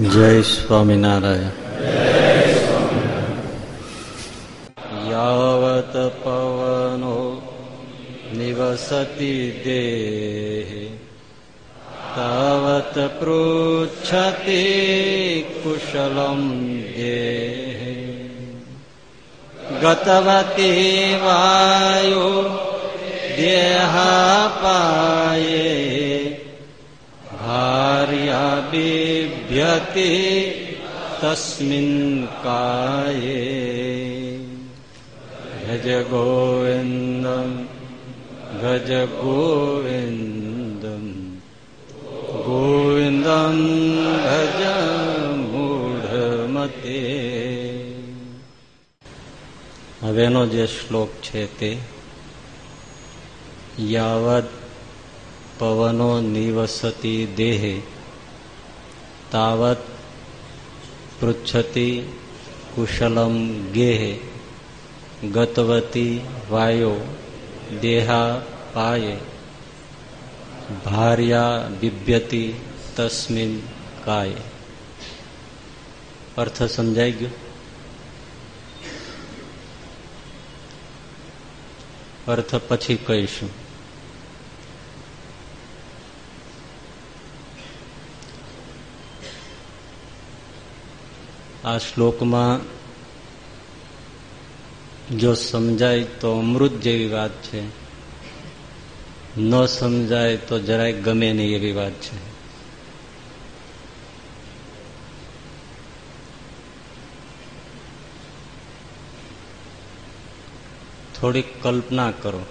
જય સ્વામિનારાયણ. યાવત પવનો નિવસતિ દેહ. તાવત પૃચ્છતિ કુશલમ દેહ. ગતવતી વાયુ દેહાપાયે ભાર્યા तस्मिन् તસ્મિન કાયે ભજ ગોવિંદમ ભજ ગોવિંદમ भज મૂઢમતે હવેનો જે શ્લોક છે તે યાવત પવનો નિવસતી દેહે તાવત પૃચ્છતી કુશલમ ગેહે ગતવતી વાયો દેહા પાયે ભાર્યા બિભ્યતી તસ્મિન કાય અર્થ સમજાઈ ગયો અર્થ પછી કહીશું આ શ્લોકમાં જો સમજાય તો અમૃત જેવી વાત છે. ન સમજાય તો જરાય ગમે નહીં એવી વાત છે. થોડીક કલ્પના કરો.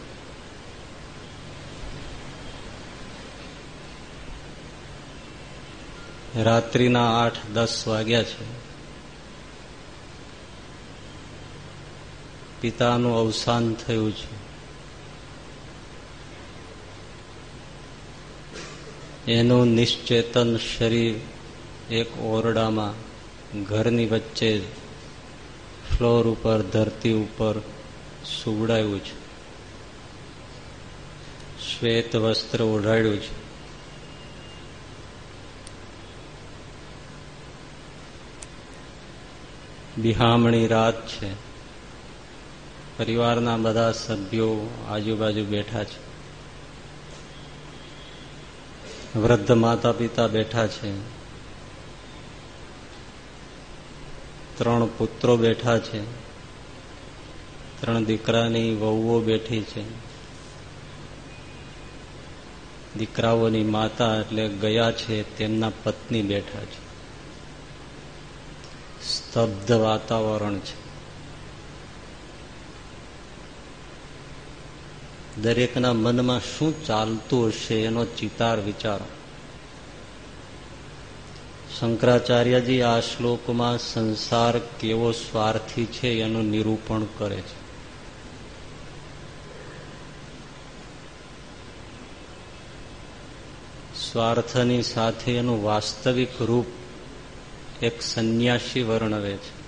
રાત્રિના આઠ દસ વાગ્યા છે. પિતાનું અવસાન થયું છે. એનું નિશ્ચેતન શરીર એક ઓરડામાં ઘરની વચ્ચે ફ્લોર ઉપર, ધરતી ઉપર સુવડાયું છે. શ્વેત વસ્ત્ર ઓઢાડ્યું છે. બિહામણી રાત છે. પરિવારના બધા સભ્યો આજુબાજુ બેઠા છે. વૃદ્ધ માતા પિતા બેઠા છે. ત્રણ પુત્રો બેઠા છે. ત્રણ દીકરાની વહુઓ બેઠી છે. દીકરાઓની માતા એટલે ગયા છે, તેમના પત્ની બેઠા છે. સ્તબ્ધ વાતાવરણ છે. દરેકના મનમાં શું ચાલતું હશે એનો ચિતાર વિચારો. શંકરાચાર્યજી આ શ્લોકમાં સંસાર કેવો સ્વાર્થી છે એનું નિરૂપણ કરે છે. સ્વાર્થની સાથે એનું વાસ્તવિક રૂપ એક સંન્યાસી વર્ણવે છે.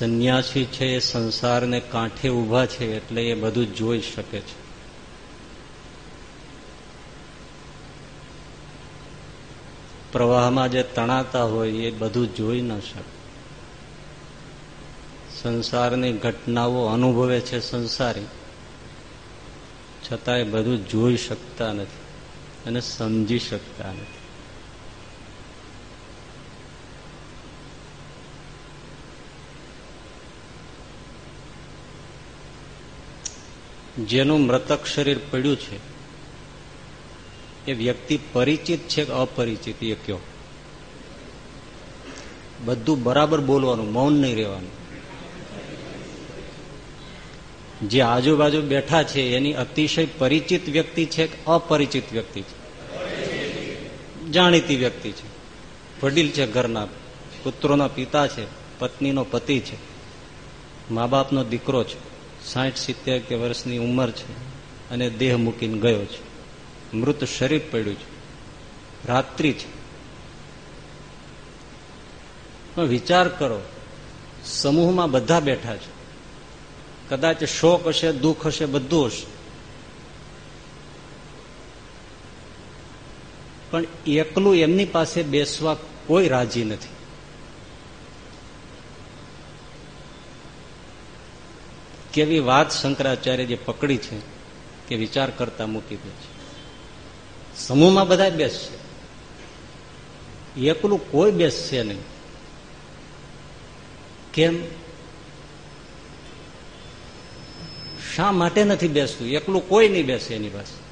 સંન્યાસી છે, એ સંસારને કાંઠે ઊભા છે, એટલે એ બધું જોઈ શકે છે. પ્રવાહમાં જે તણાતા હોય, એ બધું જોઈ ન શકે. સંસારની ઘટનાઓ અનુભવે છે સંસારી. છતાં એ બધું જોઈ શકતા નથી અને સમજી શકતા નથી. જેનું મૃતક શરીર પડ્યું છે, એ વ્યક્તિ પરિચિત છે કે અપરિચિત, એ કયો? બધું બરાબર બોલવાનું, મૌન નહીં રહેવાનું. જે આજુબાજુ બેઠા છે, એની અતિશય પરિચિત વ્યક્તિ છે કે અપરિચિત વ્યક્તિ છે? જાણીતી વ્યક્તિ છે. વડીલ છે ઘરના, પુત્રોના પિતા છે, પત્નીનો પતિ છે, મા બાપનો દીકરો છે. સાઠ સિત્તેર કે વર્ષની ઉંમર છે અને દેહ મૂકીને ગયો છે. મૃત શરીર પડ્યું છે. રાત્રિ છે. વિચાર કરો, સમૂહમાં બધા બેઠા છે. કદાચ શોક હશે, દુઃખ હશે, બધું હશે. પણ એકલું એમની પાસે બેસવા કોઈ રાજી નથી. કેવી વાત શંકરાચાર્ય જે પકડી છે કે વિચાર કરતા મૂકી દે છે. સમૂહમાં બધા બેસશે એકલું કોઈ બેસશે નહીં. કેમ? શા માટે નથી બેસતું? એકલું કોઈ નહીં બેસે એની પાસે.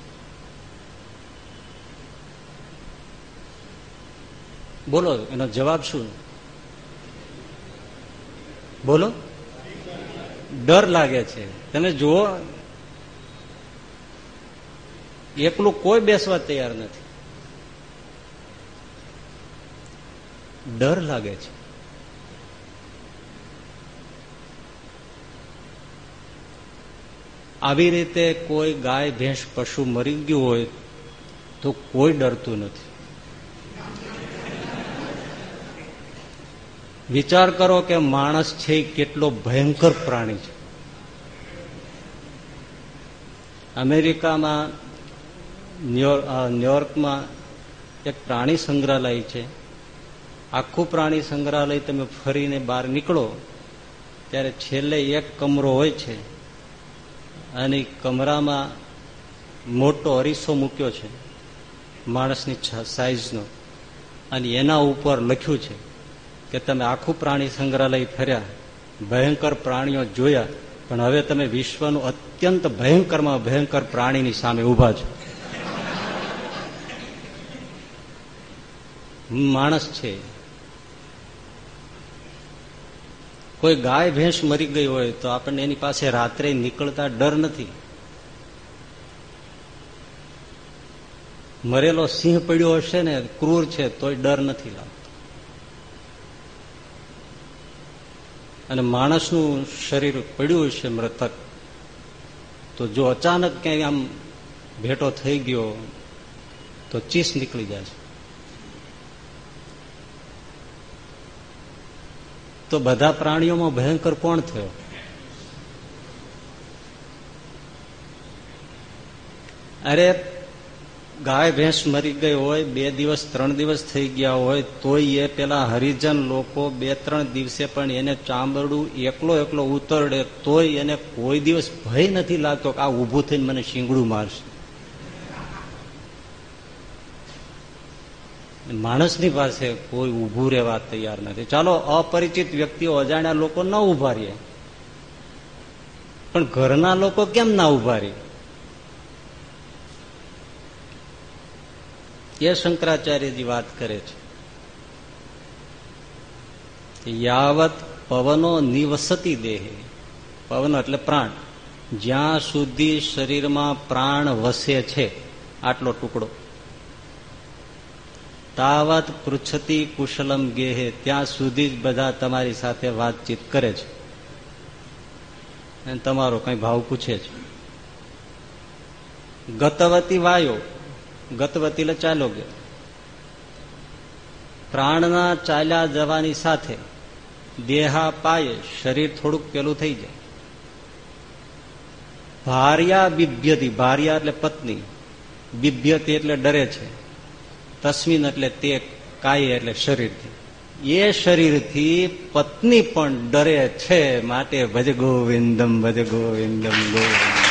બોલો, એનો જવાબ શું? બોલો. ડર લાગે છે. તમે જુઓ, એકલું કોઈ બેસવા તૈયાર નથી. ડર લાગે છે. આવી રીતે કોઈ ગાય, ભેંસ, પશુ મરી ગયું હોય તો કોઈ ડરતું નથી. વિચાર કરો કે માણસ છે કેટલો ભયંકર પ્રાણી છે. અમેરિકામાં ન્યુયોર્કમાં એક પ્રાણી સંગ્રહાલય છે. આખું પ્રાણી સંગ્રહાલય તમે ફરીને બહાર નીકળો, ત્યારે છેલ્લે એક કમરો હોય છે. અને કમરામાં મોટો અરીસો મૂક્યો છે, માણસની સાઈઝનો અને એના ઉપર લખ્યું છે કે તમે આખું પ્રાણી સંગ્રહાલય ફર્યા, ભયંકર પ્રાણીઓ જોયા, પણ હવે તમે વિશ્વનું અત્યંત ભયંકરમાં ભયંકર પ્રાણીની સામે ઊભા છો. માણસ છે. કોઈ ગાય, ભેંસ મરી ગઈ હોય તો આપણને એની પાસે રાત્રે નીકળતા ડર નથી. મરેલો સિંહ પડ્યો હશે ને, ક્રૂર છે, તોય ડર નથી લાગતો. અને માણસનું શરીર પડ્યું છે મૃતક, તો જો અચાનક ક્યાંય આમ ભેટો થઈ ગયો, તો ચીસ નીકળી જાય તો બધા પ્રાણીઓમાં ભયંકર કોણ થયો? અરે ગાય, ભેંસ મરી ગઈ હોય, બે દિવસ, ત્રણ દિવસ થઈ ગયા હોય, તોય એ પેલા હરિજન લોકો બે, ત્રણ દિવસે પણ એને ચામરડું એકલો એકલો ઉતરડે, તોય એને કોઈ દિવસ ભય નથી લાગતો કે આ ઉભું થઈને મને શીંગડું મારશે. માણસની પાસે કોઈ ઉભું રહેવા તૈયાર નથી. ચાલો, અપરિચિત વ્યક્તિઓ અજાણ્યા લોકો ન ઊભા રહીએ પણ ઘરના લોકો કેમ ના ઊભા રહીએ એ શંકરાચાર્યજી વાત કરે છે યાવત પવનો નિવસતી દેહે. પવન એટલે પ્રાણ. જ્યાં સુધી શરીરમાં પ્રાણ વસે છે, આટલો ટુકડો. તાવત પૃચ્છતી કુશલમ ગેહે, ત્યાં સુધી જ બધા તમારી સાથે વાતચીત કરે છે. તમારો કઈ ભાવ પૂછે છે. ગતવતી વાયો ગતવતી એટલે ચાલો ગયો પ્રાણના ચાલ્યા જવાની સાથે દેહા પાયે શરીર થોડુંક પેલું થઈ જાય. ભાર્યા બિભ્યતી, ભાર્યા એટલે પત્ની, બિભ્યતી એટલે ડરે છે, તસ્વીન એટલે તે કાય એટલે શરીરથી. એ શરીરથી પત્ની પણ ડરે છે, માટે ભજ ગોવિંદમ ભજ ગોવિંદમ ગોવિંદ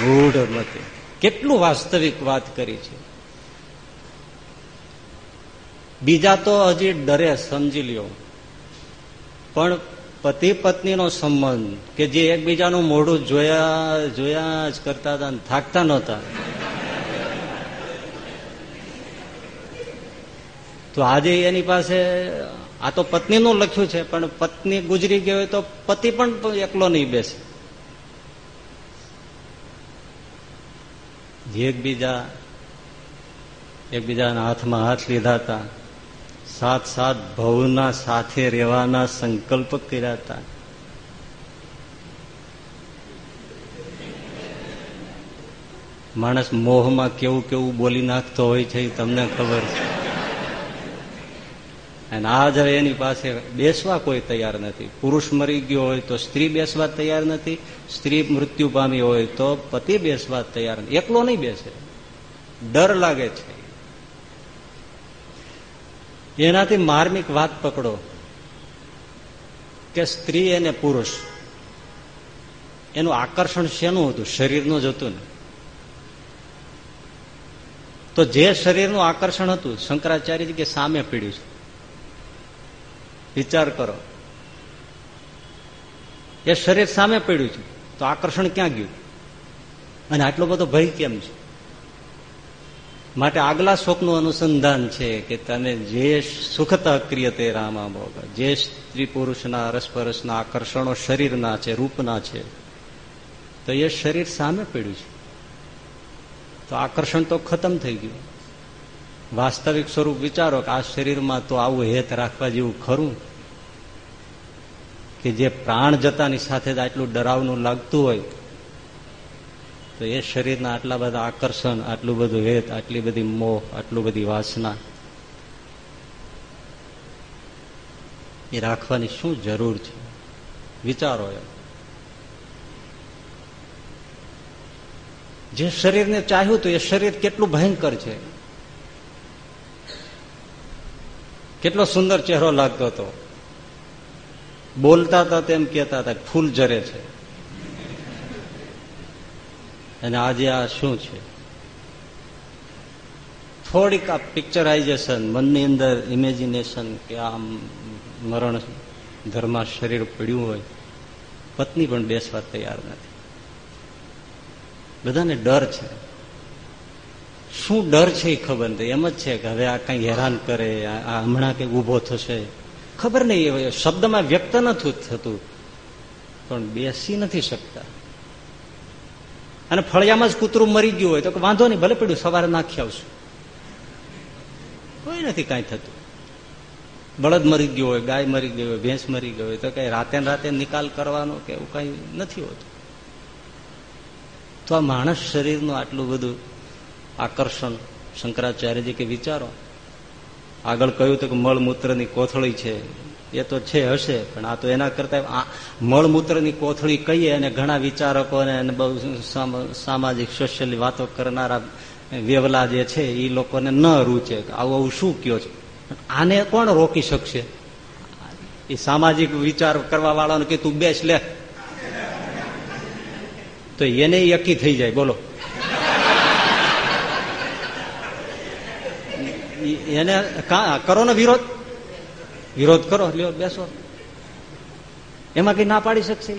મૂઢ મતે. કેટલું વાસ્તવિક વાત કરી છે? બીજા તો હજી ડરે, સમજી લ્યો. પણ પતિ પત્નીનો સંબંધ કે જે એકબીજાનું મોઢું જોયા જોયા જ કરતા હતા થાકતા નહોતા. તો આજે એની પાસે આ તો પત્નીનું લખ્યું છે, પણ પત્ની ગુજરી ગઈ તો પતિ પણ એકલો નહીં બેસે. એકબીજા, એકબીજાના હાથમાં હાથ લીધા હતા સાત સાત ભવના સાથે રહેવાના સંકલ્પ કર્યા હતા માણસ મોહમાં કેવું કેવું બોલી નાખતો હોય છે તમને ખબર છે. અને હવે એની પાસે બેસવા કોઈ તૈયાર નથી, પુરુષ મરી ગયો હોય તો સ્ત્રી બેસવા તૈયાર નથી, સ્ત્રી મૃત્યુ પામી હોય તો પતિ બેસવા તૈયાર નથી. એકલો નહીં બેસે. ડર લાગે છે. એનાથી માર્મિક વાત પકડો કે સ્ત્રી અને પુરુષ, એનું આકર્ષણ શેનું હતું? શરીરનું જ હતું ને. તો જે શરીરનું આકર્ષણ હતું શંકરાચાર્ય કે સામે પીડ્યું છે? વિચાર કરો. એ શરીર સામે પડ્યું છે, તો આકર્ષણ ક્યાં ગયું? અને આટલો બધો ભય કેમ છે? માટે આગલા શોકનું અનુસંધાન છે કે તમે જે સુખતા ક્રિય તે રામા ભોગ. જે સ્ત્રી પુરુષના અરસપરસના આકર્ષણો શરીરના છે, રૂપના છે, તો એ શરીર સામે પડ્યું છે. તો આકર્ષણ તો ખતમ થઈ ગયું. વાસ્તવિક સ્વરૂપ વિચારો કે આ શરીરમાં તો આવું હેત રાખવા જેવું ખરું? કે જે પ્રાણ જતાની સાથે જ આટલું ડરાવનું લાગતું હોય, તો એ શરીરના આટલા બધા આકર્ષણ, આટલું બધું હેત, આટલી બધી મોહ, આટલું બધી વાસના, એ રાખવાની શું જરૂર છે? વિચારો એમ. જે શરીરને ચાહ્યું તો એ શરીર કેટલું ભયંકર છે? કેટલો સુંદર ચહેરો લાગતો હતો. બોલતા હતા તેમ કેતા હતા, ફૂલ જરે છે. અને આજે આ શું છે? થોડીક આ પિક્ચરાઇઝેશન મનની અંદર ઇમેજિનેશન કે આમ મરણ ઘરમાં શરીર પડ્યું હોય, પત્ની પણ બેસવા તૈયાર નથી. બધાને ડર છે. શું ડર છે એ ખબર નથી એમ જ છે કે હવે આ કઈ હેરાન કરે, આ હમણાં કઈ ઊભો થશે. ખબર નહીં શબ્દમાં વ્યક્ત નથી થતું. પણ બેસી નથી શકતા. અને ફળિયામાં જ કૂતરું મરી ગયું હોય તો વાંધો નહીં, ભલે પડ્યું, સવારે નાખી આવશું. કોઈ નથી કાંઈ થતું. બળદ મરી ગયો હોય, ગાય મરી ગયો હોય, ભેંસ મરી ગયો હોય, તો કઈ રાતે રાતે નિકાલ કરવાનો કે એવું કઈ નથી હોતું. તો આ માણસ શરીરનું આટલું બધું આકર્ષણ શંકરાચાર્યજી કે વિચારો. આગળ કહ્યું હતું કે મળમૂત્રની કોથળી છે. એ તો છે હશે, પણ આ તો એના કરતા મળમૂત્રની કોથળી કહીએ અને ઘણા વિચારકોને અને બહુ સામાજિક સોશિયલ વાતો કરનારા વેવલા જે છે, એ લોકોને ન રૂચે આવું આવું શું કયો છે. આને કોણ રોકી શકશે? એ સામાજિક વિચાર કરવા વાળાને કે તું બેસ લે. તો એને યકી થઈ જાય, બોલો. એને કરો ને વિરોધ. વિરોધ કરો, લ્યો, બેસો. એમાં કઈ ના પાડી શકશે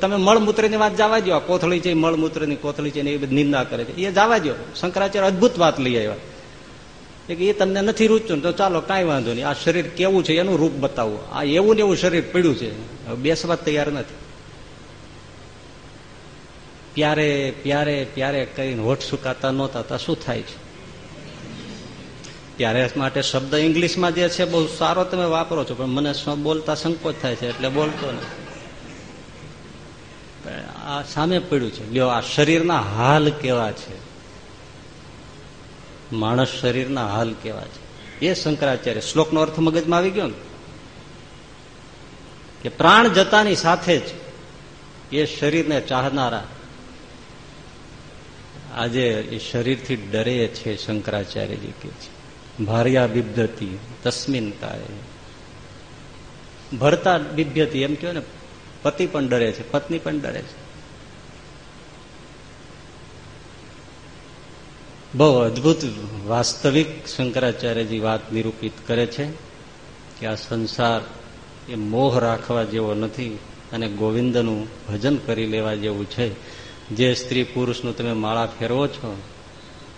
તમે મળમૂત્રની વાત જવા દો કોથળી છે મળમૂત્રની કોથળી છે એ નિંદા કરે છે. એ જવા દો શંકરાચાર્ય અદભુત વાત લઈ આવ્યા. એ તમને નથી રૂચતું તો ચાલો, કાંઈ વાંધો નહીં. આ શરીર કેવું છે એનું રૂપ બતાવવું આ એવું ને એવું શરીર પડ્યું છે. બેસવા તૈયાર નથી. પ્યારે પ્યારે પ્યારે કરીને હોઠ સુકાતા નહોતા. શું થાય છે? ત્યારે માટે શબ્દ ઇંગ્લિશમાં જે છે બહુ સારો તમે વાપરો છો, પણ મને બોલતા સંકોચ થાય છે, એટલે બોલતો ને આ સામે પડ્યું છે. લ્યો, આ શરીરના હાલ કેવા છે? માણસ શરીરના હાલ કેવા છે? એ શંકરાચાર્ય શ્લોકનો અર્થ મગજમાં આવી ગયો ને? કે પ્રાણ જતાની સાથે જ એ શરીરને ચાહનારા આજે એ શરીરથી ડરે છે શંકરાચાર્યજી કે છે. ભાર્યા બિભ્યતી તસ્મિન કાય ભરતા બિભ્યતી એમ કહો ને પતિ પણ ડરે છે પત્ની પણ ડરે છે બહુ અદભુત વાસ્તવિક શંકરાચાર્યજી વાત નિરૂપિત કરે છે કે આ સંસાર એ મોહ રાખવા જેવો નથી અને ગોવિંદનું ભજન કરી લેવા જેવું છે જે સ્ત્રી પુરુષનું તમે માળા ફેરવો છો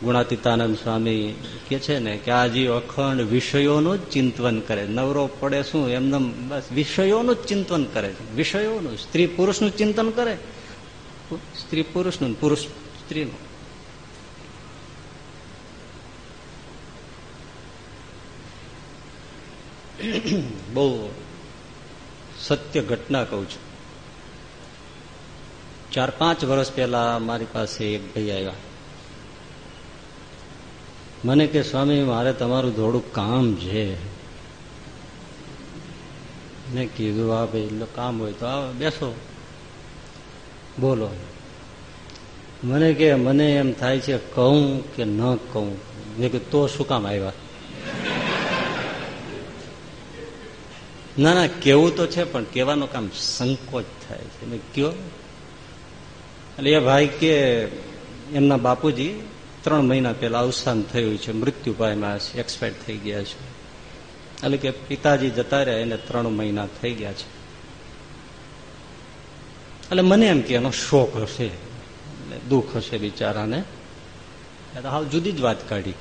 ગુણાતીતાનંદ સ્વામી કે છે ને કે આ જીવ અખંડ વિષયોનું જ ચિંતન કરે. નવરો પડે શું? એમને બસ વિષયોનું જ ચિંતન કરે છે. વિષયોનું. સ્ત્રી પુરુષનું ચિંતન કરે. સ્ત્રી પુરુષનું પુરુષ સ્ત્રીનું. બહુ સત્ય ઘટના કહું છું. ચાર પાંચ વર્ષ પહેલા મારી પાસે એક ભાઈ આવ્યા. મને કે, સ્વામી, મારે તમારું થોડું કામ છે. મેં કીધું આ ભાઈ કામ હોય તો આવો, બેસો. બોલો. મને કે, મને એમ થાય છે, કહું કે ન કહું? મેં કે તો શું કામ આવ્યા? ના ના, કેવું તો છે, પણ કહેવાનું કામ સંકોચ થાય છે. મેં કયો એટલે એ ભાઈ કે, એમના બાપુજી ત્રણ મહિના પહેલા અવસાન થયું છે. મૃત્યુ પામ્યા છે. એક્સપાયર થઈ ગયા છે. એટલે કે પિતાજી જતા રહ્યા એને ત્રણ મહિના થઈ ગયા છે. એટલે મને એમ કે એનો શોખ હશે દુઃખ હશે બિચારાને. હાવ જુદી જ વાત કાઢી.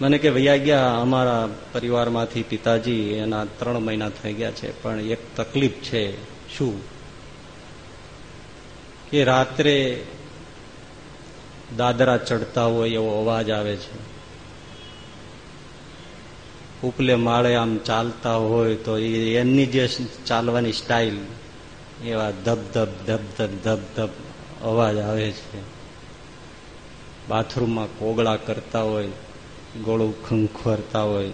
મને કે વૈયા ગયા અમારા પરિવારમાંથી પિતાજી એના ત્રણ મહિના થઈ ગયા છે, પણ એક તકલીફ છે. શું? કે રાત્રે દાદરા ચડતા હોય એવો અવાજ આવે છે. ઉપલે માળે આમ ચાલતા હોય તો એમની જે ચાલવાની સ્ટાઇલ, એવા ધબ ધબ ધબ ધબ ધબ ધબ અવાજ આવે છે. બાથરૂમમાં કોગળા કરતા હોય, ગોળું ખંખવરતા હોય,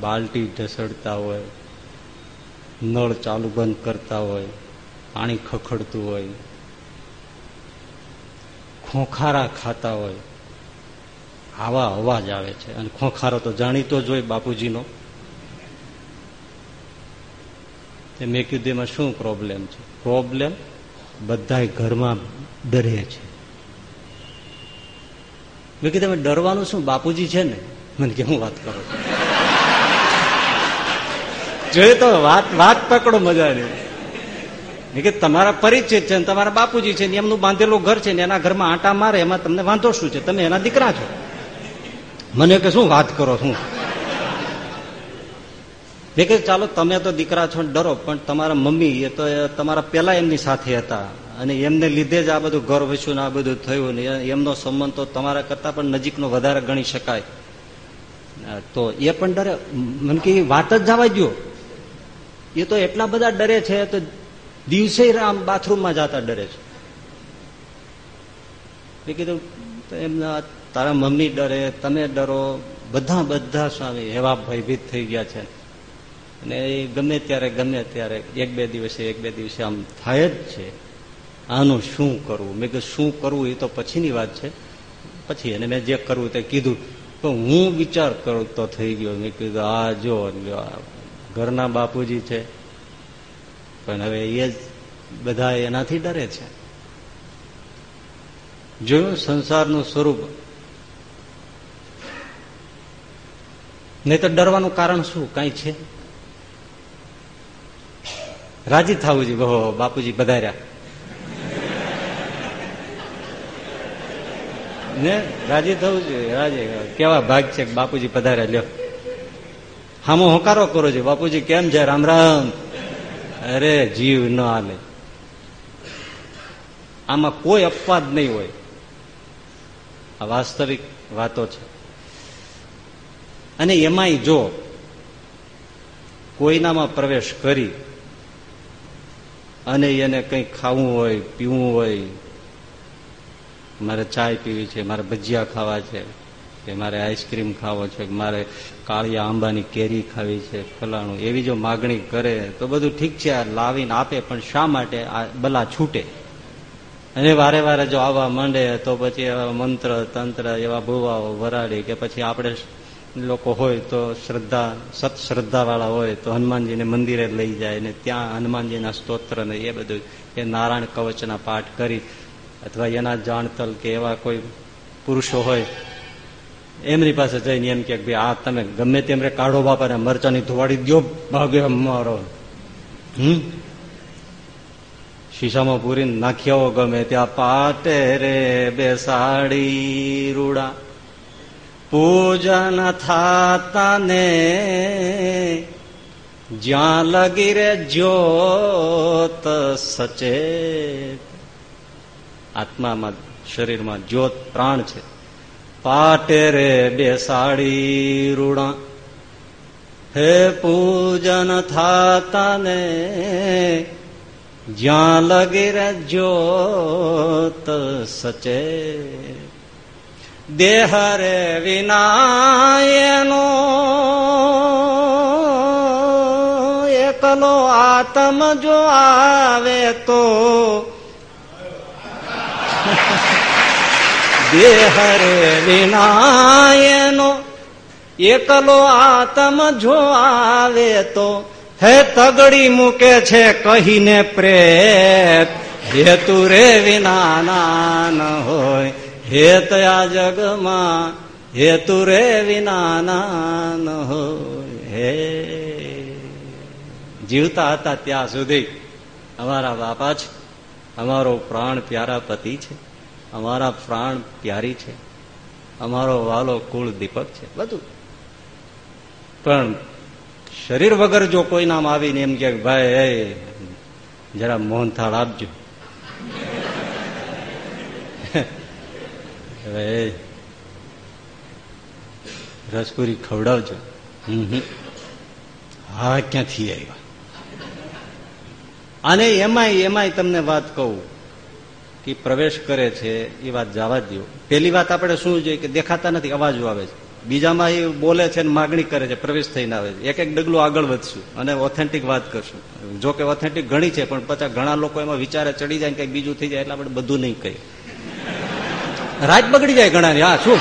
બાલટી ઢસડતા હોય, નળ ચાલુ બંધ કરતા હોય, પાણી ખખડતું હોય ખોખારા ખાતા હોય, આવા અવાજ આવે છે. અને ખોખારો તો જાણીતો જ હોય બાપુજીનો. મેં કીધું, એમાં શું પ્રોબ્લેમ છે? પ્રોબ્લેમ બધા ઘરમાં ડરે છે. મેં કીધું તમે ડરવાનું શું? બાપુજી છે ને? મને કે, હું વાત કરો જોઈએ તો વાત વાત પકડો મજાની. કે તમારા પરિચિત છે તમારા બાપુજી છે એમનું બાંધેલું ઘર છે ને એના ઘરમાં આટા મારે, એમાં તમને વાંધો શું છે? તમે એના દીકરા છો. મને કે શું વાત કરો શું મેં કે ચાલો, તમે તો દીકરા છો ડરો, પણ તમારા મમ્મી એ તો તમારા પેલા એમની સાથે હતા અને એમને લીધે જ આ બધું ઘર વિશ્વ આ બધું થયું ને એમનો સંબંધ તો તમારા કરતા પણ નજીકનો વધારે ગણી શકાય. તો એ પણ ડરે. મને કે વાત જ જવા દો એ તો એટલા બધા ડરે છે તો દિવસે આમ બાથરૂમમાં જતા ડરે છે. મેં કીધું, એમના તારા મમ્મી ડરે, તમે ડરો, બધા બધા સ્વામી એવા ભયભીત થઈ ગયા છે. અને એ ગમે ત્યારે ગમે ત્યારે, એક બે દિવસે, એક બે દિવસે આમ થાય જ છે. આનું શું કરવું? મેં કીધું, શું કરવું એ તો પછીની વાત છે. પછી અને મેં જે કરવું તે કીધું. તો હું વિચાર કરું, તો થઈ ગયો. મેં કીધું, આ જો ઘરના બાપુજી છે પણ હવે એ જ બધા એનાથી ડરે છે. જોયું સંસારનું સ્વરૂપ નહીં તો ડરવાનું કારણ શું? કઈ છે? રાજી થવું જોઈએ. બહો બાપુજી પધાર્યા. ને રાજી થવું જોઈએ. રાજી. કેવા ભાગ છે? બાપુજી પધાર્યા. લ્યો. હામો હોકારો કરો છો. બાપુજી કેમ છે? રામ રામ. અરે જીવ ન હાલે. આમાં કોઈ અપવાદ નહીં હોય. આ વાસ્તવિક વાતો છે. અને એમાંય જો કોઈનામાં પ્રવેશ કરી અને એને કંઈક ખાવું હોય, પીવું હોય, મારે ચાય પીવી છે, મારે ભજીયા ખાવા છે, કે મારે આઈસ્ક્રીમ ખાવો છે મારે કાળિયા આંબાની કેરી ખાવી છે, ફલાણું, એવી જો માગણી કરે, તો બધું ઠીક છે, આ લાવીને આપે, પણ શા માટે આ બલા છૂટે? અને વારે વારે જો આવવા માંડે, તો પછી એવા મંત્ર, તંત્ર, એવા ભુવાઓ વરાડી કે પછી આપણે લોકો હોય તો શ્રદ્ધા, સત્શ્રદ્ધાવાળા વાળા હોય તો હનુમાનજીને મંદિરે લઈ જાય ને ત્યાં હનુમાનજીના સ્તોત્ર ને એ બધું, એ નારાયણ કવચના પાઠ કરી, અથવા એના જાણતલ કે એવા કોઈ પુરુષો હોય એમની પાસે જઈને એમ કે ભાઈ, આ તમે ગમે તેમ રે, કાઢો બાપા ને મરચાની ધોવાડી દો ભાગે મારો. હમ? શીશામાં પૂરીને નાખ્યાઓ ગમે ત્યાં પાટે રે બેસાડી રૂડા. પૂજન થાતા ને જ્યાં લગી રે જ્યોત સચેત. આત્મામાં, શરીરમાં જ્યોત પ્રાણ છે. પાટે રે બેસાડી રૂડા હે પૂજન થાતા ને જ્યાં લગી રે જ્યોત સચે દેહ રે વિનાયનો એકલો આત્મ જો આવે તો દેહ રે વિનાયનો એકલો આતમ જો આવે તો હે તગડી મૂકે છે કહીને પ્રેત. હેતુ રે વિના ન હોય, હેત આ જગમાં હેતુ રે વિના ન હોય. હે. જીવતા હતા ત્યાં સુધી અમારા બાપા છે અમારો પ્રાણ પ્યારા પતિ છે. અમારા પ્રાણ પ્યારી છે. અમારો વાલો કુળ દીપક છે. બધું. પણ શરીર વગર જો કોઈ નામ આવીને એમ કે, ભાઈ જરા મોહનથાળ આપજો. રસપુરી ખવડાવજો. હા, ક્યાંથી આવ્યા? અને એમાંય એમાંય તમને વાત કહું. કે પ્રવેશ કરે છે એ વાત જવા દો. પેલી વાત આપણે શું જોઈએ કે દેખાતા નથી, અવાજો આવે છે. બીજામાં એ બોલે છે અને માગણી કરે છે, પ્રવેશ થઈને આવે છે. એક એક ડગલું આગળ વધશું અને ઓથેન્ટિક વાત કરશું. જો કે ઓથેન્ટિક ઘણી છે, પણ પછી ઘણા લોકો એમાં વિચારે ચડી જાય કઈ બીજું થઈ જાય એટલે આપણે બધું નહીં કહીએ. રાત બગડી જાય ઘણા હા, શું?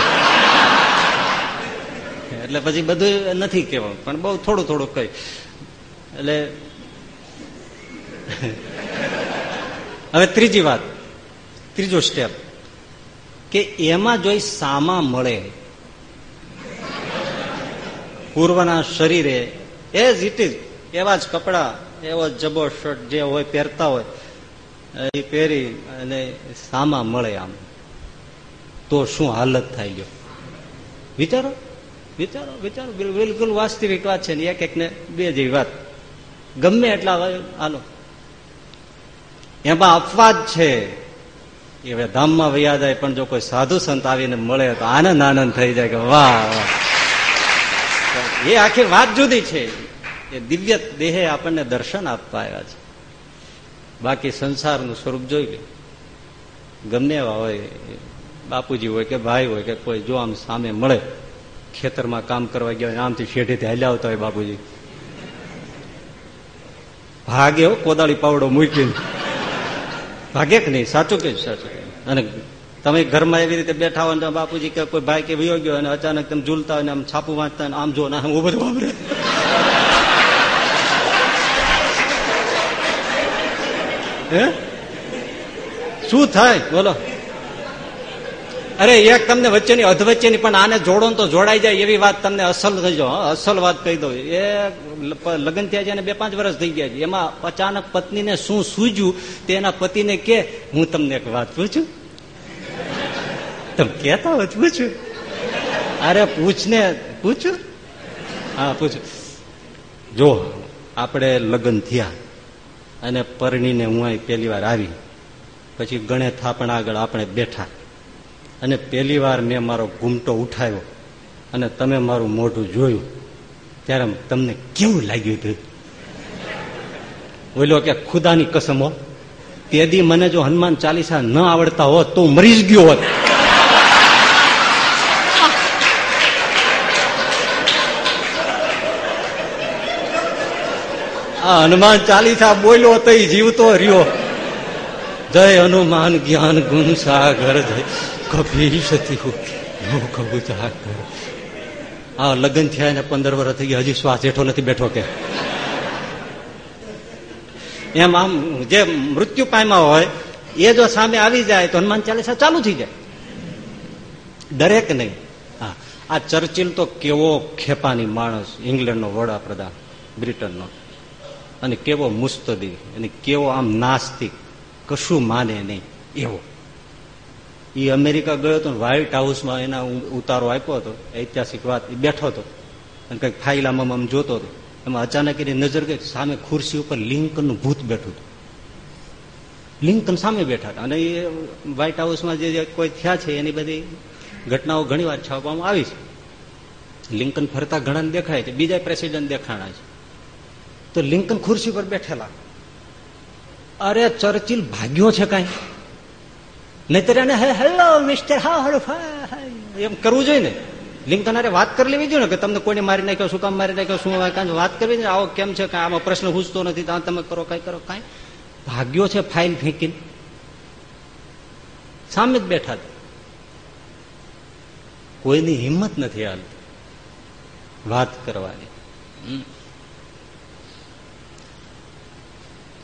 એટલે પછી બધું નથી કહેવાનું, પણ બહુ થોડું થોડું કહી એટલે હવે ત્રીજી વાત. ત્રીજો સ્ટેપ કે એમાં જોઈ સામા મળે. પૂર્વના શરીરે એઝ ઇટ ઇઝ એવા જ કપડા, એવો જબો શર્ટ જે હોય, પહેરતા હોય, એ પહેરી અને સામા મળે આમ. તો શું હાલત થાય ગયો? વિચારો વિચારો વિચારો. બિલકુલ વાસ્તવિક વાત છે ને, એક એક ને બે જેવી વાત. ગમે એટલા હાલો. એમાં અપવાદ છે. એ હવે ધામમાં વૈયા જાય, પણ જો કોઈ સાધુ સંત આવીને મળે તો આનંદ આનંદ થઈ જાય કે વાહ એ આખી વાત જુદી છે. એ દિવ્ય દેહે આપણને દર્શન આપવા આવ્યા છે. બાકી સંસારનું સ્વરૂપ જોઈ લે. ગમે એવા હોય, બાપુજી હોય કે ભાઈ હોય કે કોઈ જો આમ સામે મળે, ખેતરમાં કામ કરવા ગયા હોય, આમથી શેઠીથી હાલ્યા આવતા હોય બાપુજી. ભાગે કોદાળી પાવડો મૂકીને. ભાગે કે નહીં? સાચું કે સાચું? અને તમે ઘરમાં એવી રીતે બેઠા હોય ને બાપુજી કે કોઈ ભાઈ કે વયો ગયો અને અચાનક તમે ઝૂલતા હોય ને આમ છાપું વાંચતા આમ જો ને હું બધું વાપરે. હે? શું થાય? બોલો. અરે એક તમને વચ્ચેની, અધવચ્ચેની પણ આને જોડો તો જોડાઈ જાય એવી વાત તમને અસલ થઈ જાઓ અસલ વાત કહી દઉં. એ લગ્ન થયા છે બે પાંચ વર્ષ થઈ ગયા છે. એમાં અચાનક પત્નીને શું સૂજ્યું તેના પતિને કે, હું તમને એક વાત પૂછું? તમે કેતા હોય પૂછું. અરે, પૂછને, પૂછું? હા, પૂછું. જો, આપણે લગ્ન થયા અને પરણીને હું અહીં પેલી વાર આવી, પછી ગણે થાપણ આગળ આપણે બેઠા અને પહેલી વાર મેં મારો ઘૂમટો ઉઠાવ્યો અને તમે મારું મોઢું જોયું. ત્યારે તમને કેવું લાગ્યું હતું? બોલ્યો કે, ખુદાની કસમો તેદી મને જો હનુમાન ચાલીસા ન આવડતા હોત તો મરી જ ગયો હોત. આ હનુમાન ચાલીસા બોલ્યો તો જીવતો રહ્યો. જય હનુમાન જ્ઞાન ગુણ સાગર જય. કભી સતી કહું જાગર આ લગ્ન થયા ને પંદર વર્ષ થઈ ગયા, હજી શ્વાસ હેઠો નથી બેઠો કે. એમ આમ જે મૃત્યુ પામ્યા હોય, એ જો સામે આવી જાય તો હનુમાન ચાલીસા ચાલુ થઈ જાય. દરેક નહીં. હા. આ ચર્ચિલ તો કેવો ખેપાની માણસ, ઇંગ્લેન્ડનો વડાપ્રધાન, બ્રિટનનો. અને કેવો મુસ્તદી, અને કેવો આમ નાસ્તિક, કશું માને નહીં. એવો. એ અમેરિકા ગયો હતો વ્હાઇટ હાઉસમાં એના ઉતારો આપ્યો હતો, ઐતિહાસિક વાત બેઠો હતો. અને કંઈક ફાઇલામાં આમ જોતો હતો. એમાં અચાનક એની નજર ગઈ, સામે ખુરશી ઉપર લિંકનનું ભૂત બેઠું હતું. લિંકન સામે બેઠા હતા. અને એ વ્હાઇટ હાઉસમાં જે કોઈ થયા છે, એની બધી ઘટનાઓ ઘણી વાર છાપવામાં આવી છે. લિંકન ફરતા ઘણા દેખાય છે, બીજા પ્રેસિડન્ટ દેખાણા છે. તો લિંકન ખુરશી પર બેઠેલા. અરે ચર્ચિલ ભાગ્યો છે કઈ? નહીતર એને હેલો, મિસ્ટર હા હલો એમ કરવું જોઈએ ને. લિંકન અરે વાત કરી લેવી જોઈએ ને, કે તમને કોઈને મારી નાખ્યો, શું કામ મારી નાખ્યો, શું કાંઈ વાત કરવી ને આવો કેમ છે? કે આમાં પ્રશ્ન પૂછતો નથી. તમે કરો, કાંઈ કરો, કાંઈ. ભાગ્યો છે ફાઇલ ફેંકીને. સામે જ બેઠા કોઈની હિંમત નથી હાલતી. વાત કરવાની.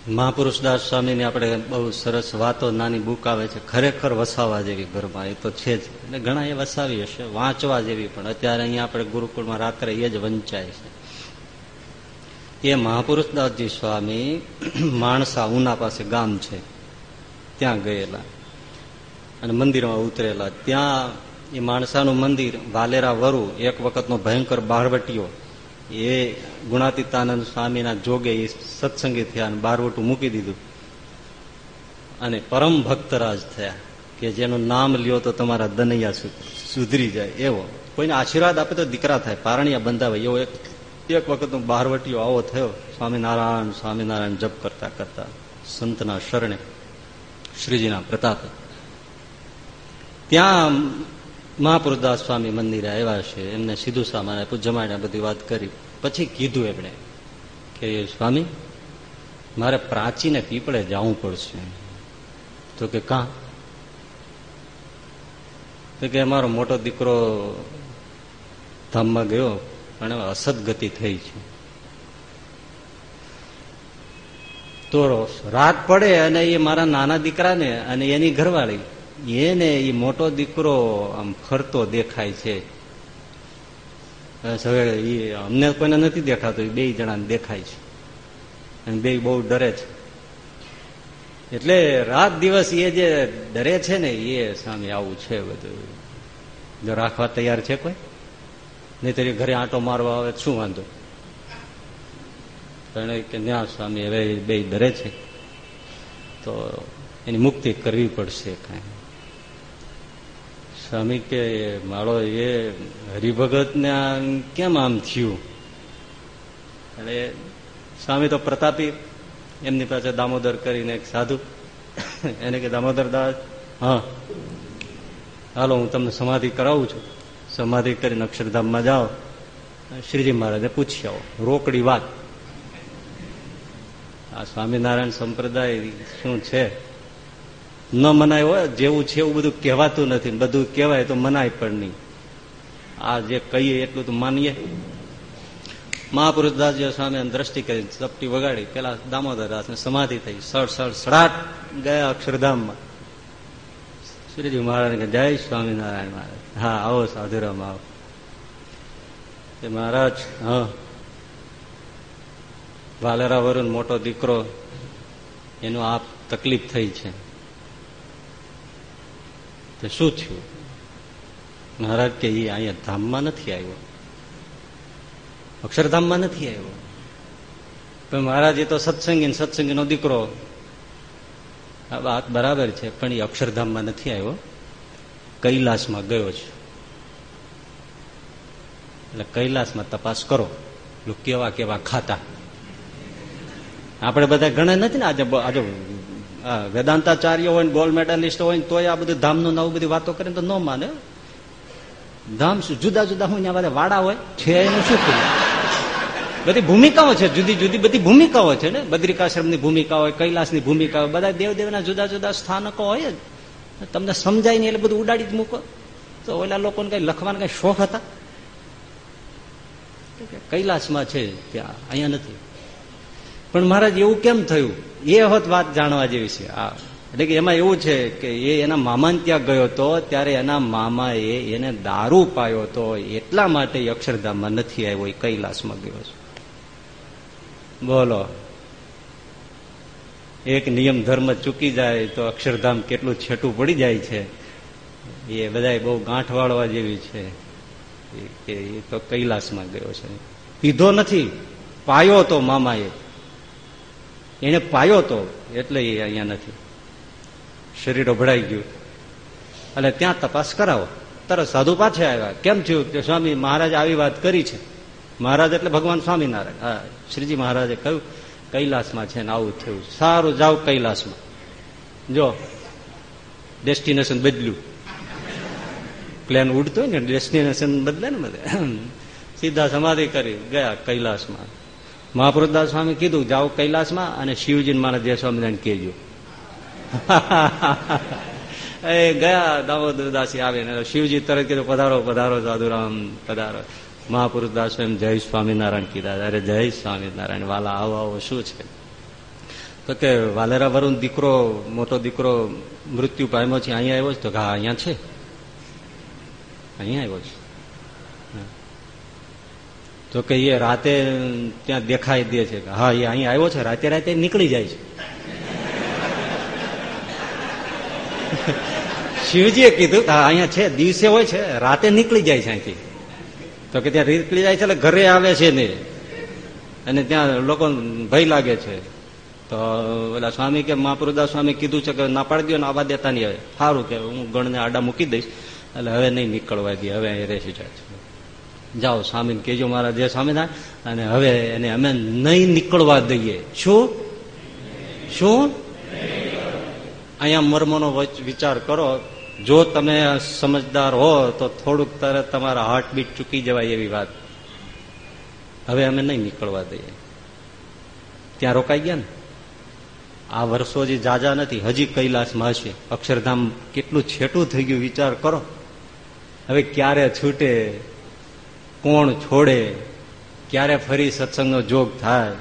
મહાપુરુષદાસ સ્વામીની આપણે બહુ સરસ વાતો, નાની બુક આવે છે, ખરેખર વસાવા જેવી ઘરમાં, એ તો છે જ. એટલે ઘણા એ વસાવી હશે, વાંચવા જેવી પણ. અત્યારે અહીંયા આપણે ગુરુકુળમાં રાત્રે એ જ વંચાય છે. એ મહાપુરુષદાસજી સ્વામી માણસા ઉના પાસે ગામ છે. ત્યાં ગયેલા. અને મંદિરમાં ઉતરેલા. ત્યાં એ માણસાનું મંદિર, વાલેરા વરુ, એક વખતનો ભયંકર બારવટીયો એ ગુણાતીતાનંદ સ્વામીના જોગે એ સત્સંગી થયા બારવટું મૂકી દીધું. અને પરમ ભક્તરાજ થયા કે જેનું નામ લ્યો તો તમારા દનૈયા સુધરી જાય એવો. કોઈને આશીર્વાદ આપે તો દીકરા થાય. પારણિયા બંધાવે એવો એક એક વખત હું બહારવટીઓ આવો થયો. સ્વામિનારાયણ સ્વામિનારાયણ જપ કરતા કરતા સંતના શરણે શ્રીજીના પ્રતાપે. ત્યાં મહાપુરદાસ સ્વામી મંદિરે આવ્યા છે. એમને સીધું સામાન આપ્યું બધી વાત કરી. પછી કીધું એમણે કે, સ્વામી, મારે પ્રાચીને પીપળે જવું પડશે. તો કે, કાં? તો કે અમારો મોટો દીકરો ધામમાં ગયો પણ અસદગતિ થઈ છે. તો રાત પડે અને એ મારા નાના દીકરાને અને એની ઘરવાળી, એને એ મોટો દીકરો આમ ફરતો દેખાય છે. હવે એ અમને કોઈને નથી દેખાતો બે જણાને દેખાય છે. અને બે બહુ ડરે છે. એટલે રાત દિવસ એ જે ડરે છે ને એ સામે આવું છે બધું. જો રાખવા તૈયાર છે કોઈ? નહીં તરી ઘરે આંટો મારવા આવે શું વાંધો? કે ન્યા સ્વામી હવે બે ડરે છે. તો એની મુક્તિ કરવી પડશે કાંઈ. સ્વામી કે માળો એ હરિભગત ને કેમ આમ થયું? અને સ્વામી તો પ્રતાપી, એમની પાસે દામોદર કરીને એક સાધુ. એને કે, દામોદર દાસ, હા, હાલો, હું તમને સમાધિ કરાવું છું. સમાધિ કરીને અક્ષરધામમાં જાઓ. શ્રીજી મહારાજને પૂછી આવો, રોકડી વાત? આ સ્વામિનારાયણ સંપ્રદાય શું છે? ન મનાય હોય, જેવું છે એવું બધું કહેવાતું નથી. બધું કહેવાય તો મનાય પણ નહીં. આ જે કહીએ એટલું તો માનીએ. મહાપુરુષ દાસજી સ્વામી દ્રષ્ટિ કરી, ચપટી વગાડી. પેલા દામોદર દાસને સમાધિ થઈ. સળ સળ સડાટ ગયા અક્ષરધામમાં. શ્રીજી મહારાજ જય સ્વામિનારાયણ મહારાજ. હા, આવો સાધુરામ, આવો. મહારાજ, હા. વાલેરા વરુણ મોટો દીકરો, એનું આ તકલીફ થઈ છે. તો શું થયું? મહારાજ કે એ અહીંયા ધામમાં નથી આવ્યો. અક્ષરધામમાં નથી આવ્યો. પણ મહારાજ, એ તો સત્સંગી સત્સંગીનો દીકરો. આ વાત બરાબર છે, પણ એ અક્ષરધામમાં નથી આવ્યો. કૈલાસમાં ગયો છે. એટલે કૈલાસમાં તપાસ કરો. કેવા કેવા ખાતા. આપણે બધા ગણે નથી ને આજે આજે વેદાંતાચાર્ય હોય ને ગોલ્ડ મેડલિસ્ટ હોય ને તોય આ બધું ધામનું નવું બધી વાતો કરે તો ન માને. ધામ શું, જુદા જુદા હું ત્યાં વાડા હોય છે એનું શું થયું બધી ભૂમિકાઓ છે, જુદી જુદી બધી ભૂમિકાઓ છે ને. બદ્રિકાશ્રમની ભૂમિકા હોય, કૈલાસની ભૂમિકા હોય, બધા દેવદેવના જુદા જુદા સ્થાનકો હોય જ. તમને સમજાય નહીં એટલે બધું ઉડાડી જ મૂકો. તો ઓલા લોકોને કઈ લખવાના કઈ શોખ હતા? કૈલાસમાં છે, ત્યાં, અહીંયા નથી. પણ મહારાજ, એવું કેમ થયું? એ હોત વાત જાણવા જેવી છે. આ એટલે કે એમાં એવું છે કે એ એના મામાને ત્યાં ગયો હતો ત્યારે એના મામાએ એને દારૂ પાયો હતો એટલા માટે અક્ષરધામમાં નથી આવ્યો, એ કૈલાસમાં ગયો છે. બોલો. એક નિયમ ધર્મ ચૂકી જાય તો અક્ષરધામ કેટલું છેટું પડી જાય છે. એ બધા બહુ ગાંઠ વાળવા જેવી છે. કે એ તો કૈલાસમાં ગયો છે. પીધો નથી. પાયો તો મામાએ. એને પાયો તો એટલે એ અહીંયા નથી. શરીર અભડાઈ ગયું. એટલે ત્યાં તપાસ કરાવો. તરત સાધુ પાછા આવ્યા. કેમ થયું? કે સ્વામી, મહારાજ આવી વાત કરી છે. મહારાજ એટલે ભગવાન સ્વામિનારાયણ. હા, શ્રીજી મહારાજે કહ્યું, કૈલાસમાં છે ને આવું થયું. સારું, જાઓ કૈલાસમાં. જો, ડેસ્ટિનેશન બદલ્યું. પ્લેન ઉડતો ને, ડેસ્ટિનેશન બદલે ને બધે. સીધા સમાધિ કરી ગયા કૈલાસમાં. મહાપુરુષદાસ સ્વામી કીધું, જાઓ કૈલાસમાં અને શિવજી મારા જય સ્વામિનારાયણ કહેજો. એ ગયા દામોદરદાસી આવે ને, શિવજી તરત કીધું, પધારો પધારો સાધુરામ, પધારો. મહાપુરુષદાસ એમ જય સ્વામિનારાયણ કીધા, અરે જય સ્વામિનારાયણ, વાલા, આવો આવો, શું છે? તો કે, વાલેરા વરુણ દીકરો, મોટો દીકરો મૃત્યુ પામ્યો છે, અહીંયા આવ્યો છે? તો હા, અહીંયા છે. અહીંયા આવ્યો છે. તો કે એ રાતે ત્યાં દેખાઈ દે છે હા, એ અહીંયા આવ્યો છે, રાતે રાતે નીકળી જાય છે. શિવજીએ કીધું હા, અહીંયા છે, દિવસે હોય છે, રાતે નીકળી જાય છે અહીંથી. તો કે ત્યાં નીકળી જાય છે એટલે ઘરે આવે છે ને. અને ત્યાં લોકો ભય લાગે છે. તો ઓલા સ્વામી કે મહાપુરુદાસ સ્વામી કીધું છે કે, ના પાડી દો ને આવા દેતા નહીં હવે. સારું કે, હું ગણને આડા મૂકી દઈશ. એટલે હવે નહીં નીકળવા દે, હવે અહીં રહેશે જાય જાઓ સ્વામીને કેજો મારા જે સ્વામિનારાયણ અને હવે એને અમે નહીં નીકળવા દઈએ. શું? શું? અહીંયા મર્મનો વિચાર કરો. જો તમે સમજદાર હો, તો થોડુંક તરત તમારા હાર્ટબીટ ચૂકી જવાય એવી વાત. હવે અમે નહીં નીકળવા દઈએ. ત્યાં રોકાઈ ગયા ને? આ વર્ષો જે જાજા નથી, હજી કૈલાસમાં હશે. અક્ષરધામ કેટલું છેટું થઈ ગયું, વિચાર કરો. હવે ક્યારે છૂટે કોણ છોડે, ક્યારે ફરી સત્સંગનો જોગ થાય,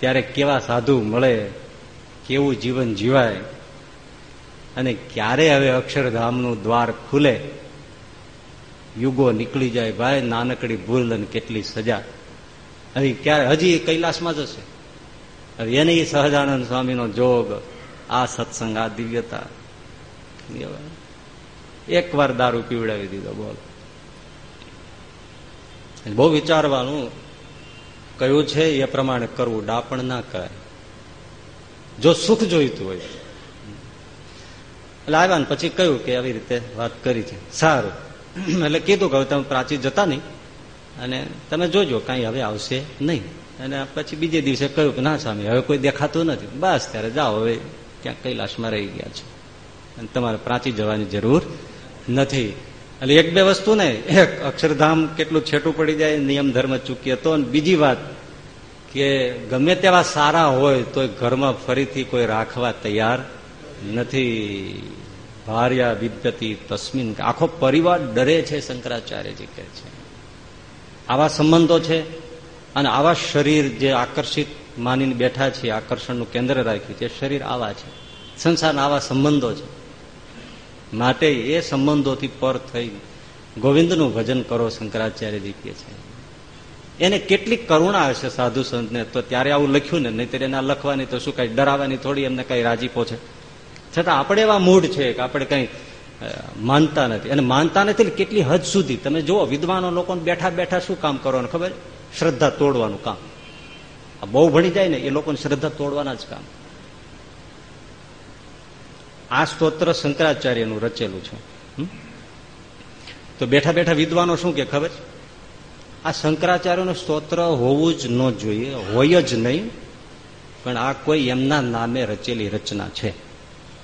ત્યારે કેવા સાધુ મળે, કેવું જીવન જીવાય, અને ક્યારે હવે અક્ષરધામનું દ્વાર ખુલે, યુગો નીકળી જાય ભાઈ, નાનકડી ભૂલ અને કેટલી સજા. હવે ક્યારે, હજી કૈલાસમાં જ હશે. હવે એને સહજાનંદ સ્વામીનો જોગ, આ સત્સંગ, આ દિવ્યતા. એક વાર દારૂ પીવડાવી દીધો, બોલ. બહુ વિચારવાનું કયું છે એ પ્રમાણે કરવું, ડાપણ ના કરાય. જો સુખ જોઈતું હોય. એટલે આવ્યા ને પછી કહ્યું કે આવી રીતે વાત કરી છે. સારું. એટલે કીધું કે હવે તમે પ્રાચી જતા નહીં. અને તમે જોજો, કાંઈ હવે આવશે નહીં. અને પછી બીજે દિવસે કહ્યું કે ના સ્વામી, હવે કોઈ દેખાતું નથી. બસ, ત્યારે જાઓ, હવે ક્યાંક કૈલાસમાં રહી ગયા છે. અને તમારે પ્રાચી જવાની જરૂર નથી. એટલે એક બે વસ્તુ ને એક અક્ષરધામ કેટલું છેટું પડી જાય, નિયમ ધર્મ ચૂકીએ તો. બીજી વાત કે ગમે તેવા સારા હોય તો ઘરમાં ફરીથી કોઈ રાખવા તૈયાર નથી. ભાર્યા વિદ્યતી તસ્મિન. આખો પરિવાર ડરે છે, શંકરાચાર્યજી કહે છે. આવા સંબંધો છે અને આવા શરીર જે આકર્ષિત માનીને બેઠા છે, આકર્ષણનું કેન્દ્ર રાખ્યું છે, શરીર આવા છે. સંસારના આવા સંબંધો છે. માટે એ સંબંધોથી પર થઈ ગોવિંદનું ભજન કરો શંકરાચાર્યજી કે છે. એને કેટલી કરુણા હશે સાધુ સંતને, તો ત્યારે આવું લખ્યું ને નહીં એને લખવાની તો શું કઈ ડરાવવાની થોડી એમને કઈ રાજીપો છે છતાં આપણે એવા મૂડ છે કે આપણે કઈ માનતા નથી. અને માનતા નથી કેટલી હદ સુધી? તમે જુઓ, વિદ્વાનો લોકો બેઠા બેઠા શું કામ કરવાનું ખબર? શ્રદ્ધા તોડવાનું કામ. બહુ ભણી જાય ને, એ લોકોને શ્રદ્ધા તોડવાના જ કામ. આ સ્તોત્ર શંકરાચાર્યનું રચેલું છે તો બેઠા બેઠા વિદ્વાનો શું કે ખબર? આ શંકરાચાર્યનું સ્તોત્ર હોવું જ ન જોઈએ, હોય જ નહીં, પણ આ કોઈ એમના નામે રચેલી રચના છે.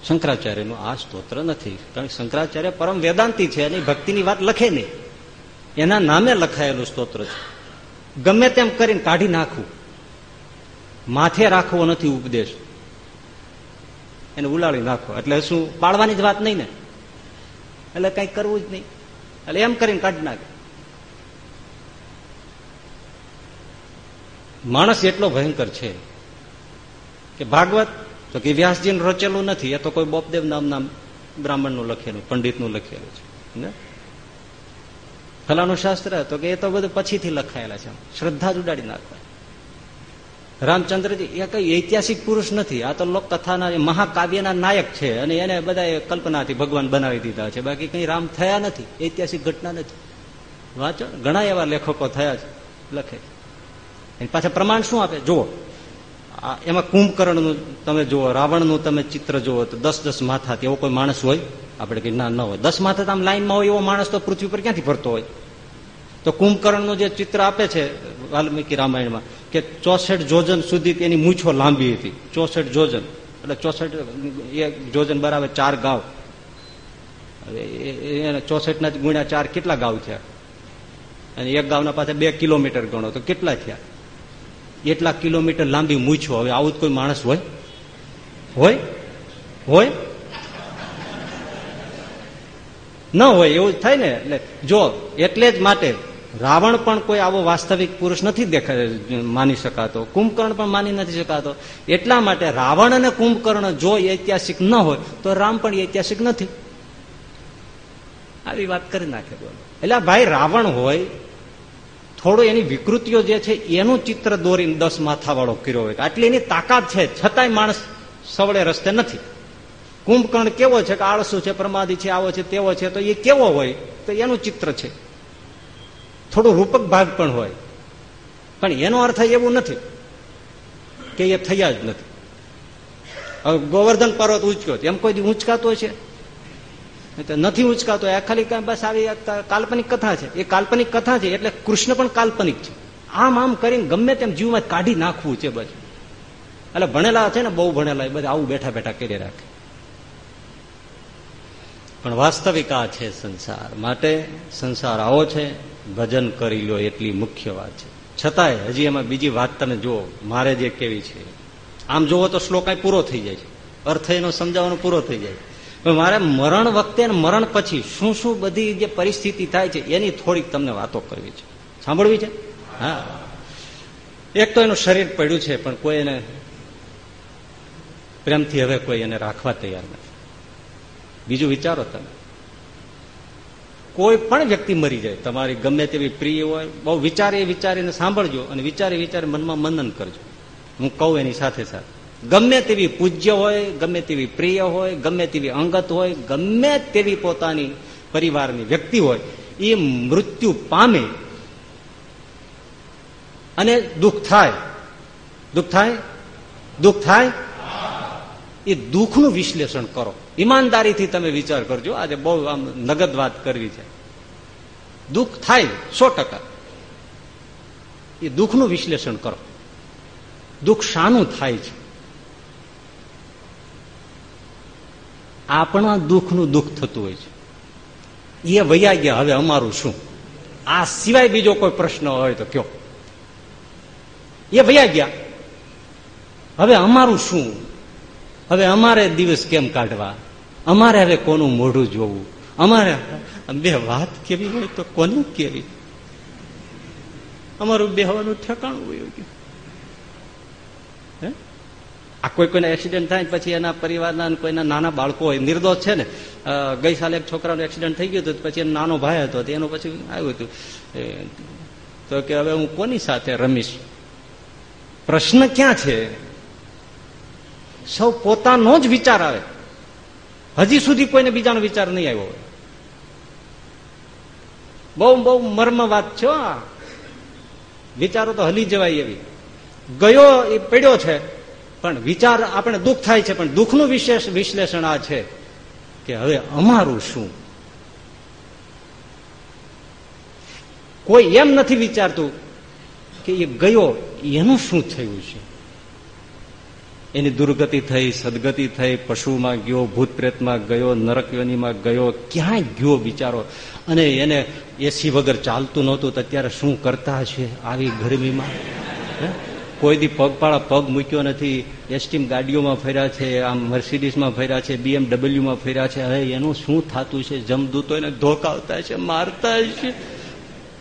શંકરાચાર્યનું આ સ્તોત્ર નથી, કારણ કે શંકરાચાર્ય પરમ વેદાંતિ છે અને ભક્તિની વાત લખે નહીં. એના નામે લખાયેલું સ્તોત્ર છે. ગમે તેમ કરીને કાઢી નાખવું માથે રાખવો નથી ઉપદેશ. એને ઉલાળી નાખો. એટલે શું? પાડવાની જ વાત નહીં ને? એટલે કઈ કરવું જ નહીં. એટલે એમ કરીને કાઢી નાખે. માણસ એટલો ભયંકર છે કે ભાગવત, તો કે વ્યાસજીને રચેલું નથી, એ તો કોઈ બોપદેવ નામના બ્રાહ્મણનું લખેલું, પંડિતનું લખેલું છે. ને? ફલાનું શાસ્ત્ર તો કે એ તો બધું પછીથી લખાયેલા છે. શ્રદ્ધા જ ઉડાડી નાખવા રામચંદ્રજી, એ કઈ ઐતિહાસિક પુરુષ નથી. આ તો લોક કથાના મહાકાવ્યના નાયક છે અને એને બધા કલ્પનાથી ભગવાન બનાવી દીધા છે. બાકી કઈ રામ થયા નથી. ઐતિહાસિક ઘટના નથી. વાંચો, ઘણા એવા લેખકો થયા છે, લખે. એની પાછા પ્રમાણ શું આપે? જુઓ. એમાં કુંભકર્ણનું તમે જુઓ, રાવણનું તમે ચિત્ર જુઓ, તો દસ દસ માથા એવો કોઈ માણસ હોય, આપણે કઈ ના ન હોય. દસ માથા આમ લાઈનમાં હોય એવો માણસ તો પૃથ્વી પર ક્યાંથી ફરતો હોય? તો કુંભકર્ણનું જે ચિત્ર આપે છે વાલ્મીકી રામાયણમાં કે ચોસઠ જોજન સુધી એની મૂછો લાંબી હતી. ચોસઠ જોજન. એટલે ચોસઠ એક જોજન બરાબર ચાર ગાવ. ચોસઠ ના ગુણ્યા ચાર કેટલા ગાવ થયા? અને એક ગાવના પાસે બે કિલોમીટર ગણો. તો કેટલા થયા? એટલા કિલોમીટર લાંબી મૂછો. હવે આવું જ કોઈ માણસ હોય? હોય? હોય? ન હોય, એવું થાય ને? એટલે જો, એટલે જ માટે રાવણ પણ કોઈ આવો વાસ્તવિક પુરુષ નથી દેખાય માની શકાતો, કુંભકર્ણ પણ માની નથી શકાતો. એટલા માટે રાવણ અને કુંભકર્ણ જો ઐતિહાસિક ન હોય, તો રામ પણ ઐતિહાસિક નથી. આવી વાત કરી નાખે બોલો. એટલે ભાઈ રાવણ હોય, થોડો એની વિકૃતિઓ જે છે, એનું ચિત્ર દોરીને દસ માથાવાળો કર્યો હોય. આટલી એની તાકાત છે, છતાંય માણસ સવળે રસ્તે નથી. કુંભકર્ણ કેવો છે કે આળસુ છે, પ્રમાદી છે, આવો છે, તેવો છે, તો એ કેવો હોય, તો એનું ચિત્ર છે. થોડું રૂપક ભાગ પણ હોય. પણ એનો અર્થ એવું નથી કે એ થયા જ નથી. હવે ગોવર્ધન પર્વત ઉંચક્યો એમ કોઈ ઉંચકાતો છે? નથી ઉંચકાતો આ ખાલી બસ આવી કાલ્પનિક કથા છે. એ કાલ્પનિક કથા છે એટલે કૃષ્ણ પણ કાલ્પનિક છે. આમ આમ કરીને ગમે તેમ જીવમાં કાઢી નાખવું છે બસ એટલે ભણેલા છે ને બહુ ભણેલા બધા આવું બેઠા બેઠા કરી રાખે. પણ વાસ્તવિક આ છે સંસાર. માટે સંસાર આવો છે. ભજન કરી લો એટલી મુખ્ય વાત છે. છતાંય હજી એમાં બીજી વાત તમે જુઓ, મારે જે કેવી છે. આમ જુઓ તો શ્લોક પૂરો થઈ જાય છે. અર્થ એનો સમજાવવાનો પૂરો થઈ જાય પણ મારે મરણ વખતે મરણ પછી શું શું બધી જે પરિસ્થિતિ થાય છે, એની થોડીક તમને વાતો કરવી છે. સાંભળવી છે? હા. એક તો એનું શરીર પડ્યું છે, પણ કોઈ એને પ્રેમથી હવે કોઈ એને રાખવા તૈયાર નથી. બીજું વિચારો તમે. કોઈ પણ વ્યક્તિ મરી જાય, તમારી ગમે તેવી પ્રિય હોય, બહુ વિચારે વિચારીને સાંભળજો અને વિચારે વિચારે મનમાં મનન કરજો. હું કહું એની સાથે સાથે. ગમે તેવી પૂજ્ય હોય, ગમે તેવી પ્રિય હોય, ગમે તેવી અંગત હોય, ગમે તેવી પોતાની પરિવારની વ્યક્તિ હોય, એ મૃત્યુ પામે અને દુઃખ થાય. દુઃખ થાય? દુઃખ થાય? એ દુઃખનું વિશ્લેષણ કરો. ઈમાનદારીથી તમે વિચાર કરજો. આજે બહુ આમ નગદ વાત કરવી છે. દુઃખ થાય સો ટકા. એ દુઃખનું વિશ્લેષણ કરો. દુઃખ શાનું થાય છે. આપણા દુઃખનું દુઃખ થતું હોય છે. એ વૈયા ગયા, હવે અમારું શું? આ સિવાય બીજો કોઈ પ્રશ્ન હોય તો કયો? એ વૈયા ગયા. હવે અમારું શું? હવે અમારે દિવસ કેમ કાઢવા? અમારે હવે કોનું મોઢું જોવું? અમારે બે વાત કેવી હોય તો કોને કેવી? અમારું બેહવાનું ઠેકાણું હોય ગયું આ કોઈ કોઈને એક્સિડન્ટ થાય પછી એના પરિવારના કોઈના નાના બાળકો હોય, નિર્દોષ છે ને? ગઈ સાલે એક છોકરાનો એક્સિડન્ટ થઈ ગયો હતો, પછી એનો નાનો ભાઈ હતો એનો પછી આવ્યું હતું. તો કે હવે હું કોની સાથે રમીશ? પ્રશ્ન ક્યાં છે? સૌ પોતાનો જ વિચાર આવે. હજી સુધી કોઈને બીજાનો વિચાર નહીં આવ્યો બહુ બહુ મર્મ વાત છો વિચારો તો હલી જવાય એવી. ગયો એ પડ્યો છે, પણ વિચાર આપણે દુઃખ થાય છે, પણ દુઃખનું વિશેષ વિશ્લેષણ આ છે કે હવે અમારું શું? કોઈ એમ નથી વિચારતું કે એ ગયો, એનું શું થયું છે? એની દુર્ગતિ થઈ, સદગતિ થઈ, પશુમાં ગયો ભૂત પ્રેતમાં ગયો, નરકયોનીમાં ગયો, ક્યાંય ગયો બિચારો અને એને એસી વગર ચાલતું નહોતું, તો અત્યારે શું કરતા છે આવી ગરમીમાં? કોઈ દી પગપાળા પગ મૂક્યો નથી, એસટીમ ગાડીઓમાં ફર્યા છે, આમ મર્સિડીઝમાં ફર્યા છે બીએમડબલ્યુમાં ફર્યા છે, હવે એનું શું થતું છે? જમદૂતો એને ધોકાવતા છે મારતા છે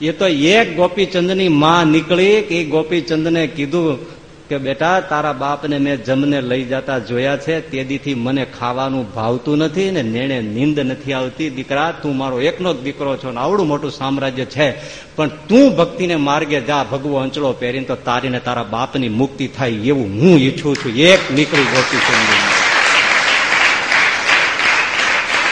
એ તો એક ગોપીચંદની માં નીકળી, કે ગોપીચંદને કીધું કે બેટા, તારા બાપને મેં જમને લઈ જતા જોયા છે તે દીથી મને ખાવાનું ભાવતું નથી ને નેણે નીંદ નથી આવતી. દીકરા, તું મારો એકનો જ દીકરો છો ને આવડું મોટું સામ્રાજ્ય છે. પણ તું ભક્તિને માર્ગે જા, ભગવો અંચળો પહેરીને તો તારીને તારા બાપની મુક્તિ થાય એવું હું ઈચ્છું છું. એક નીકળી ગોપીચંદ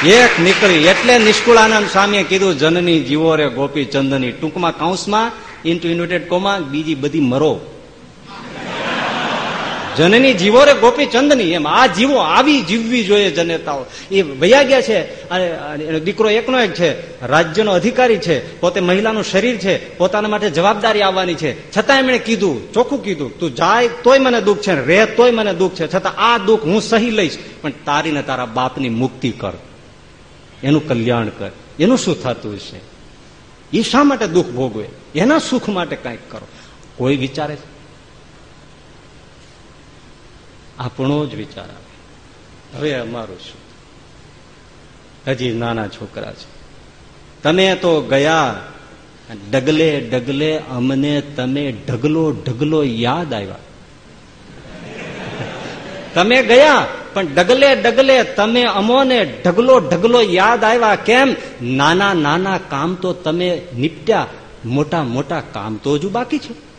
એક નીકળી. એટલે નિષ્કુળાનંદ સ્વામીએ કીધું, જનની જીવો રે ગોપીચંદની ટૂંકમાં કાઉન્સમાં ઇન્ટુ યુનિટેડ કોમાં બીજી બધી મરો. જનની જીવો રે ગોપીચંદની એમ આ જીવો આવી જીવવી જોઈએ જનેતાઓ. એ વયા ગયા છે. અને દીકરો એકનો એક છે. રાજ્યનો અધિકારી છે. પોતે મહિલાનું શરીર છે. પોતાના માટે જવાબદારી આવવાની છે. છતાં એમણે કીધું, ચોખ્ખું કીધું, તું જાય તોય મને દુઃખ છે રે તોય મને દુઃખ છે. છતાં આ દુઃખ હું સહી લઈશ. પણ તારીને તારા બાપની મુક્તિ કર. એનું કલ્યાણ કર. એનું શું થતું છે? એ શા માટે દુઃખ ભોગવે? એના સુખ માટે કંઈક કરો. કોઈ વિચારે છે? આપણો જ વિચાર આવે હવે અમારું શું? હજી નાના છોકરા છે. તમે તો ગયા ડગલે ડગલે અમને તમે ઢગલો ઢગલો યાદ આવ્યા. તમે ગયા, પણ ડગલે ડગલે તમે અમોને ઢગલો ઢગલો યાદ આવ્યા. કેમ? નાના નાના કામ તો તમે નિપટ્યા, મોટા મોટા કામ તો હજુ બાકી છે.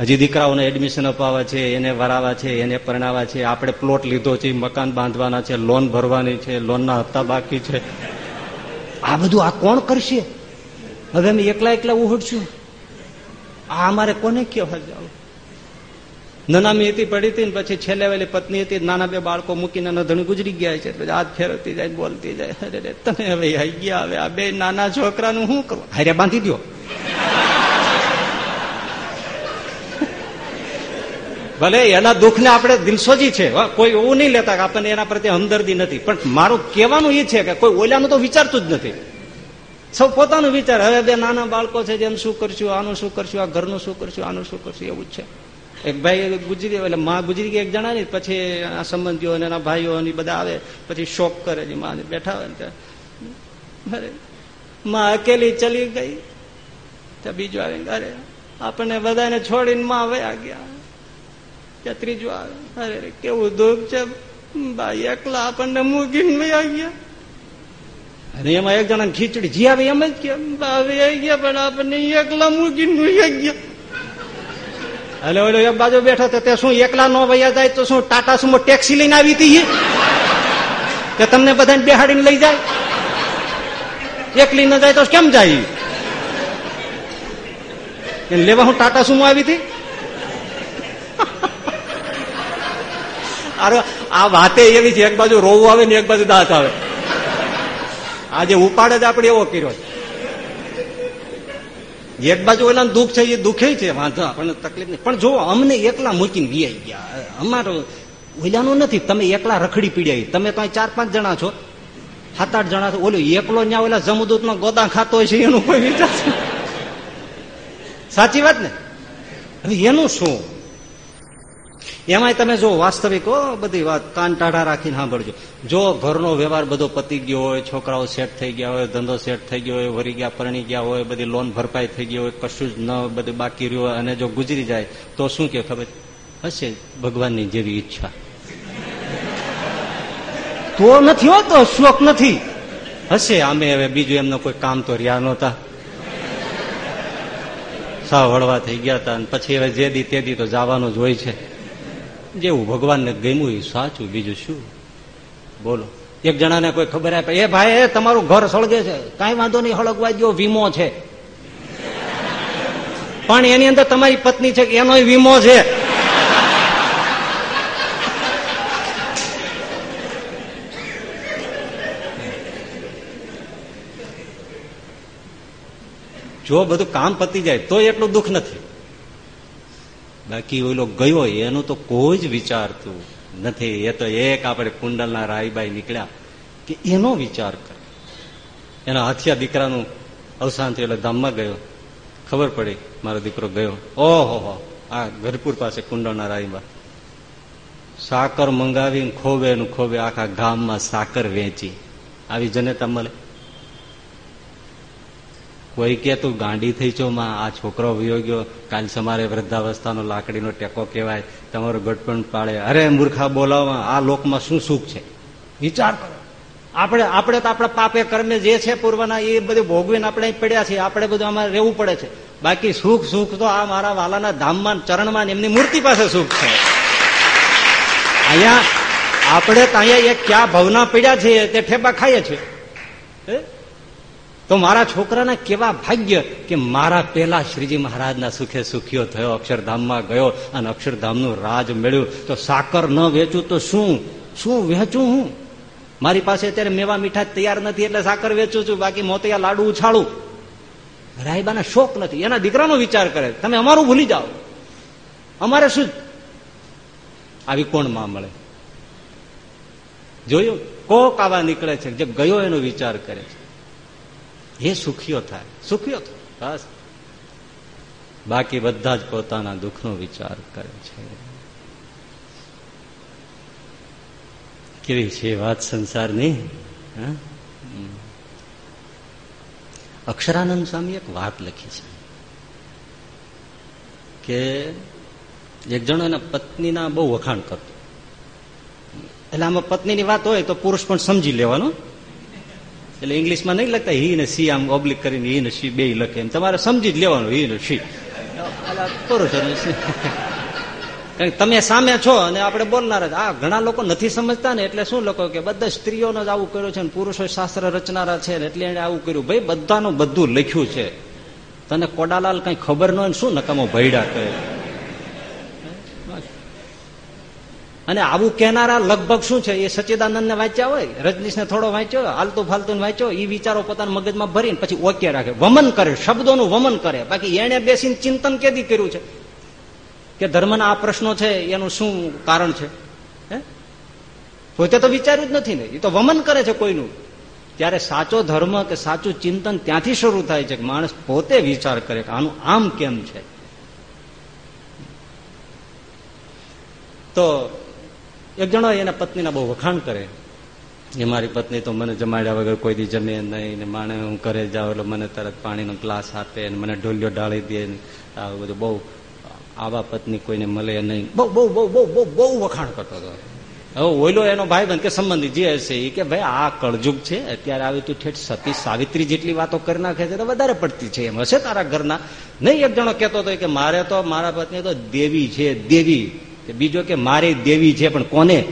હજી દીકરાઓને એડમિશન અપાવવા છે, એને વરાવા છે, એને પરણાવવા છે, આપણે પ્લોટ લીધો છે, મકાન બાંધવાના છે લોન ભરવાની છે લોનના હપ્તા બાકી છે. આ બધું આ કોણ કરશે? હવે અમે એકલા એકલા ઉહડશું. આ અમારે કોને કહેવા જાવ? નનામી હતી, પડી હતી ને પછી છેલ્લે વેલી પત્ની હતી, નાના બે બાળકો મૂકીને નધણી ગુજરી ગયા છે, એટલે હાથ ફેરવતી જાય બોલતી જાય. અરે તમે હવે આવી ગયા, હવે આ બે નાના છોકરાનું શું કરો હારે બાંધી દો ભલે એના દુઃખને આપણે દિલસોજી છે કોઈ એવું નહીં લેતા આપણને એના પ્રત્યે હમદર્દી નથી. પણ મારું કહેવાનું એ છે કે કોઈ ઓલાનું તો વિચારતું જ નથી. સૌ પોતાનું વિચાર, હવે બે નાના બાળકો છે જેમ શું કરશું, આનું શું કરશું, આ ઘરનું શું કરશું, આનું શું કરશું, એવું જ છે. એક ભાઈ ગુજરી એટલે માં ગુજરી ગઈ, એક જણા ને પછી આ સંબંધીઓ અને એના ભાઈઓ ને બધા આવે, પછી શોક કરે છે, માં બેઠા હોય ને માં અકેલી ચલી ગઈ બીજું આવે અરે આપણને બધાને છોડીને માં વયા ગયા. ત્યાં ત્રીજું આવે અરે કેવું દુઃખ છે. ભાઈ, એકલા આપણને મૂકીને આવી ગયા. અને એમાં એક જણા ખીચડી જી આવે એમ જ કે આવી ગયા, પણ આપણને એકલા મૂકીને ગયા. એટલે ઓલો એક બાજુ બેઠો તો તે શું, એકલા નો વૈયા જાય તો શું, ટાટા સુમો ટેક્સી લઈને આવી હતી કે તમને બધાને બેહાડીને લઈ જાય? એકલી ન જાય તો કેમ જાય? લેવા હું ટાટા સુમો આવી હતી? અરે, આ વાતે એવી છે, એક બાજુ રોવું આવે ને એક બાજુ દાંત આવે. આજે ઉપાડે જ આપણે એવો કર્યો એક બાજુ ઓલા દુઃખ છે, એ દુઃખે છે, વાંધો, આપણને તકલીફ નહીં. પણ જો અમને એકલા મૂકીને વીઆઈ ગયા અમારો ઓલાનું નથી, તમે એકલા રખડી પીડ્યા તમે તો ચાર પાંચ જણા છો. સાત આઠ જણા છો. ઓલો એકલો ત્યાં ઓલા જમદૂત નો ગોદા ખાતો હોય છે, એનું કોઈ વિચાર સાચી વાત ને? હવે એનું શું? એમાંય તમે જો વાસ્તવિક બધી વાત કાન ટાઢા રાખીને સાંભળજો. જો ઘરનો વ્યવહાર બધો પતી ગયો હોય, છોકરાઓ સેટ થઈ ગયા હોય, ધંધો સેટ થઈ ગયો હોય, વરી ગયા, પરણી ગયા હોય, બધી લોન ભરપાઈ થઈ ગઈ હોય, કશું જ ન બધું બાકી રહ્યું હોય, અને જો ગુજરી જાય, તો શું કે ખબર? હશે ભગવાનની જેવી ઈચ્છા. તો નથી હોતો શોખ નથી. હશે આમે હવે બીજું એમનો કોઈ કામ તો રહ્યા નહોતા. સાવ હળવા થઈ ગયા હતા, અને પછી હવે જે દી તે દી તો જવાનું જ હોય છે. જેવું ભગવાનને ગમ્યું એ સાચું, બીજું શું? બોલો. એક જણાને કોઈ ખબર આપે, એ ભાઈ તમારું ઘર સળગે છે. કઈ વાંધો નહીં, હળગવા ગયો વીમો છે. પણ એની અંદર તમારી પત્ની છે કે એનો વીમો છે. જો બધું કામ પતી જાય, તો એટલું દુઃખ નથી. બાકી ઓલો ગયો, એનું તો કોઈ જ વિચારતું નથી. એ તો એક આપણે કુંડલના રાયબાઈ નીકળ્યા કે એનો વિચાર કરે. એના હાથિયા દીકરાનું અવસાન થયું, એટલે ધામમાં ગયો. ખબર પડી, મારો દીકરો ગયો. ઓહો હો, આ ગરપુર પાસે કુંડળના રાયબા. સાકર મંગાવીને ખોબે નું ખોબે આખા ગામમાં સાકર વેચી. આવી જનેતા મળે. કોઈ કે તું ગાંડી થઈ છો માં, આ છોકરો વયો ગયો, કાલ સમારે વૃદ્ધાવસ્થાનો લાકડીનો ટેકો કહેવાય, તમારો ગટપણ પાડે. અરે મૂર્ખા બોલાવવા આ લોકમાં શું સુખ છે? વિચાર કરો. આપણે આપણે તો આપણા પાપે કર્મે જે છે પૂર્વના, એ બધું ભોગવીને આપણે પડ્યા છીએ. આપણે બધું આમાં રહેવું પડે છે. બાકી સુખ સુખ તો આ મારા વાલાના ધામમાં, ચરણમાં એમની મૂર્તિ પાસે સુખ છે. અહીંયા, આપણે તો અહીંયા એક ક્યાં ભવના પડ્યા છીએ, તે ઠેબા ખાઈએ છીએ. તો મારા છોકરાના કેવા ભાગ્ય કે મારા પેલા શ્રીજી મહારાજના સુખે સુખીઓ થયો, અક્ષરધામમાં ગયો અને અક્ષરધામનું રાજ મેળ્યું. તો સાકર ન વેચું તો શું? શું વેચું હું? મારી પાસે અત્યારે મેવા મીઠા તૈયાર નથી એટલે સાકર વેચું છું, બાકી મોતિયા લાડુ ઉછાળું. રાયબાને શોખ નથી. એના દીકરાનો વિચાર કરે. તમે અમારું ભૂલી જાઓ. અમારે શું? આવી કોણમાં મળે? જોયું? કોક આવા નીકળે છે જે ગયો એનો વિચાર કરે છે. એ સુખીઓ થાય. સુખીઓ થાય. બસ. બાકી બધા જ પોતાના દુઃખનો વિચાર કરે છે. કેવી છે વાત સંસારની? અક્ષરાનંદ સ્વામી એક વાત લખી છે કે એક જણો એના પત્નીના બહુ વખાણ કરતો. એટલે આમાં પત્નીની વાત હોય તો પુરુષ પણ સમજી લેવાનો. એટલે ઇંગ્લિશમાં નહીં લખતા હી ને સી આમ ઓબ્લિક કરીને હી ને સી બે લખે એમ. તમારે સમજી જ લેવાનું હી ને સી. છો કારણ તમે સામે છો અને આપણે બોલનાર આ ઘણા લોકો નથી સમજતા ને, એટલે શું લોકો કે બધા સ્ત્રીઓનો જ આવું કર્યું છે ને, પુરુષો શાસ્ત્ર રચનારા છે ને, એટલે એને આવું કર્યું. ભાઈ, બધાનું બધું લખ્યું છે. તને કોડાલાલ કઈ ખબર ન શું નકામો ભયડા કરે અને આવું કહેનારા લગભગ શું છે? એ સચ્ચિદાનંદ ને વાંચ્યા હોય રજનીશ ને થોડો વાંચ્યો હાલતુ ફાલતું વાંચ્યો એ વિચારો પોતાના મગજમાં ભરીને પછી ઓકે રાખે. વમન કરે, શબ્દોનું વમન કરે. બાકી એને બેસીને ચિંતન કેદી કર્યું છે? કે ધર્મના આ પ્રશ્નો છે, એનું શું કારણ છે? પોતે તો વિચાર્યું જ નથી ને. એ તો વમન કરે છે કોઈનું. ત્યારે સાચો ધર્મ કે સાચું ચિંતન ત્યાંથી શરૂ થાય છે કે માણસ પોતે વિચાર કરે કે આનું આમ કેમ છે? તો એક જણો એના પત્નીના બહુ વખાણ કરે. એ મારી પત્ની તો મને જમાડ્યા વગર કોઈ દી જમે નહીં ને માણે હું ઘરે જાઉં એટલે મને તરત પાણીનો ગ્લાસ આપે ને મને ઢોલિયો ઢાળી દે આવું બધું. બહુ આવા પત્ની કોઈને મળે નહીં. બહુ બહુ બહુ બહુ બહુ બહુ વખાણ કરતો હતો. હવે ઓઈલો એનો ભાઈ બંધ કે સંબંધી જે હશે એ કે ભાઈ આ કળજુગ છે, અત્યારે આવી તું ઠેઠ સતી સાવિત્રી જેટલી વાતો કરી નાખે છે તો વધારે પડતી છે એમ હશે તારા ઘરના? નહીં એક જણો કહેતો હતો કે મારે તો, મારા પત્ની તો દેવી છે, દેવી. બીજો કે મારી દેવી છે, પણ કોને?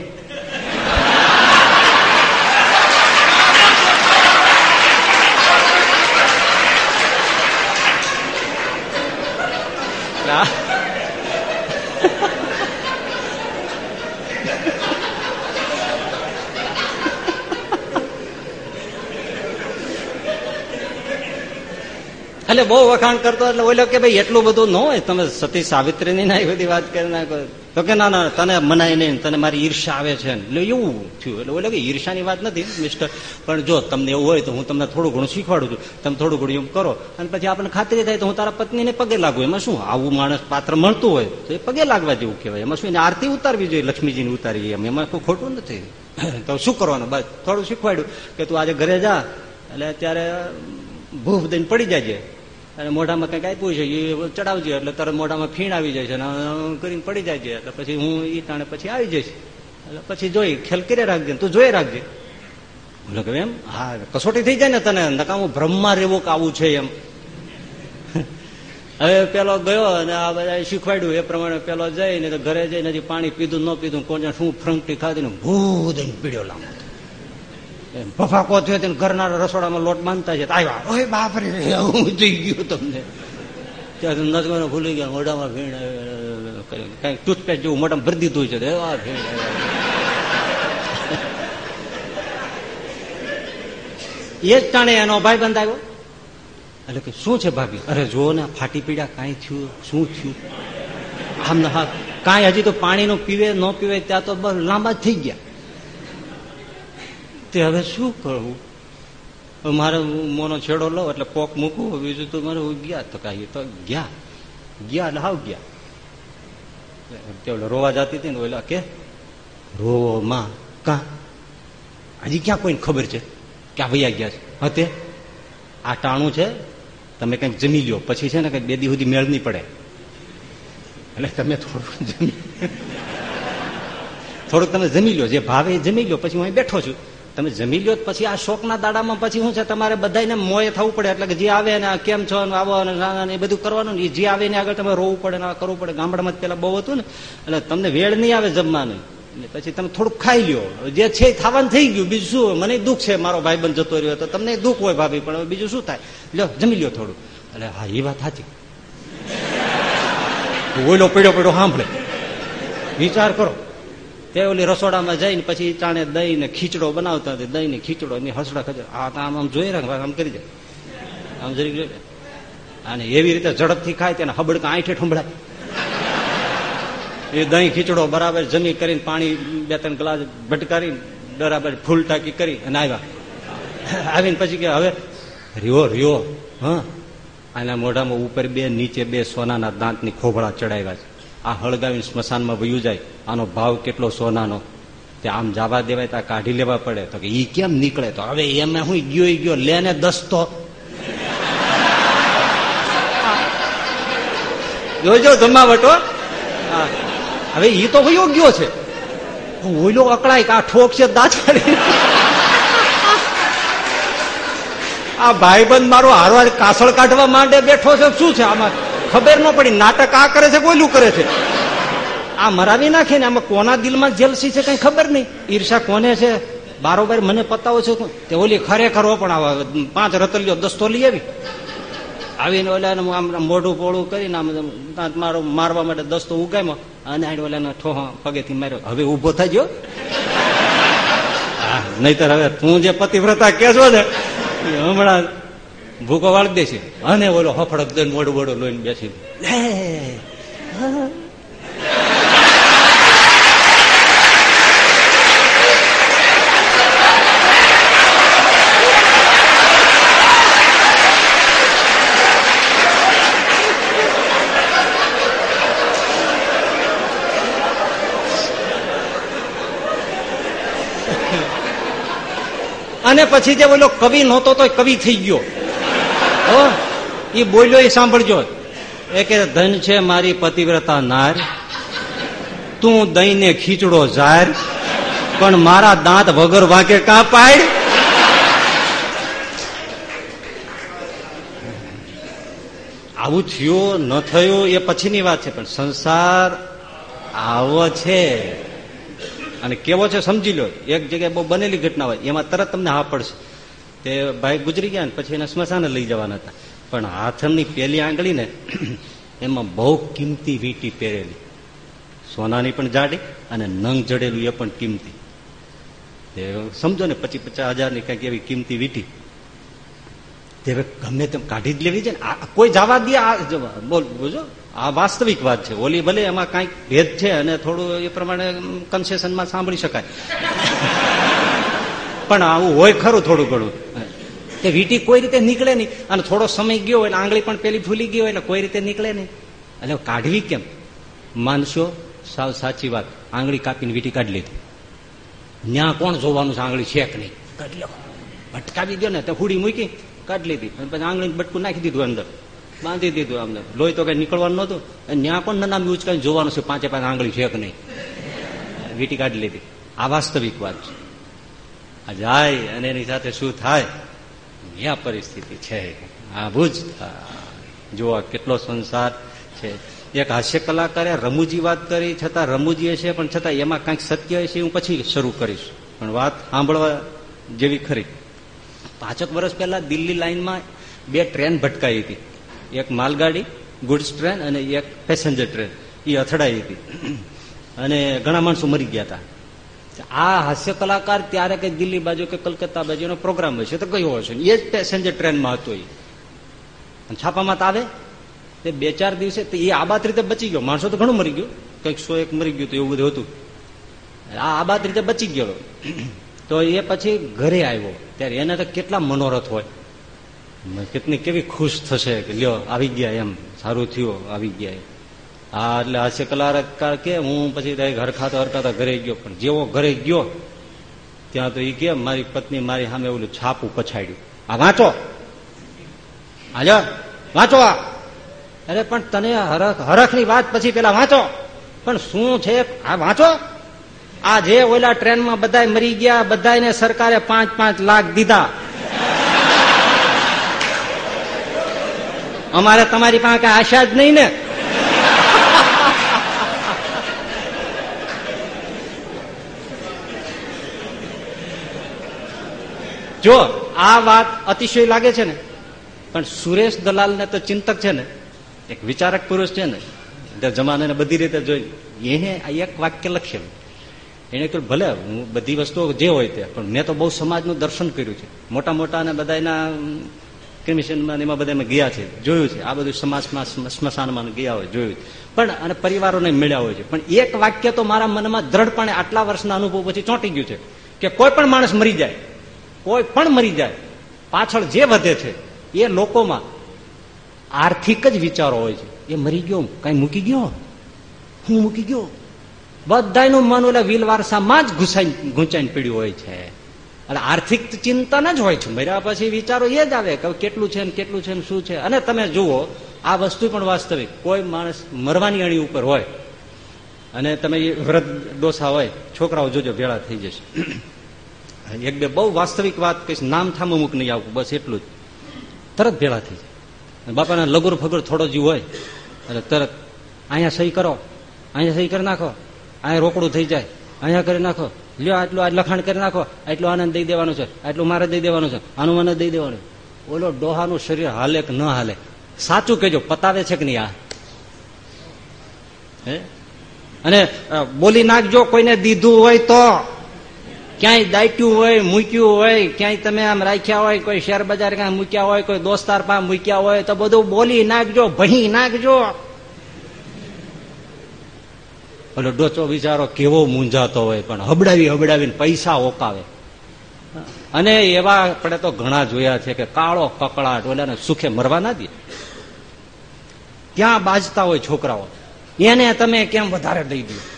એટલે બહુ વખાણ કરતો એટલે ઓલો કે ભાઈ, એટલું બધું ન હોય. તમે સતી સાવિત્રીની ના એ બધી વાત કરી નાખો. તો કે ના ના, તને મનાય નહીં, તને મારી ઈર્ષા આવે છે. એટલે એવું થયું. એટલે ઓલો કે ઈર્ષાની વાત નથી, મિસ્ટર. પણ જો તમને એવું હોય તો હું તમને થોડું ઘણું શીખવાડું છું. તમે થોડું ઘણું એમ કરો. અને પછી આપણને ખાતરી થાય તો હું તારા પત્નીને પગે લાગુ. એમાં શું? આવું માણસ પાત્ર મળતું હોય તો એ પગે લાગવા જેવું કહેવાય. એમાં શું? એને આરતી ઉતારવી જોઈએ, લક્ષ્મીજીને ઉતારી એમ. એમાં કોઈ ખોટું નથી. તો શું કરવાનું? બસ, થોડું શીખવાડ્યું કે તું આજે ઘરે જા. એટલે અત્યારે ભૂખ દઈને પડી જાય અને મોઢામાં કંઈક આપ્યું છે, એ ચડાવજો એટલે તરત મોઢામાં ફીણ આવી જાય છે અને કરીને પડી જાય છે. એટલે પછી હું એ ટાણે પછી આવી જઈશ. એટલે પછી જોઈ ખેલ કરે રાખજે તું જોઈ રાખજે. બોલો કે એમ? હા કસોટી થઈ જાય ને તને, નકામું બ્રહ્મા રહેવું કે આવું છે એમ. હવે પેલો ગયો અને આ બધા શીખવાડ્યું. એ પ્રમાણે પેલો જઈને ઘરે જઈને પાણી પીધું ન પીધું, કોને શું ફ્રંકટી ખાધી ને ભૂ દઈને પીડ્યો લાંબો. ભફાકો થયો તેને ઘરના રસોડામાં લોટ બાંધતા છે આવ્યા ઓય બાપરે હું થઈ ગયું તમને. ત્યાં નજવાનો ભૂલી ગયા મોઢામાં ભીણ કઈ ટૂથપેસ્ટ જેવું મોઢામાં ભરી દીધું છે. એવા ભીણ એ જ ટાણે એનો ભાઈ બંધ આવ્યો. એટલે કે શું છે ભાભી? અરે જો ને ફાટી પીડા કાંઈ થયું? શું થયું? આમ હા કાંઈ હજી તો પાણીનું પીવે ન પીવે ત્યાં તો બસ લાંબા થઈ ગયા. તે હવે શું કરવું? મારે મોનો છેડો લો એટલે પોક મૂકવું બીજું તો મારે ગયા તો કાંઈ. તો ગયા. ગયા એટલે હાવ ગયા. તે રોવા જતી હતી ને, ઓલા કે, રોવો માં, કા? હજી ક્યાં કોઈને ખબર છે ક્યાં ભૈયા ગયા છે? હતે આ ટાણું છે? તમે કંઈક જમી લ્યો. પછી છે ને કંઈક બે દી સુધી મેળ નહીં પડે. એટલે તમે થોડું જમી થોડુંક તમે જમી લો જે ભાવે જમી લો પછી હું અહીં બેઠો છું. તમે જમી લો પછી આ શોકના દાડામાં પછી શું છે? તમારે બધાને મોએ થવું પડે. એટલે કે જે આવે ને કેમ છો ને આવો અને એ બધું કરવાનું ને જે આવે ને આગળ તમે રોવું પડે ને કરવું પડે. ગામડામાં પેલા બહુ હતું ને. એટલે તમને વેળ નહીં આવે જમવાનું. પછી તમે થોડુંક ખાઈ લ્યો. જે છે થવાનું થઈ ગયું. બીજું શું? મને દુઃખ છે. મારો ભાઈ બંધ જતો રહ્યો તો તમને દુઃખ હોય ભાભી, પણ બીજું શું થાય? લ્યો, જમી લ્યો થોડું એટલે હા, એ વાત સાચી. ઓઈલો પડ્યો પડ્યો સાંભળે. વિચાર કરો. તે ઓલી રસોડામાં જઈને પછી ચાણે દહીં ને ખીચડો બનાવતા હતા. દહીં ને ખીચડો ની હસડા ખજર. આ આમ આમ જોઈ રાખ આમ કરી જાય આમ જરી અને એવી રીતે ઝડપથી ખાય તેને હબડકા આઠે ઠંભળાય. એ દહીં ખીચડો બરાબર જમી કરીને પાણી બે ત્રણ ગ્લાસ ભટકારી બરાબર ફૂલ ટાંકી કરી અને આવ્યા. આવીને પછી કે હવે રિયો રિયો હા. આના મોઢામાં ઉપર બે, નીચે બે સોનાના દાંતની ખોભળા ચડાવ્યા છે. આ હળગાવીને સ્મશાનમાં વયું જાય, આનો ભાવ કેટલો સોનાનો? તે આમ જવા દેવાય તો કાઢી લેવા પડે. તો કે, ઈ કેમ નીકળે? તો હવે એમ હું ગયો ગયો, લેને દસતો જોજો જમાવટો હવે ઈ તો ભાઈ યોગ્યો છે. ઓઈલો અકળાય કે આ ઠોક છે દાંત આ ભાઈબંધ મારો હારો કાસળ કાઢવા માંડે બેઠો છે, શું છે આમાં? ખબર ન પડી નાટક આ કરે છે બોલું કરે છે? આ મરાવી નાખે ને આમાં કોના દિલમાં જેલસી છે કઈ ખબર નહીં? ઈર્ષા કોને છે? બારોબાર મને પતાવો છે તે ઓલી ખરેખર પણ આવે પાંચ રતલીઓ દસ્તો લઈ આવી. આવીને ઓલાને આમ મોઢું પોળું કરીને આમ મારો મારવા માટે દસ્તો ઉગામ્યો અને આને ઓલાને ઠોહ પગેથી માર્યો. હવે ઊભો હા, નહીતર હવે તું જે પતિવ્રતા કે છો ને હમણાં ભૂકો વાળી દેશે. અને ઓલો હફડક દઈને મોડું મોડું લોહીને બેસી અને પછી જે ઓલો કવિ નહોતો તો કવિ થઈ ગયો. હો એ બોલ્યો એ સાંભળજો. એ કે, ધન છે મારી પતિવ્રતા નાર. તું દઈને ખીચડો જાર પણ મારા દાંત વગર વાંકે કા પાડ આવું થયું, ન થયું, એ પછીની વાત છે. પણ સંસાર આવો છે. અને કેવો છે સમજી લો, એક જગ્યાએ બહુ બનેલી ઘટના હોય, એમાં તરત તમને હા પડશે. તે ભાઈ ગુજરી ગયા ને પછી એને સ્મશાને લઈ જવાના હતા. પણ હાથની પેલી આંગળી ને એમાં બહુ કિંમતી વીંટી પહેરેલી. સોનાની પણ જાડી અને નંગ જડેલું એ પણ કિંમતી. સમજો ને પચીસ પચાસ હજારની કંઈક એવી કિંમતી વીંટી. તે ગમે તેમ કાઢી જ લેવી છે ને. કોઈ જવા દે, આ બોલ બોજો આ વાસ્તવિક વાત છે. ઓલી ભલે એમાં કાંઈક ભેદ છે અને થોડું એ પ્રમાણે કન્સેશનમાં સાંભળી શકાય. પણ આવું હોય ખરું થોડું ઘણું. તે વીટી કોઈ રીતે નીકળે નહીં. અને થોડો સમય ગયો એટલે આંગળી પણ પેલી ફૂલી ગયો એટલે કોઈ રીતે નીકળે નહીં. એટલે કાઢવી કેમ? માનશો? સાવ સાચી વાત. આંગળી કાપીને વીટી કાઢી લીધી. ન્યા કોણ જોવાનું છે આંગળી છે કે નહીં? કાઢી લો. ભટકાવી દો ને તો હુડી મૂકી કાઢી લીધી. અને પછી આંગળી બટકું નાખી દીધું અંદર. બાંધી દીધું અમને લોહી તો કઈ નીકળવાનું અને ન્યા પણ નાના કરીને જોવાનું છે પાંચે પાંચ આંગળી છે કે નહીં. વીટી કાઢી લીધી. આ વાસ્તવિક વાત છે. જાય અને એની સાથે શું થાય? આ પરિસ્થિતિ છે. આવું જ જોવા કેટલો સંસાર છે. એક હાસ્ય કલાકારે રમૂજી વાત કરી, છતાં રમૂજી છે પણ છતાં એમાં કંઈક સત્ય છે હું પછી શરૂ કરીશ. પણ વાત સાંભળવા જેવી ખરી. પાંચક વર્ષ પહેલા દિલ્હી લાઇનમાં બે ટ્રેન ભટકાઈ હતી. એક માલગાડી, ગુડ્સ ટ્રેન અને એક પેસેન્જર ટ્રેન. એ અથડાઈ હતી. અને ઘણા માણસો મરી ગયા હતા. આ હાસ્ય કલાકાર ત્યારે કઈ દિલ્હી બાજુ કે કલકત્તા બાજુ એનો પ્રોગ્રામ હશે તો ગયો હશે એ જ પેસેન્જર ટ્રેનમાં હતો એ. છાપામાં તો આવે. તે બે ચાર દિવસે એ આબાદ રીતે બચી ગયો. માણસો તો ઘણું મરી ગયું. કંઈક સો એક મરી ગયું તો એવું બધું હતું. આ આબાદ રીતે બચી ગયો. તો એ પછી ઘરે આવ્યો. ત્યારે એને તો કેટલા મનોરથ હોય. કેટલી કેવી ખુશ થશે કે લ્યો, આવી ગયા એમ. સારું થયું, આવી ગયા. હા, એટલે આ કલાકાર કે હું પછી ઘર ખાતો હરખાતા ઘરે ગયો, પણ જેવો ઘરે ગયો, ત્યાં તો એ કે મારી પત્ની મારી સામે ઓલું છાપું પછાડ્યું. આ વાંચો. હાલો. વાંચો આ. અરે, પણ તને હરખ, હરખની વાત પછી પેલા વાંચો. પણ શું છે? આ વાંચો. આ જે ઓલા ટ્રેનમાં બધા મરી ગયા બધાને સરકારે પાંચ પાંચ લાખ દીધા. અમારે તમારી પાસે આશા જ નહીં ને. જો આ વાત અતિશય લાગે છે ને, પણ સુરેશ દલાલ ને તો ચિંતક છે ને, એક વિચારક પુરુષ છે ને જમાનાને બધી રીતે જોઈ, એને એક વાક્ય લખેલું એને કહ્યું ભલે, હું બધી વસ્તુઓ જે હોય તે, પણ મેં તો બહુ સમાજનું દર્શન કર્યું છે. મોટા મોટા અને બધા એના કમિશનમાં એમાં બધા ગયા છે, જોયું છે. આ બધું સમાજમાં સ્મ- સ્મશાનમાં ગયા હોય, જોયું પણ, અને પરિવારોને મળ્યા હોય છે. પણ એક વાક્ય તો મારા મનમાં દ્રઢપણે આટલા વર્ષના અનુભવ પછી ચોંટી ગયું છે કે કોઈ પણ માણસ મરી જાય. કોઈ પણ મરી જાય, પાછળ જે વધે છે, એ લોકોમાં આર્થિક જ વિચારો હોય છે. એ મરી ગયો, કઈ મૂકી ગયો? હું મૂકી ગયો? બધાનું મન ઓલા વિલ વારસામાં જ ઘુસાઈ ગુંચાઈને પીડ્યું હોય છે. એટલે આર્થિક ચિંતન જ હોય છે. મર્યા પછી વિચારો એ જ આવે કે કેટલું છે ને કેટલું છે ને શું છે. અને તમે જુઓ, આ વસ્તુ પણ વાસ્તવિક. કોઈ માણસ મરવાની અણી ઉપર હોય, અને તમે વ્રત ડોસા હોય, છોકરાઓ જોજો, ભેળા થઈ જશે. એક બે બહુ વાસ્તવિક વાત કહીશ, નામ થામ અમુક નહીં આવવું બસ એટલું જ. તરત ભેળા થઈ જાય. બાપાને લગુર ફગુર થોડો જીવ હોય, એટલે તરત અહીંયા સહી કરો, અહીંયા સહી કરી નાખો, અહીંયા રોકડું થઈ જાય, અહીંયા કરી નાખો, લ્યો આટલું આજ લખાણ કરી નાખો, આટલું આનંદ દઈ દેવાનું છે, આટલું મારે દઈ દેવાનું છે, આનું મને દઈ દેવાનું ઓલો ડોહાનું શરીર હાલે કે ન હાલે? સાચું કેજો પતાવે છે કે નહીં આ? હે? અને બોલી નાખજો, કોઈને દીધું હોય તો. ક્યાંય દાટ્યું હોય, મૂક્યું હોય, ક્યાંય તમે આમ રાખ્યા હોય, કોઈ શેર બજાર ક્યાંય મૂક્યા હોય, કોઈ દોસ્તાર પા મૂક્યા હોય, તો બધું બોલી નાખજો ભહી નાખજો. એટલે ડોચો બિચારો કેવો મૂંઝાતો હોય પણ હબડાવી હબડાવીને પૈસા ઓકાવે. અને એવા આપણે તો ઘણા જોયા છે કે કાળો કકળાટ ઓલાને સુખે મરવા ના દે. ત્યાં બાજતા હોય છોકરાઓ? એને તમે કેમ વધારે દઈ દો?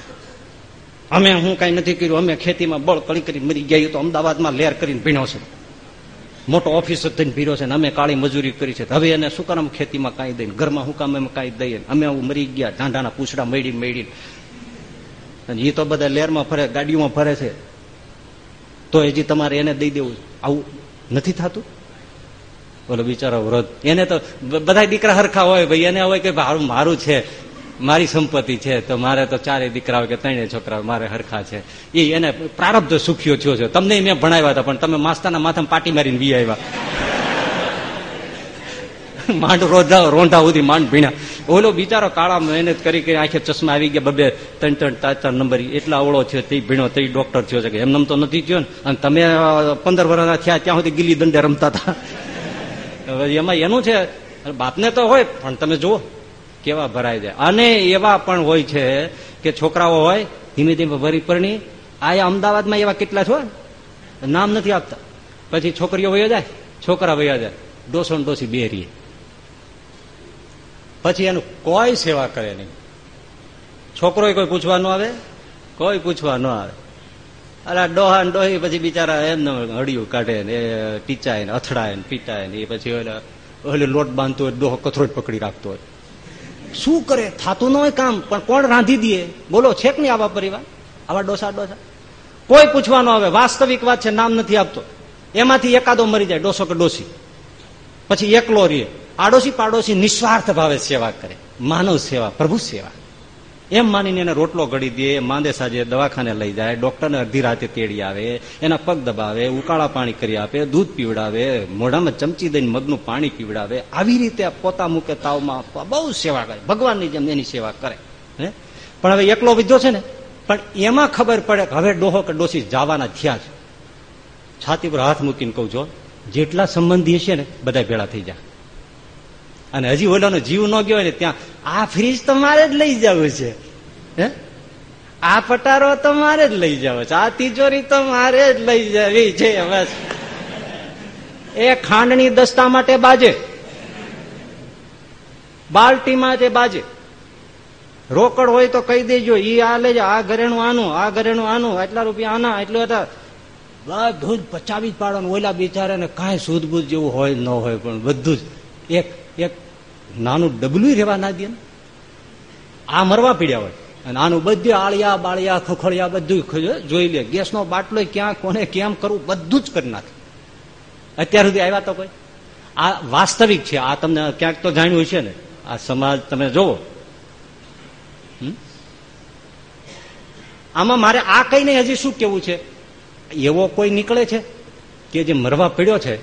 અમે હું કઈ નથી કર્યું, અમે ખેતીમાં બળ કળી કરી મરી ગયા તો અમદાવાદમાં લેર કરીને ભીણો છે. મોટો ઓફિસર થઈને ભીરો છે ને અમે કાળી મજૂરી કરી છે. હવે એને શું કામ ખેતીમાં કાંઈ દઈને, ઘરમાં શું કામ અમે કાંઈ દઈએ અમે મરી ગયા, ઢાંઢાના પૂછડા મેળી મેળી એ તો બધા લેરમાં ફરે, ગાડીઓમાં ફરે છે. તો હજી તમારે એને દઈ દેવું આવું નથી થતું? બોલો બિચારો વ્રત એને તો બધા દીકરા હરખા હોય, ભાઈ એને હોય કે મારું મારું છે. મારી સંપત્તિ છે, તો મારે તો ચારે દીકરા કે ત્રણે છોકરા મારે હરખા છે. એ એને પ્રારબ્ધ સુખ્યો થયો છે. તમને મેં ભણાવ્યા હતા, પણ તમે માસ્તાના માથામાં પાટી મારીને વી આવ્યા. માંડ રોધા રોંઢા સુધી માંડ ભીણા ઓલો બિચારો કાળા મહેનત કરી કરી આંખે ચશ્મા આવી ગયા, બબે ત્રણ ત્રણ ચાર ચાર નંબર એટલા ઓળો છે તે ભીણો તે ડોક્ટર થયો છે કે એમને તો નથી થયો ને. અને તમે પંદર વર્ષના થયા, ત્યાં સુધી ગીલી દંડે રમતા હતા. એમાં એનું છે, બાપને તો હોય, પણ તમે જુઓ. કેવા ભરાય જાય અને એવા પણ હોય છે કે છોકરાઓ હોય, ધીમે ધીમે ભરી પરણી આ અમદાવાદમાં એવા કેટલા છો? નામ નથી આપતા. પછી છોકરીઓ વયો જાય, છોકરા વયા જાય, ડોસો ડોસી બે રહીએ પછી એનું કોઈ સેવા કરે નહીં. છોકરો કોઈ પૂછવા ન આવે? કોઈ પૂછવા ન આવે. અરે ડોહા ને ડોહી, પછી બિચારા એમને હડિયું કાઢે ને ટીચાય ને, અથડાય ને, પીટાય ને, એ પછી ઓલે લોટ બાંધતો હોય, ડોહો કથરોટ પકડી રાખતો હોય. શું કરે? થતું ન હોય કામ, પણ કોણ રાંધી દે? બોલો, છે કે નહીં આવા પરિવાર? આવા ડોસા ડોસા? કોઈ પૂછવાનો આવે, વાસ્તવિક વાત છે, નામ નથી આપતો. એમાંથી એકાદો મરી જાય, ડોસો કે ડોસી. પછી એકલો રે આડોશી પાડોશી નિસ્વાર્થ ભાવે સેવા કરે. માનવ સેવા, પ્રભુ સેવા. એમ માનીને એને રોટલો ઘડી દે, માંદે સાજે દવાખાને લઈ જાય, ડોક્ટરને અડધી રાતે તેડી આવે, એના પગ દબાવે, ઉકાળા પાણી કરી આપે, દૂધ પીવડાવે, મોઢામાં ચમચી દઈને મગનું પાણી પીવડાવે, આવી રીતે પોતા મૂકે તાવમાં બહુ સેવા કરે, ભગવાનની જેમ એની સેવા કરે, હે? પણ હવે એકલો વિધો છે ને? પણ એમાં ખબર પડે કે હવે ડોહો કે ડોસી જવાના થયા છે. છાતી પર હાથ મૂકીને કહું છો, જેટલા સંબંધી હશે ને, બધા ભેળા થઈ જાય અને હજી ઓલાનો જીવ ન ગયો ને ત્યાં આ ફ્રીજ તમારે જ લઈ જવું છે. હે? આ પટારો તમારે જ લઈ જવો છે. આ તિજોરી તમારે જ લઈ જવી છે બસ. એ ખાંડની દસ્તા માટે બાજે. બાલટી માટે બાજે. રોકડ હોય તો કહી દેજો, ઈ આ લેજો, આ ઘરેણું આનું, આ ઘરેણું આનું, આટલા રૂપિયા આના એટલું હતા. બધું જ પચાવી જ પાડવાનું. ઓલા બિચારાને કાંઈ સૂદબૂદ જેવું હોય ન હોય પણ બધું જ. એક એક નાનું ડબલું રહેવા ના દે આ મરવા પીડ્યા હોય. અને આનું બધું આળિયા બાળિયા ખોખળિયા બધું જોઈ લે. ગેસનો બાટલો ક્યાં, કોને કેમ કરવું, બધું જ કરી નાખે. અત્યાર સુધી આવ્યા તો કોઈ? આ વાસ્તવિક છે. આ તમને ક્યાંક તો જાણ્યું છે ને. આ સમાજ તમે જોવો. આમાં મારે આ કઈ નહીં હજી શું કેવું છે? એવો કોઈ નીકળે છે? કે જે મરવા પીડ્યો છે?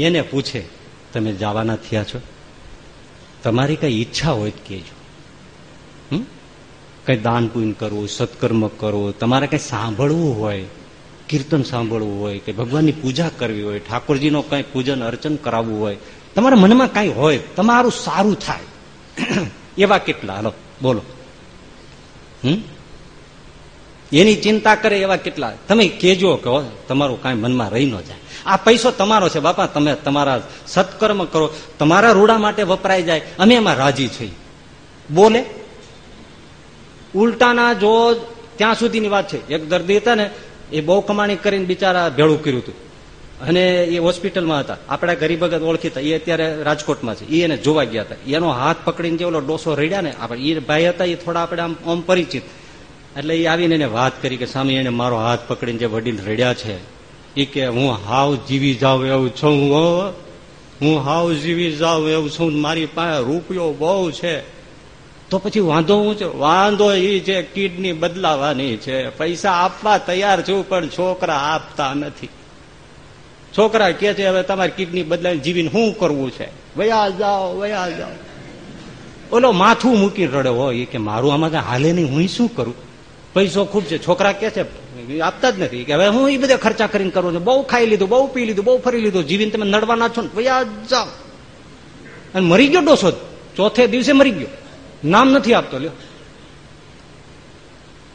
એને પૂછે, તમે જવાના થયા છો? તમારી કઈ ઈચ્છા હોય તો કેજો કઈ દાન પુણ્ય કરવું સત્કર્મ કરવો તમારે કઈ સાંભળવું હોય, કીર્તન સાંભળવું હોય, કે ભગવાનની પૂજા કરવી હોય, ઠાકોરજીનો કઈ પૂજન અર્ચન કરાવવું હોય, તમારા મનમાં કઈ હોય, તમારું સારું થાય. એવા કેટલા, હાલો, બોલો. હમ? એની ચિંતા કરે એવા કેટલા? તમે કેજો કે તમારું કાંઈ મનમાં રહી ન જાય. આ પૈસો તમારો છે, બાપા, તમે તમારા સત્કર્મ કરો, તમારા રૂડા માટે વપરાય જાય, અમે એમાં રાજી છીએ. બોલે? ઉલટાના જો ત્યાં સુધીની વાત છે. એક દર્દી હતા ને, એ બહુ કમાણી કરીને બિચારા ભેળું કર્યું હતું. અને એ હોસ્પિટલમાં હતા. આપણા ગરીબ ભગત ઓળખીતા. એ અત્યારે રાજકોટમાં છે. એ એને જોવા ગયા હતા. એનો હાથ પકડીને જે ઓલો ડોસો રેડ્યા ને, આપણે એ ભાઈ હતા, એ થોડા આપણે આમ આમ પરિચિત. એટલે એ આવીને એને વાત કરી કે, સામે, એને મારો હાથ પકડીને જે વડીલ રેડ્યા છે એ કે, હું હાવ જીવી જાઉં એવું છું, હું. હાવ જીવી જાઉં એવું છું, મારી પાસે રૂપિયો બહુ છે. તો પછી વાંધો હું છે? વાંધો એ છે, કિડની બદલાવાની છે. પૈસા આપવા તૈયાર છું, પણ છોકરા આપતા નથી. છોકરા કે છે, હવે તમારી કિડની બદલાવી જીવીને શું કરવું છે? વયા જાઓ વયા જાઓ. ઓલો માથું મૂકી રડે હોય કે, મારું આમાં હાલે નહીં, હું શું કરું? પૈસો ખૂબ છે. છોકરા કે છે આપતા જ નથી. કે હવે હું એ બધા ખર્ચા કરીને કરું છું. બહુ ખાઈ લીધું, બહુ પી લીધું, બહુ ફરી લીધું. જીવીને તમે નડવાના છો ને વયા જાઓ. અને મરી ગયો ડોસો ચોથે દિવસે મરી ગયો. નામ નથી આપતો, લ્યો.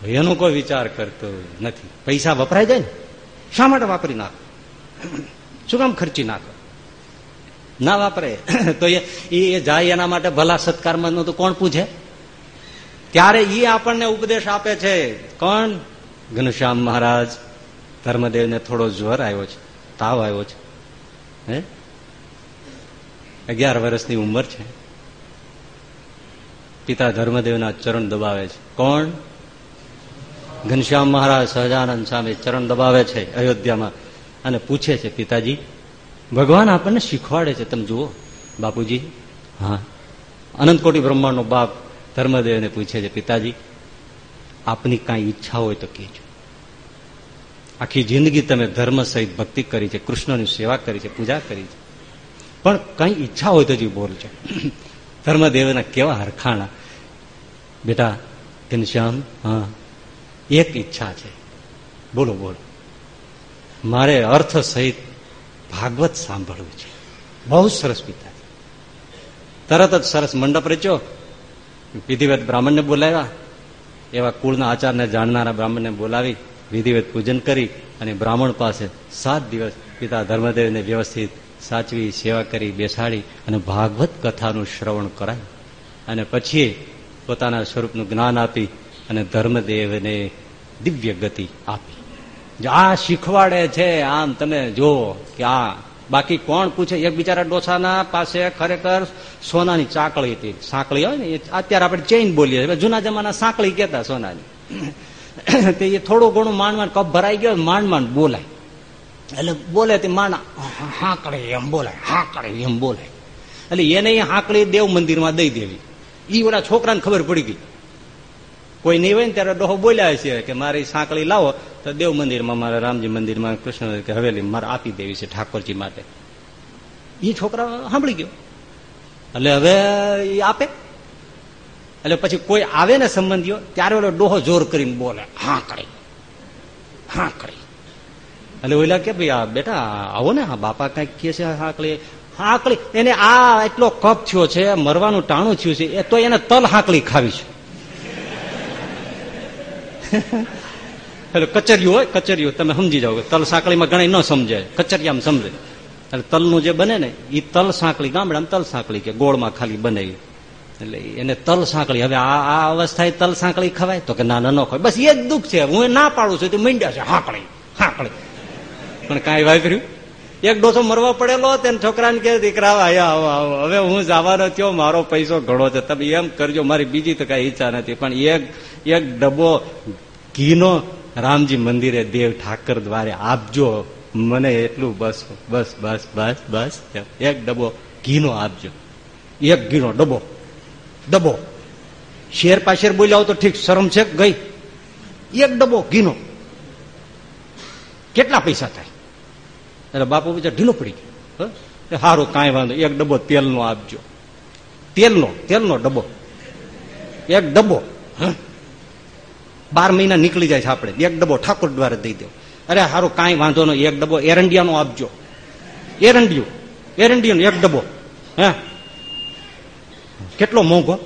એનો કોઈ વિચાર કરતો નથી. પૈસા વપરાય જાય ને. શા માટે વાપરી નાખો? શું કામ ખર્ચી નાખો? ના વાપરે. તો એ જાય એના માટે ભલા સત્કારમાં તો કોણ પૂછે? ત્યારે એ આપણને ઉપદેશ આપે છે. કોણ? ઘનશ્યામ મહારાજ. ધર્મદેવને થોડો જ્વર આવ્યો છે. તાવ આવ્યો છે. હે? અગિયાર વર્ષની ઉંમર છે. પિતા ધર્મદેવના ચરણ દબાવે છે. કોણ? ઘનશ્યામ મહારાજ સહજાનંદ સ્વામી ચરણ દબાવે છે અયોધ્યામાં અને પૂછે છે, પિતાજી, ભગવાન આપણને શીખવાડે છે. તમે જુઓ, બાપુજી. હા. અનંતકોટી બ્રહ્માંડનો બાપ ધર્મદેવને પૂછે છે, પિતાજી, આપની કાંઈ ઈચ્છા હોય તો કહેજો. આખી જિંદગી તમે ધર્મ સહિત ભક્તિ કરી છે, કૃષ્ણની સેવા કરી છે, પૂજા કરી છે. પણ કઈ ઈચ્છા હોય તો જે બોલજો. ધર્મદેવના કેવા હરખાણા. બેટા ઘનશ્યામ હા, એક ઈચ્છા છે. બોલો બોલો. મારે અર્થ સહિત ભાગવત સાંભળવું છે. બહુ સરસ પિતા તરત જ સરસ મંડપ રચ્યો? વિધિવત બ્રાહ્મણને બોલાવ્યા. એવા કુળના આચારને જાણનારા બ્રાહ્મણને બોલાવી વિધિવત પૂજન કરી અને બ્રાહ્મણ પાસે સાત દિવસ પિતા ધર્મદેવને વ્યવસ્થિત સાચવી, સેવા કરી, બેસાડી અને ભાગવત કથાનું શ્રવણ કરાય. અને પછી પોતાના સ્વરૂપનું જ્ઞાન આપી અને ધર્મદેવને દિવ્ય ગતિ આપી. આ શીખવાડે છે, આમ તમે જો કે આ બાકી કોણ પૂછે? એક બિચારા ડોસાના પાસે ખરેખર સોનાની ચાકળી હતી. સાંકળી હોય ને અત્યારે આપણે ચેઇન બોલીએ જૂના જમાના સાંકળી કેતા સોનાની. તે એ થોડું ઘણું માંડ માંડ કપ ભરાઈ ગયો માંડ માંડ બોલાય. એટલે બોલે તે માંડ હાંકડે એમ બોલાય હાંકડે એમ બોલાય. એટલે એને હાંકડી દેવ મંદિરમાં દઈ દેવી. ઈ ઓલા છોકરાને ખબર પડી ગઈ. કોઈ નહીં હોય ને ત્યારે ડોહો બોલ્યા છે કે મારી સાંકળી લાવો, તો દેવ મંદિરમાં, મારા રામજી મંદિરમાં કૃષ્ણ હવેલી મારે આપી દેવી છે ઠાકોરજી માટે. એ છોકરા સાંભળી ગયો. એટલે હવે એ આપે. એટલે પછી કોઈ આવે ને સંબંધીઓ, ત્યારે ઓલો ડોહો જોર કરીને બોલે, હા, કરી. હા, કરી. એટલે ઓલા કે ભાઈ, આ બેટા, આવો ને હા બાપા કંઈક કે છે હાંકળી. હાંકળી? એને આ એટલો કપ થયો છે, મરવાનું ટાણું થયું છે, એ તો એને તલ હાંકળી ખાવી છે. એટલે કચરિયું હોય કચરિયું તમે સમજી જાઓ તલ સાંકળીમાં ઘણા ન સમજે કચરિયામાં સમજે. એટલે તલનું જે બને ને એ તલ સાંકળી, ગામડામાં તલ સાંકળી કે ગોળમાં ખાલી બનાવી. એટલે એને તલ સાંકળી. હવે આ આ અવસ્થાએ તલ સાંકળી ખવાય? તો કે ના, ન ખવાય. બસ એ જ દુઃખ છે. હું ના પાડું છું તે મીંડ્યા છે. હાંકળી હાંકળી. પણ કાંઈ વાપર્યું એક ડોસો મરવા પડેલો તેને છોકરાને કે, દીકરા આયા આવો આવો. હવે હું જવાનો થયો, મારો પૈસો ઘણો છે. તમે એમ કરજો, મારી બીજી તો કઈ ઈચ્છા નથી. પણ એક એક ડબ્બો ઘીનો રામજી મંદિરે દેવ ઠાકર દ્વારે આપજો. મને એટલું બસ બસ બસ બસ બસ એક ડબ્બો ઘીનો આપજો. એક ઘીનો ડબ્બો. ડબ્બો. શેર પાશેર બોલ્યા તો ઠીક, શરમ છે ગઈ? એક ડબ્બો ઘીનો. કેટલા પૈસા થાય? એટલે બાપુ, બીજા ઢીલો પડી ગયો. સારું કાંઈ વાંધો એક ડબ્બો તેલનો આપજો. તેલનો તેલનો ડબ્બો. એક ડબ્બો બાર મહિના નીકળી જાય છે આપણે. એક ડબ્બો ઠાકોર દ્વારા દઈ દો અરે સારું કાંઈ વાંધો નહીં. એક ડબ્બો એરંડિયાનો આપજો. એરંડિયું. એરંડિયાનો એક ડબ્બો. હે? કેટલો મોંઘો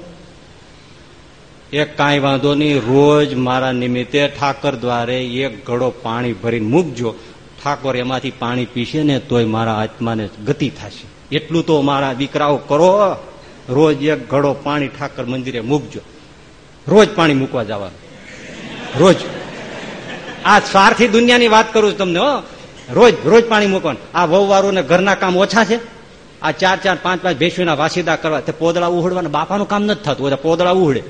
એક કાંઈ વાંધો નહીં. રોજ મારા નિમિત્તે ઠાકર દ્વારે એક ઘડો પાણી ભરીને મૂકજો. ઠાકોર એમાંથી પાણી પીશે ને તોય મારા આત્માને ગતિ થશે. એટલું તો મારા દીકરાઓ કરો. રોજ એક ઘડો પાણી ઠાકર મંદિરે મૂકજો. રોજ પાણી મૂકવા જવાનું. રોજ. આ સ્વાર્થી દુનિયાની વાત કરું છું તમને રોજ રોજ પાણી મૂકવાનું. આ વહુવારું ને ઘરના કામ ઓછા છે. આ ચાર ચાર, પાંચ પાંચ ભેંસુના વાસીદા કરવા. તે પોદળા ઉહડવાના બાપાનું કામ નથી થતું, બધા પોદળા ઉહડે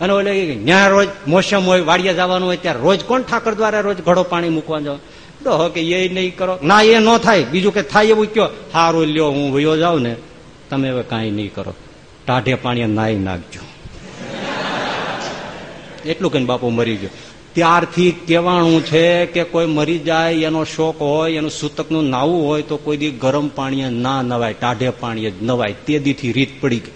અને ઓલે ત્યાં રોજ મોસમ હોય, વાડિયા જવાનું હોય ત્યારે રોજ કોણ ઠાકર દ્વારા રોજ ઘડો પાણી મૂકવા જાવ? ડોહો કે એ નહીં કરો. ના, એ ન થાય. બીજું કે થાય એવું કયો? હારું, લ્યો, હું વયો જાઉં ને. તમે હવે કાંઈ નહીં કરો. ટાઢે પાણી નાઈ નાખજો. એટલું કહીને બાપુ મરી ગયો. ત્યારથી કહેવાનું છે કે કોઈ મરી જાય, એનો શોખ હોય, એનું સૂતકનું નાવું હોય, તો કોઈ દી ગરમ પાણીએ ના નવાય, ટાઢે પાણીએ જ નવાય. તે દીથી રીત પડી ગઈ.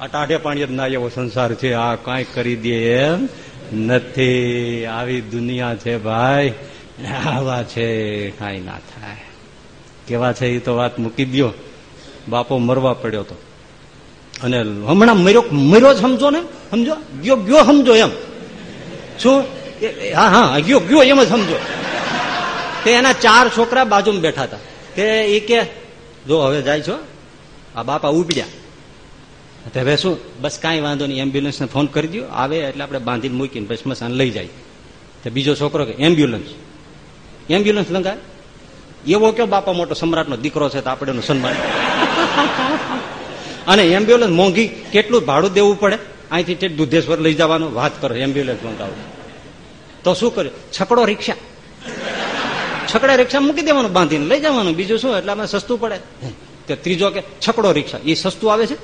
આ ટાઢે પાણીએ જ ના, એવો સંસાર છે. આ કાંઈ કરી દે એમ નથી. આવી દુનિયા છે ભાઈ. આવા છે, કાંઈ ના થાય. કેવા છે એ તો વાત મૂકી દો બાપો મરવા પડ્યો તો. અને હમણાં મર્યો મર્યો જ સમજો ને, સમજો? ગયો ગયો સમજો એમ. શું? હા હા, ગયો ગયો એમ જ સમજો. તે એના ચાર છોકરા બાજુમાં બેઠા હતા. તે એ કે, જો, હવે જાય છો? આ બાપા ઉપડ્યા. તો હવે શું? બસ કાંઈ વાંધો નહીં, એમ્બ્યુલન્સને ફોન કરી દો આવે એટલે આપણે બાંધીને મૂકીને પછી સ્મશાન લઈ જાય. તો બીજો છોકરો કે, એમ્બ્યુલન્સ. એમ્બ્યુલન્સ લંગાય? એવો કયો બાપા મોટો સમ્રાટનો દીકરો છે, તો આપણે એનું સન્માન. અને એમ્બ્યુલન્સ મોંઘી, કેટલું ભાડું દેવું પડે? અહીંથી દુધેશ્વર લઈ જવાનું વાત કરો એમ્બ્યુલન્સ મંગાવું તો શું કર્યું? છકડો રિક્ષા. છકડા રિક્ષા મૂકી દેવાનું, બાંધીને લઈ જવાનું. બીજું શું? એટલે અમે સસ્તું પડે. કે ત્રીજો કે છકડો રિક્ષા. એ સસ્તું આવે છે?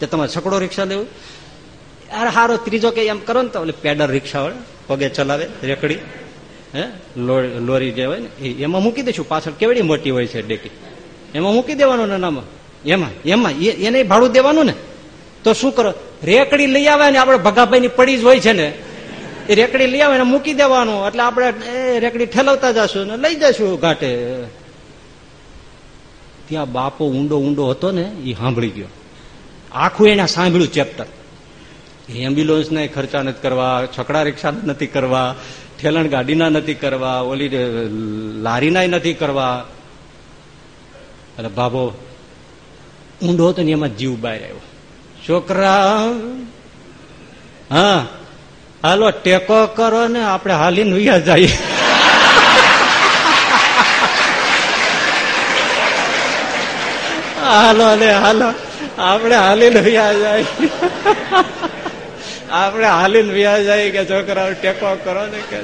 તે તમારે છકડો રિક્ષા લેવું? અરે હારો, ત્રીજો કે એમ કરો ને તો પેડર રિક્ષા હોય પગે ચલાવે, રેકડી, હે લોરી જે હોય ને એમાં મૂકી દઈશું. પાછળ કેવડી મોટી હોય છે ડેકી? એમાં મૂકી દેવાનું નામાં એમાં એમાં એને ભાડું દેવાનું ને. તો શું કરો? રેકડી લઈ આવે ને આપણે ભગાભાઈ ની પડી જ હોય છે ને, એ રેકડી લઈ આવે મૂકી દેવાનું. એટલે આપણે રેકડી ઠેલવતા જશું ને લઈ જશું ઘાટે. ત્યાં બાપો ઊંડો ઊંડો હતો ને એ સાંભળી ગયો. આખું એને સાંભળ્યું ચેપ્ટર એમ્બ્યુલન્સ ના ખર્ચા નથી કરવા, છકડા રિક્ષા નથી કરવા, ઠેલણ ગાડીના નથી કરવા, ઓલી લારીના નથી કરવા. એટલે બાબો ઊંડો હતો ને એમાં જીવ બહાર આવ્યો છોકરા, હા, હાલો, ટેકો કરો ને આપણે હાલીને વિયા જઈએ. હાલો ને હાલો, આપણે હાલીને વ્યા જાય. આપણે હાલીને વ્યા જાય કે છોકરાઓ ટેકો કરો ને કે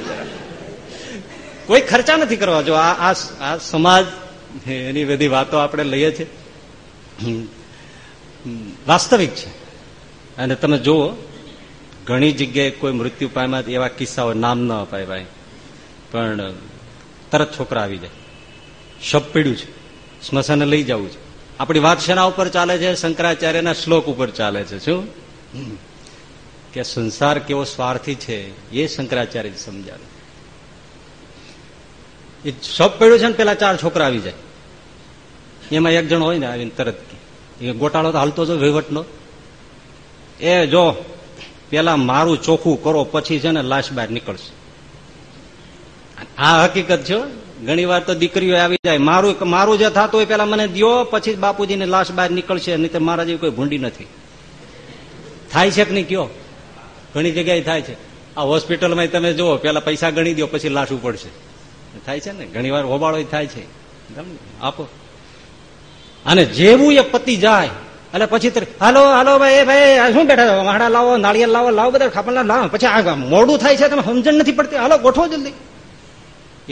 કોઈ ખર્ચા નથી કરવા. જો આ આ સમાજ એની બધી વાતો આપણે લઈએ છીએ. વાસ્તવિક છે. અને તમે જુઓ, ઘણી જગ્યાએ કોઈ મૃત્યુ પામ્યા એવા કિસ્સાઓ નામ ન અપાય ભાઈ. પણ તરત છોકરા આવી જાય. શબ પીડ્યું છે. સ્મશાને લઈ જવું છે. આપણી વાત શેના ઉપર ચાલે છે? શંકરાચાર્યના શ્લોક ઉપર ચાલે છે. શું? કે સંસાર કેવો સ્વાર્થી છે એ શંકરાચાર્ય સમજાવે એ શબ પડ્યું છે ને પેલા ચાર છોકરા આવી જાય. એમાં એક જણો હોય ને આવીને તરત એ ગોટાળો તો હાલતો જો વહીવટનો. એ જો પેલા મારું ચોખ્ખું કરો, પછી છે ને લાશ બહાર નીકળશે. આ હકીકત છે ઘણી વાર તો દીકરીઓ આવી જાય, મારું મારું જે થતું હોય પેલા મને દો પછી બાપુજીની લાશ બહાર નીકળશે, નહીં તો મારા જેવી કોઈ ભૂંડી નથી. થાય છે કે નહીં કયો? ઘણી જગ્યાએ થાય છે. આ હોસ્પિટલમાં તમે જુઓ, પેલા પૈસા ગણી દો પછી લાશ ઉપડશે. થાય છે ને? ઘણી વાર હોબાળો થાય છે. આપો. અને જેવું એ પતિ જાય, એટલે પછી હાલો હાલો ભાઈ, એ ભાઈ શું બેઠા હાડા લાવો, નાળિયેર લાવો લાવો બધા ખાપલા લાવો. પછી આ મોડું થાય છે તમે સમજણ નથી પડતી. હાલો, ગોઠવો જલ્દી.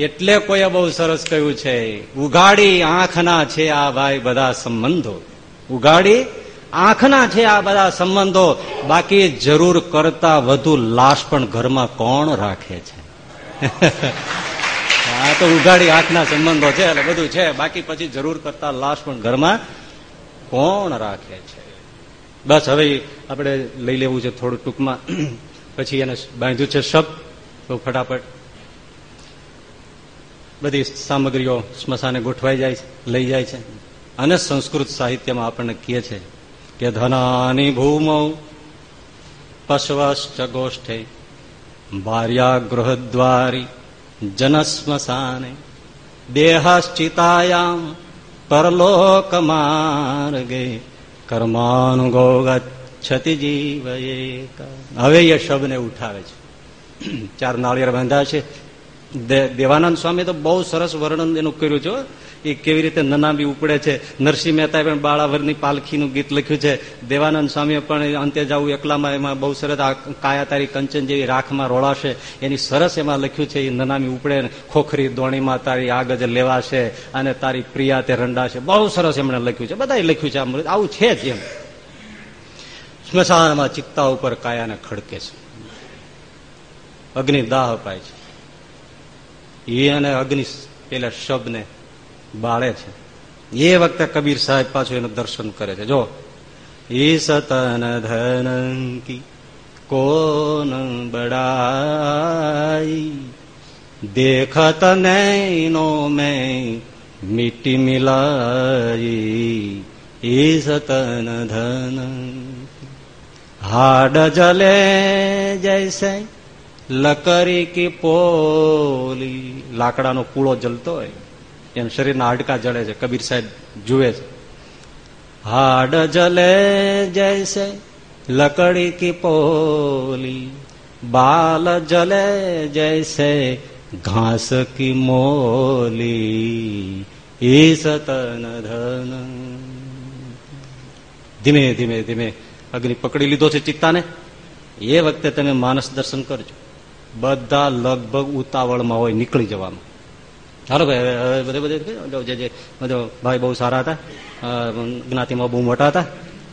એટલે કોઈએ બહુ સરસ કહ્યું છે ઉગાડી આંખના છે આ ભાઈ બધા સંબંધો. ઉગાડી આંખના છે આ બધા સંબંધો, બાકી જરૂર કરતા વધુ લાશ પણ ઘરમાં કોણ રાખે છે? આ તો ઉગાડી આંખના સંબંધો છે, એટલે બધું છે. બાકી પછી જરૂર કરતા લાશ પણ ઘરમાં કોણ રાખે છે? બસ હવે આપણે લઈ લેવું છે થોડું ટૂંકમાં. પછી એને બાંધ્યું છે શબ તો ફટાફટ બધી સામગ્રીઓ સ્મશાને ગોઠવાઈ જાય લઈ જાય છે. અને સંસ્કૃત સાહિત્યમાં આપણને કહે છે કે ધનાની ભૂમ પશ્વશ્ચ ગોષ્ઠે ભાર્યા ગૃહદ્વારી પરલોક માર્ગે કર્માનુગો ગચ્છતિ જીવ હવે એ શબને ઉઠાવે છે. ચાર નાળિયેર બાંધા છે. દેવાનંદ સ્વામી તો બહુ સરસ વર્ણન એનું કર્યું છે એ કેવી રીતે નનામી ઉપડે છે? નરસિંહ મહેતાએ પણ બાળાવરની પાલખીનું ગીત લખ્યું છે. દેવાનંદ સ્વામીએ પણ અંતે જવું એકલામાં એમાં બહુ સરસ કાયા તારી કંચન જેવી રાખમાં રોળાશે. એની સરસ એમાં લખ્યું છે, એ નનામી ઉપડે ખોખરી દોણીમાં તારી આગજ લેવાશે અને તારી પ્રિયા તે રંડાશે. બહુ સરસ એમણે લખ્યું છે. બધા લખ્યું છે આવું છે જ એમ. સ્મશાનમાં ચિત્તા ઉપર કાયાને ખડકે છે. અગ્નિ દાહ અપાય છે. એ અને અગ્નિ પેલા શબને બાળે છે. એ વખતે કબીર સાહેબ પાછું એનું દર્શન કરે છે. જો ઈ સતન ધનંકી કોન બડાઈ? દેખત નૈનો મેં મિટ્ટી મિલાઈ. ઈ સતન ધન હાડ જલે જૈસે લકરી કી પોલી. લાકડાનો કૂળો જલતો હોય. એમ શરીરના હાડકા જળે છે, કબીર સાહેબ જુએ છે. હાડ જલે જૈસે, લકડી કી પોલી. બાલ જલે જૈસે, ઘાસ કી મોલી. ઈ સતન ધન. ધીમે ધીમે ધીમે અગ્નિ પકડી લીધો છે ચિત્તાને. એ વખતે તમે માનસ દર્શન કરજો. બધા લગભગ ઉતાવળમાં હોય, નીકળી જવાનું ચાલો ભાઈ, હવે બધે બધે જે જે બધો ભાઈ બહુ સારા હતા. જ્ઞાતિમાં બહુ મોટા હતા.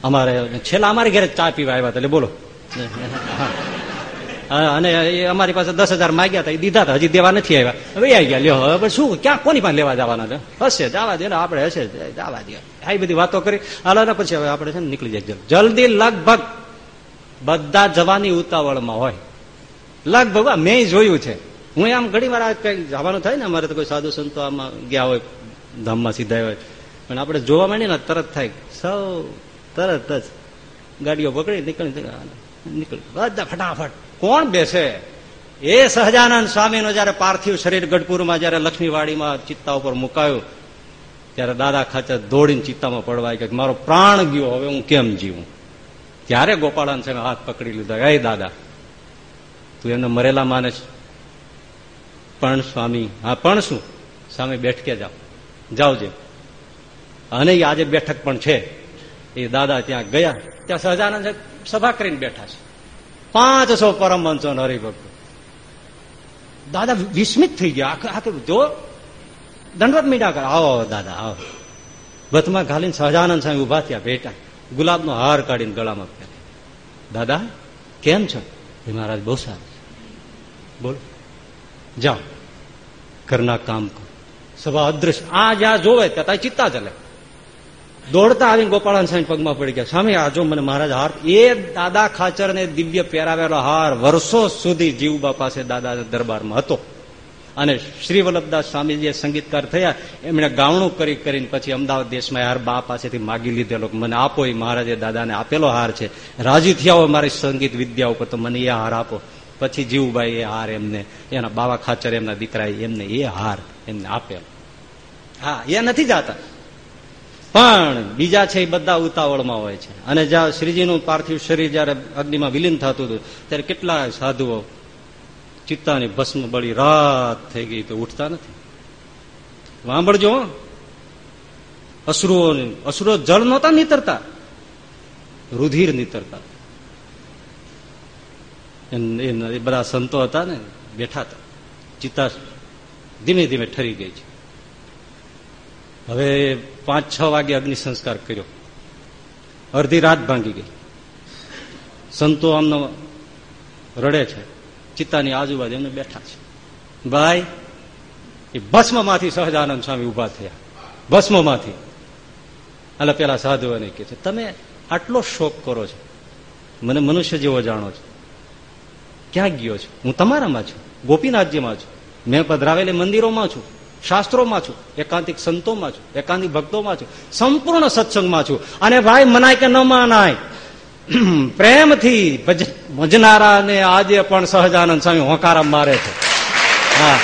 અમારે, છેલ્લા અમારી ઘરે ચા પીવા આવ્યા હતા, એટલે બોલો. અને એ અમારી પાસે દસ હજાર માગ્યા હતા, એ દીધા હતા, હજી દેવા નથી આવ્યા. હવે આવી ગયા, લ્યો, હવે શું, ક્યાં, કોની પાસે લેવા જવાના હશે, જવા દે, ને આપણે હશે, જવા દે. આવી બધી વાતો કરી. હાલો, ને પછી હવે આપણે છે ને નીકળી જાય જલ્દી, લગભગ, બધા જવાની ઉતાવળમાં હોય. લગભગ મેં જોયું છે. હું આમ ઘણી વાર કઈ જવાનું થાય ને, અમારે તો કોઈ સાધુ સંતો આમાં ગયા હોય, ધામમાં સીધા હોય. પણ આપણે જોવા માંડીએ ને તરત થાય સૌ તરત જ ગાડીઓ પકડી નીકળી નીકળી. બધા ફટાફટ. કોણ બેસે? એ સહજાનંદ સ્વામીનો જયારે પાર્થિવ શરીર ગઢપુરમાં જયારે લક્ષ્મીવાડીમાં ચિત્તા ઉપર મુકાયું, ત્યારે દાદા ખાચર દોડીને ચિત્તામાં પડવાય કે મારો પ્રાણ ગયો, હવે હું કેમ જીવું? ત્યારે ગોપાળાન સાહેબ હાથ પકડી લીધા એ દાદા, તું એમને મરેલા માને પણ સ્વામી, હા, પણ શું? સ્વામી બેઠકે જાઓ. જાઓ જે અને આજે બેઠક પણ છે. એ દાદા ત્યાં ગયા. ત્યાં સહજાનંદ સભા કરીને બેઠા છે. પાંચસો પરમવંશો હરિભક્તો. દાદા વિસ્મિત થઈ ગયા. આખું જો દંડવત મીડા કર. આવો દાદા, આવો. ભથમાં ઘાલીને સહજાનંદ સ્વામી ઊભા થયા બેટા ગુલાબનો હાર કાઢીને ગળામાં દાદા, કેમ છો? એ મહારાજ બહુ સારું બોલો. જાઓ ઘરના કામ કરો. સભા અદ્રશ્ય. આ જ્યાં જોવે ત્યાં ચિત્તા ચાલે દોડતા આવીને ગોપાળાન સ્વામી પગમાં પડી ગયા. સ્વામી, આ જો મને મહારાજ હાર. એ દાદા ખાચર ને દિવ્ય પહેરાવેલો હાર વર્ષો સુધી જીવબા પાસે દાદા દરબારમાં હતો. અને શ્રી વલ્લભદાસ સ્વામી જે સંગીતકાર થયા. એમણે ગાવણું કરી કરીને પછી અમદાવાદ દેશમાં હાર બા પાસેથી માગી લીધેલો મને આપો એ મહારાજે દાદાને આપેલો હાર છે. રાજી થયા હોય મારી સંગીત વિદ્યા ઉપર તો મને એ હાર આપો. પછી જીવભાઈ એ હાર એમને, એના બાવા ખાચર એમના દીકરા એમને એ હાર એમને આપેલ. હા, એ નથી જાતા. પણ બીજા છે એ બધા ઉતાવળમાં હોય છે. અને જ્યાં શ્રીજીનું પાર્થિવ શરીર જયારે અગ્નિમાં વિલીન થતું હતું, ત્યારે કેટલા સાધુઓ ચિત્તાની ભસ્મ બળી રાત થઈ ગઈ તો ઉઠતા નથી. વાંભળજો અસુરો અસુરો જળ નહોતા નીતરતા. રુધિર નીતરતા. એ બધા સંતો હતા ને, બેઠા હતા. ચિત્તા ધીમે ધીમે ઠરી ગઈ છે. હવે પાંચ, છ વાગે અગ્નિ સંસ્કાર કર્યો. અડધી રાત ભાંગી ગઈ. સંતો આમનો રડે છે. ચિત્તાની આજુબાજુ એમને બેઠા છે. ભાઈ, એ ભસ્મમાંથી સહજાનંદ સ્વામી ઊભા થયા. ભસ્મમાંથી. એટલે પેલા સાધુઓને કે છે, તમે આટલો શોક કરો છો. મને મનુષ્ય જેવો જાણો છો. ક્યાં ગયો છું? હું તમારામાં છું. ગોપીનાથજીમાં છું. મેં પધરાવેલી મંદિરોમાં છું. શાસ્ત્રોમાં છું. એકાંતિક સંતોમાં છું. એકાંતિક ભક્તોમાં છું. સંપૂર્ણ સત્સંગમાં છું. અને ભાઈ, મનાય કે ન મનાય? પ્રેમથી ભજનારાને આજે પણ સહજાનંદ સ્વામી હોકારા મારે છે. હા.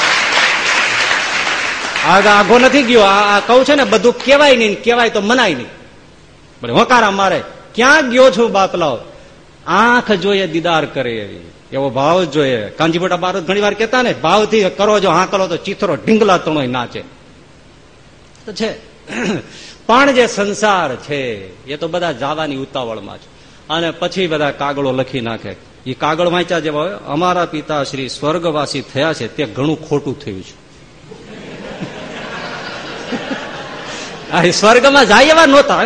આઘો નથી ગયો. આ કહું છે ને, બધું કેવાય નહીં કેવાય તો મનાય નહીં. હોકારા મારે. ક્યાં ગયો છું બાપલાઓ આંખ જોઈએ દીદાર કરે એવી. એવો ભાવ જ જોઈએ. કાંજીબોટા બાર ઘણી વાર કેતા ને, ભાવથી કરો જો કરો તો ચિત્રો ઢીંગલા તણો નાચે તો છે. પણ જે સંસાર છે, એ તો બધા જાવાની ઉતાવળમાં છે. અને પછી બધા કાગળો લખી નાખે. એ કાગળ વાંચ્યા જેવા અમારા પિતા શ્રી સ્વર્ગવાસી થયા છે, તે ઘણું ખોટું થયું છે. આ સ્વર્ગમાં જાય એવા નહોતા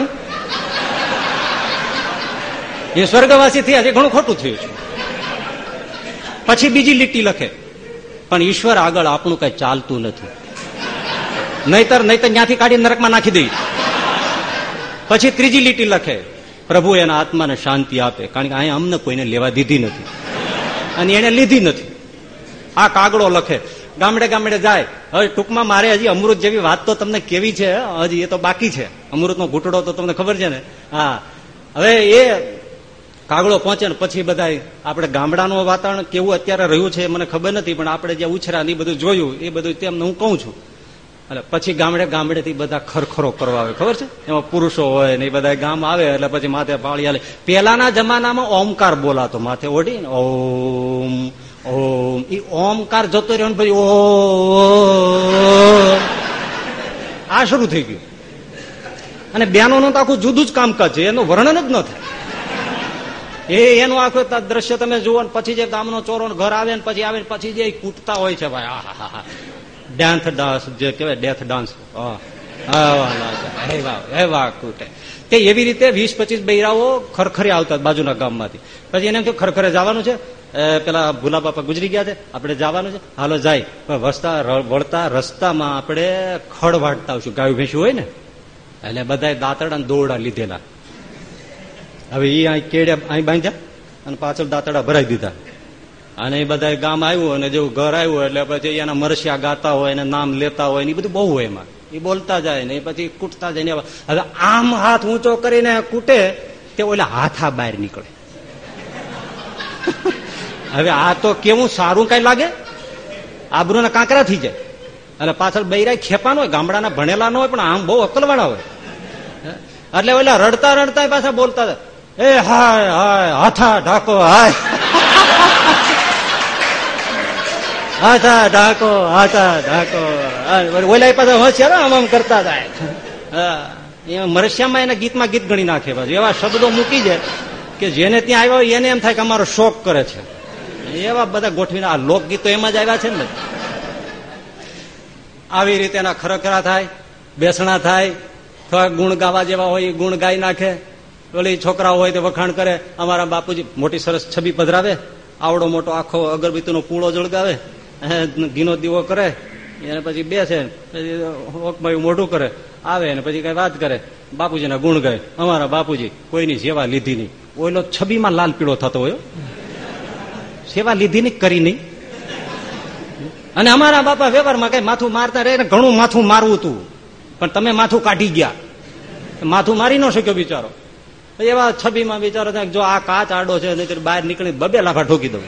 એ સ્વર્ગવાસી થયા છે ઘણું ખોટું થયું છે. પછી બીજી લીટી લખે. પણ ઈશ્વર આગળ આપણું કઈ ચાલતું નથી. નહીતર નહીતર ત્યાંથી કાઢી નરકમાં નાખી દઈ પછી ત્રીજી લીટી લખે. પ્રભુ એના આત્માને શાંતિ આપે, કારણ કે અહીંયા અમને કોઈને લેવા દીધી નથી. અને એને લીધી નથી. આ કાગડો લખે, ગામડે ગામડે જાય. હવે ટૂંકમાં મારે હજી અમૃત જેવી વાત તો તમને કેવી છે? હજી એ તો બાકી છે. અમૃતનો ઘૂંટડો તો તમને ખબર છે ને? હા. હવે એ કાગડો પહોંચે ને પછી બધા આપણે ગામડાનું વાતાવરણ કેવું અત્યારે રહ્યું છે મને ખબર નથી, પણ આપણે જે ઉછરા ને બધું જોયું, એ બધું તેમને હું કહું છું. એટલે પછી ગામડે ગામડેથી બધા ખરખરો કરવા આવે, ખબર છે? એમાં પુરુષો હોય ને એ બધા ગામ આવે એટલે પછી માથે પાળી હાલે. પેલાના જમાનામાં ઓમકાર બોલાતો, માથે ઓઢી ને ઓમ ઓમ. એ ઓમકાર જતો રહ્યો ને પછી ઓ આ શરૂ થઈ ગયું. અને બેનોનું તો આખું જુદું જ કામકાજ છે, એનું વર્ણન જ ન થાય. એ એનું આખું દ્રશ્ય તમે જુઓ ને પછી જે ગામનો ચોરો ઘર આવે ને પછી આવે પછી જે કૂટતા હોય છે ભાઈ, આ ડેન્થ ડાન્સ જે કહેવાય, ડેથ ડાન્સ. કૂટે. તે એવી રીતે વીસ પચીસ બૈરાઓ ખરખરે આવતા બાજુના ગામમાંથી. પછી એને ખરખરે જવાનું છે. પેલા ભૂલા બાપા ગુજરી ગયા છે. આપણે જવાનું છે. હાલો જાય. પણ વસતા વળતા રસ્તામાં આપણે ખડ વાટતા આવશું. ગાયું ભેંસું હોય ને. એટલે બધા દાંતડા દોરડા લીધેલા. હવે એ અહીં કેડ્યા અહીં બાંધ્યા અને પાછળ દાંતડા ભરાઈ દીધા. અને એ બધા ગામ આવ્યું અને જેવું ઘર આવ્યું એટલે પછી એના મરસિયા ગાતા હોય ને નામ લેતા હોય ને એ બધું બહુ હોય એમાં. એ બોલતા જાય ને એ પછી કૂટતા જાય ને હવે આમ હાથ ઊંચો કરીને કૂટે તે ઓલા હાથા બહાર નીકળે. હવે આ તો કેવું સારું કઈ લાગે? આબરૂના કાંકરા થઈ જાય. અને પાછળ બૈરા ખેપાનો હોય, ગામડાના ભણેલા ન હોય, પણ આમ બહુ અકલવાળા હોય. એટલે ઓલા રડતા રડતા પાછા બોલતા એ, હાય હાય, હાથા ઢાકો, હાય. હાથા ઢાકો હાથા ઢાકો ઓલા પાછા હોશિયાર આમ આમ કરતા જાય મરસિયામાં એના ગીતમાં ગીત ગણી નાખે પાછું. એવા શબ્દો મૂકી જાય કે જેને ત્યાં આવ્યા હોય એને એમ થાય કે અમારો શોખ કરે છે. એવા બધા ગોઠવીને આ લોકગીતો એમાં જ આવ્યા છે ને આવી રીતે એના ખરખરા થાય, બેસણા થાય થોડા ગુણ ગાવા જેવા હોય ગુણ ગાઈ નાખે. ઓલી છોકરાઓ હોય તે વખાણ કરે, અમારા બાપુજી મોટી સરસ છબી પધરાવે, આવડો મોટો આખો અગરબત્તીનો પૂળો જળગાવે ઘીનો દીવો કરે, એને પછી બેસે, પછી મોઢું કરે, આવે ને પછી કઈ વાત કરે, બાપુજીના ગુણ ગાય. અમારા બાપુજી કોઈની સેવા લીધી નહીં. ઓઈલો છબીમાં લાલ પીળો થતો હોય સેવા લીધી નહીં, કરી નહીં. અને અમારા બાપા વ્યવહારમાં કઈ માથું મારતા રહે ઘણું માથું મારવું હતું પણ તમે માથું કાઢી ગયા. માથું મારી ન શક્યો બિચારો. એવા છબીમાં બિચારો જો આ કાચ આડો છે નહીં બહાર નીકળી બબે લાફા ઠોકી દઉં.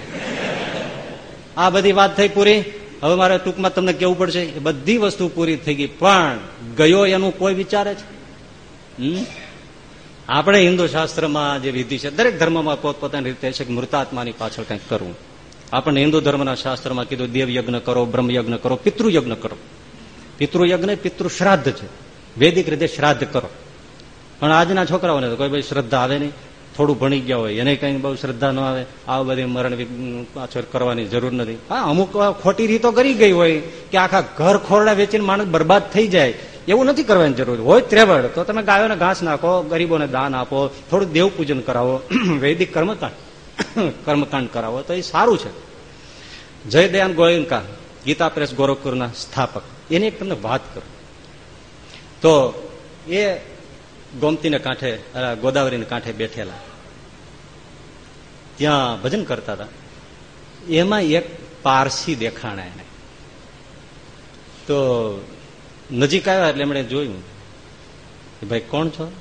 આ બધી વાત થઈ પૂરી? હવે મારે ટૂંકમાં તમને કેવું પડશે? એ બધી વસ્તુ પૂરી થઈ ગઈ. પણ ગયો એનું કોઈ વિચારે છે? આપણે હિન્દુ શાસ્ત્રમાં જે વિધિ છે, દરેક ધર્મમાં પોતપોતાની રીતે છે કે મૃતાત્માની પાછળ કંઈક કરવું. આપણને હિન્દુ ધર્મના શાસ્ત્રમાં કીધું દેવ યજ્ઞ કરો, બ્રહ્મયજ્ઞ કરો, પિતૃયજ્ઞ કરો. પિતૃયજ્ઞ પિતૃ શ્રાદ્ધ છે. વૈદિક રીતે શ્રાદ્ધ કરો. પણ આજના છોકરાઓને તો કોઈ ભાઈ શ્રદ્ધા આવે નહીં. થોડું ભણી ગયા હોય, એને કઈ બહુ શ્રદ્ધા ન આવે. આ બધી મરણ પાછળ કરવાની જરૂર નથી. હા, અમુક ખોટી રીતો કરી ગઈ હોય કે આખા ઘર ખોરડા વેચીને માણસ બરબાદ થઈ જાય, એવું નથી કરવાની જરૂર. હોય ત્રેવડ, તો તમે ગાયોને ઘાસ નાખો, ગરીબોને દાન આપો, થોડું દેવ પૂજન કરાવો, વૈદિક કર્મકાંડ કર્મકાંડ કરાવો, તો એ સારું છે. જય દયાન ગોયંકા, ગીતા પ્રેસ ગોરખપુરના સ્થાપક. એની એક તમને વાત કરું. તો એ ગોમતીને કાંઠે ગોદાવરીને કાંઠે બેઠેલા. ત્યાં ભજન કરતા હતા. એમાં એક પારસી દેખાણા એને. તો નજીક આવ્યા એટલે એમણે જોયું ભાઈ કોણ છો?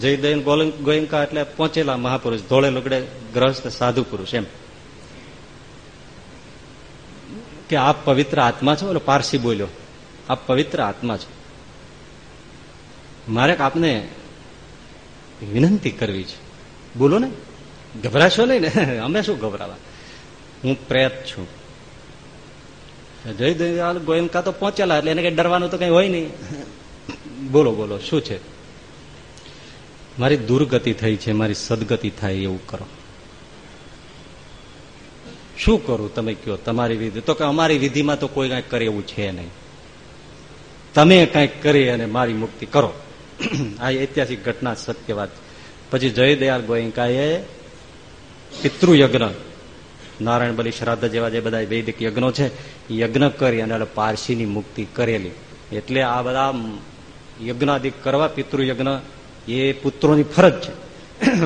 જયદયન ગોયંકા એટલે પહોંચેલા મહાપુરુષ, ધોળે લુગડે ગ્રહસ્થ સાધુ પુરુષ એમ. કે આપ પવિત્ર આત્મા છો? એટલે પારસી બોલ્યો. આપ પવિત્ર આત્મા છો. મારે આપને વિનંતી કરવી છે. બોલો ને. ગભરાશો નહીં ને? અમે શું ગભરાવા? હું પ્રેત છું. જય દયાલ ગોયંકા તો પહોંચેલા એટલે એને કઈ ડરવાનું તો કઈ હોય નહીં. બોલો બોલો, શું છે? મારી દુર્ગતિ થઈ છે, મારી સદગતિ થાય એવું કરો. શું કરું તમે કયો? તમારી વિધિ. તો કે અમારી વિધિમાં તો કોઈ કઈ કરે એવું છે નહીં. તમે કંઈક કરી અને મારી મુક્તિ કરો. આ ઐતિહાસિક ઘટના સત્ય વાત. પછી જયદયાલ ગોયંકાએ પિતૃયજ્ઞ, નારાયણ બલી શ્રાદ્ધ જેવા જે બધા વૈદિક યજ્ઞો છે યજ્ઞ કરી અને પારસીની મુક્તિ કરેલી. એટલે આ બધા યજ્ઞાદિક કરવા પિતૃયજ્ઞ એ પુત્રોની ફરજ છે.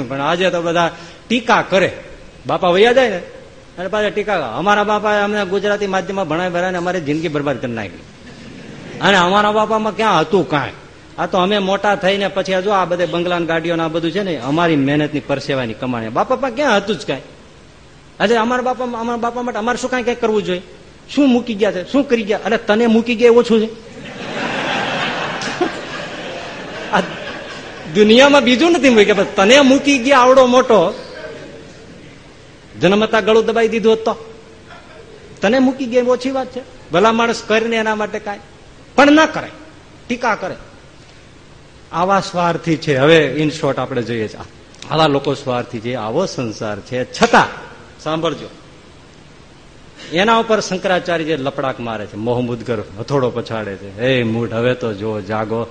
પણ આજે તો બધા ટીકા કરે. બાપા વૈયા જાય ને, અને પાછા ટીકા અમારા બાપા અમને ગુજરાતી માધ્યમમાં ભણાવી ભરાય અમારી જિંદગી બરબાદ કરી નાખી. અને અમારા બાપામાં ક્યાં હતું કાંઈ? આ તો અમે મોટા થઈને પછી જો આ બધે બંગલા ગાડીઓ આ બધું છે ને, અમારી મહેનતની પરસેવાની કમાણી. બાપા ક્યાં હતું જ કાંઈ? આજે અમારા બાપા અમારા બાપા માટે અમારે શું કાંઈ કઈ કરવું જોઈએ? શું મૂકી ગયા છે? શું કરી ગયા? અરે તને મૂકી ગયા ઓછું છે. દુનિયામાં બીજું નથી મૂકી તને મૂકી ગયા આવડો મોટો. જન્મતા ગળું દબાઈ દીધું હતો તને મૂકી ગયા ઓછી વાત છે. ભલા માણસ કરીને એના માટે કાંઈ. પણ ના કરે ટીકા કરે. આવા સ્વાર્થી છે. હવે ઇન શોર્ટ આપણે જોઈએ છીએ આવા લોકો સ્વાર્થી છે. આવો સંસાર છે. છતાં, સાંભળજો. એના ઉપર શંકરાચાર્ય જે લપડાક મારે છે. મોહમુદગર હથોડો પછાડે છે. હે મૂઢ, હવે તો જો જાગો.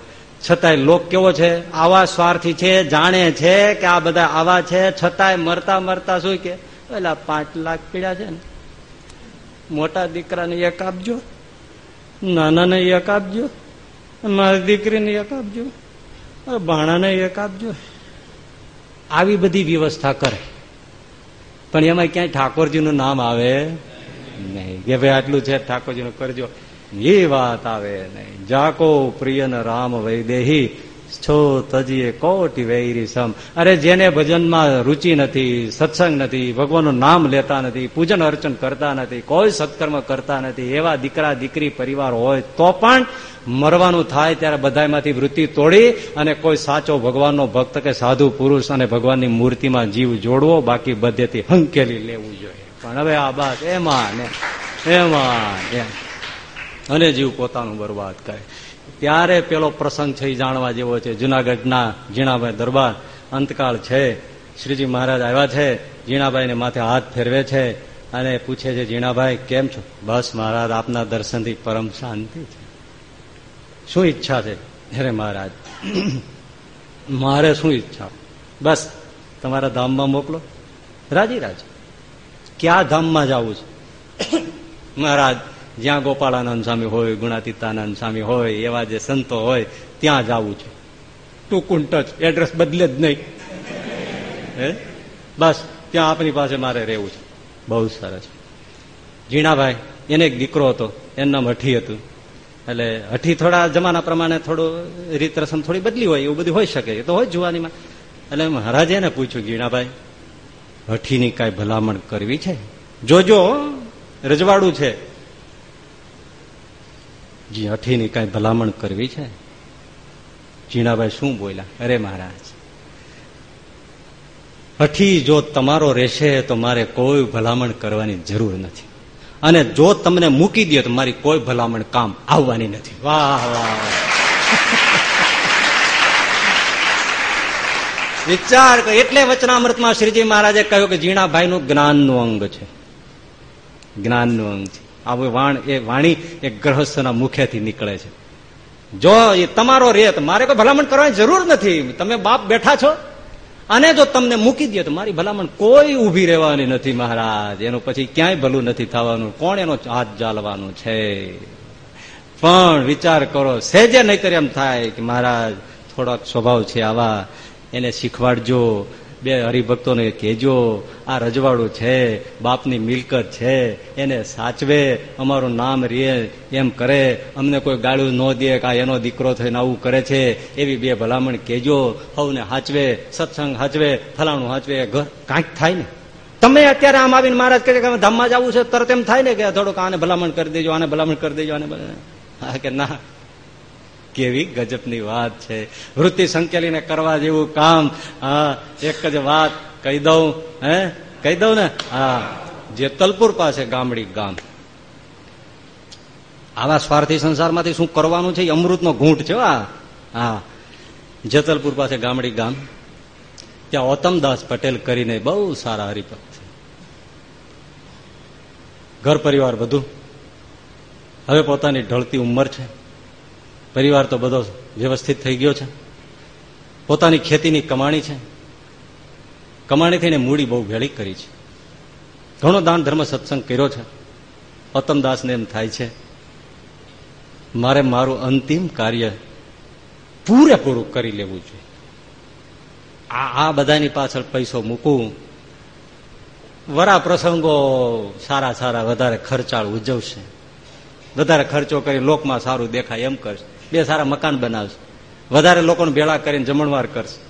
છતાંય લોક કેવો છે? આવા સ્વાર્થી છે, જાણે છે કે આ બધા આવા છે. છતાંય મરતા મરતા શું કે? પેલા પાંચ લાખ પીડ્યા છે ને. મોટા દીકરાને એક આપજો. નાનાને એક આપજો. મારી દીકરીને એક આપજો. ભાણાને એક આપજો. આવી બધી વ્યવસ્થા કરે. પણ એમાં ક્યાંય ઠાકોરજીનું નામ આવે નહીં. કે ભાઈ આટલું છે, ઠાકોરજીનું કરજો. એ વાત આવે નહીં. જાકો પ્રિય રામ વૈદેહી. છો તજીએ કોટી વૈરી સમ. અરે જેને ભજનમાં રુચિ નથી, સત્સંગ નથી, ભગવાનનું નામ લેતા નથી, પૂજન અર્ચન કરતા નથી, કોઈ સત્કર્મ કરતા નથી, એવા દીકરા, દીકરી, પરિવાર હોય તો પણ મરવાનું થાય ત્યારે બધામાંથી વૃત્તિ તોડી અને કોઈ સાચો ભગવાનનો ભક્ત કે સાધુ પુરુષ અને ભગવાનની મૂર્તિમાં જીવ જોડવો, બાકી બધેથી હંકેલી લેવું જોઈએ. પણ હવે આ બાત એમાં ને, એમાં અને જીવ પોતાનું બરબાદ કરે. ત્યારે પેલો પ્રસંગ છે એ જાણવા જેવો છે. જુનાગઢના ઝીણાભાઈ દરબાર અંતકાળ છે. શ્રીજી મહારાજ આવ્યા છે. ઝીણાભાઈને માથે હાથ ફેરવે છે અને પૂછે છે, ઝીણાભાઈ, કેમ છો? બસ મહારાજ, આપના દર્શનથી પરમ શાંતિ છે. શું ઈચ્છા છે? અરે મહારાજ, મારે શું ઈચ્છા? બસ, તમારા ધામમાં મોકલો. રાજી, રાજ. ક્યાં ધામમાં જવું છે? મહારાજ જ્યાં ગોપાળાનંદ સ્વામી હોય, ગુણાતીતાનંદ સ્વામી હોય, એવા જે સંતો હોય, ત્યાં જવું છે. ટૂંકું ટચ, એડ્રેસ બદલે જ નહીં. હે? બસ, ત્યાં આપની પાસે મારે રહેવું છે. બહુ સરસ. જીણાભાઈ એને એક દીકરો હતો, એનું નામ હઠી હતું. એટલે હઠી થોડા જમાના પ્રમાણે થોડું રીત રસમ થોડી બદલી હોય, એવું બધું હોઈ શકે, એ તો હોય જોવાનીમાં. એટલે મહારાજે એને પૂછ્યું જીણાભાઈ હઠીની કાંઈ ભલામણ કરવી છે? જોજો રજવાડું છે. જી, હઠીની કાંઈ ભલામણ કરવી છે? જીણાભાઈ શું બોલ્યા? અરે મહારાજ, હઠી જો તમારો રહેશે તો મારે કોઈ ભલામણ કરવાની જરૂર નથી. અને જો તમને મૂકી દે તો મારી કોઈ ભલામણ કામ આવવાની નથી. વાહ વાહ વિચાર એટલે વચનામૃતમાં શ્રીજી મહારાજે કહ્યું કે જીણાભાઈ નું જ્ઞાનનું અંગ છે. જ્ઞાનનું અંગ છે. આ વાણ એ વાણી એ ગ્રહસ્થના મુખેથી નીકળે છે. જો એ તમારો રેત, મારે કોઈ ભલામણ કરવાની જરૂર નથી. તમે બાપ બેઠા છો. અને જો તમને મૂકી દે તો મારી ભલામણ કોઈ ઊભી રહેવાની નથી મહારાજ. એનું પછી ક્યાંય ભલું નથી થવાનું. કોણ એનો હાથ જાલવાનું છે? પણ વિચાર કરો, સહેજે નહીતર એમ થાય કે મહારાજ, થોડોક સ્વભાવ છે આવા. એને શીખવાડજો. બે હરિભક્તોને કહેજો, આ રજવાડું છે, બાપની મિલકત છે, એને સાચવે, અમારું નામ રે, એમ કરે, અમને કોઈ ગાળું ન દે કે એનો દીકરો થઈને આવું કરે છે, એવી બે ભલામણ કહેજો, હવને હાચવે, સત્સંગ હાચવે, ફલાણું હાચવે ઘર કાંઈક થાય ને. તમે અત્યારે આમ આવીને મહારાજ કહે કે ધામમાં જવું છે, તરત એમ થાય ને કે થોડુંક આને ભલામણ કરી દેજો, આને ભલામણ કરી દેજો, આને કે ના? કેવી ગજબની વાત છે. વૃત્તિ સંકેલીને કરવા જેવું કામ. હા, એક જ વાત કહી દઉં, હે? કહી દઉં ને? હા જેતલપુર પાસે ગામડી ગામ. આવા સ્વાર્થી સંસારમાંથી શું કરવાનું છે? અમૃતનો ઘૂંટ છે આ હા. જેતલપુર પાસે ગામડી ગામ. ત્યાં ઓતમદાસ પટેલ કરીને બહુ સારા હરિભક્ત છે. ઘર પરિવાર બધું. હવે પોતાની ઢળતી ઉંમર છે. પરિવાર તો બધો વ્યવસ્થિત થઈ ગયો છે. પોતાની ખેતીની કમાણી છે. કમાણી થઈને મૂડી બહુ ભેળી કરી છે. ઘણો દાન ધર્મ સત્સંગ કર્યો છે. અતમદાસને એમ થાય છે, મારે મારું અંતિમ કાર્ય પૂરેપૂરું કરી લેવું જોઈએ. આ આ બધાની પાછળ પૈસો મૂકવું વરા પ્રસંગો સારા સારા વધારે ખર્ચાળ ઉજવશે. વધારે ખર્ચો કરી લોકમાં સારું દેખાય એમ કરશે. બે સારા મકાન બનાવશે. વધારે લોકોને ભેળા કરીને જમણવાર કરશે.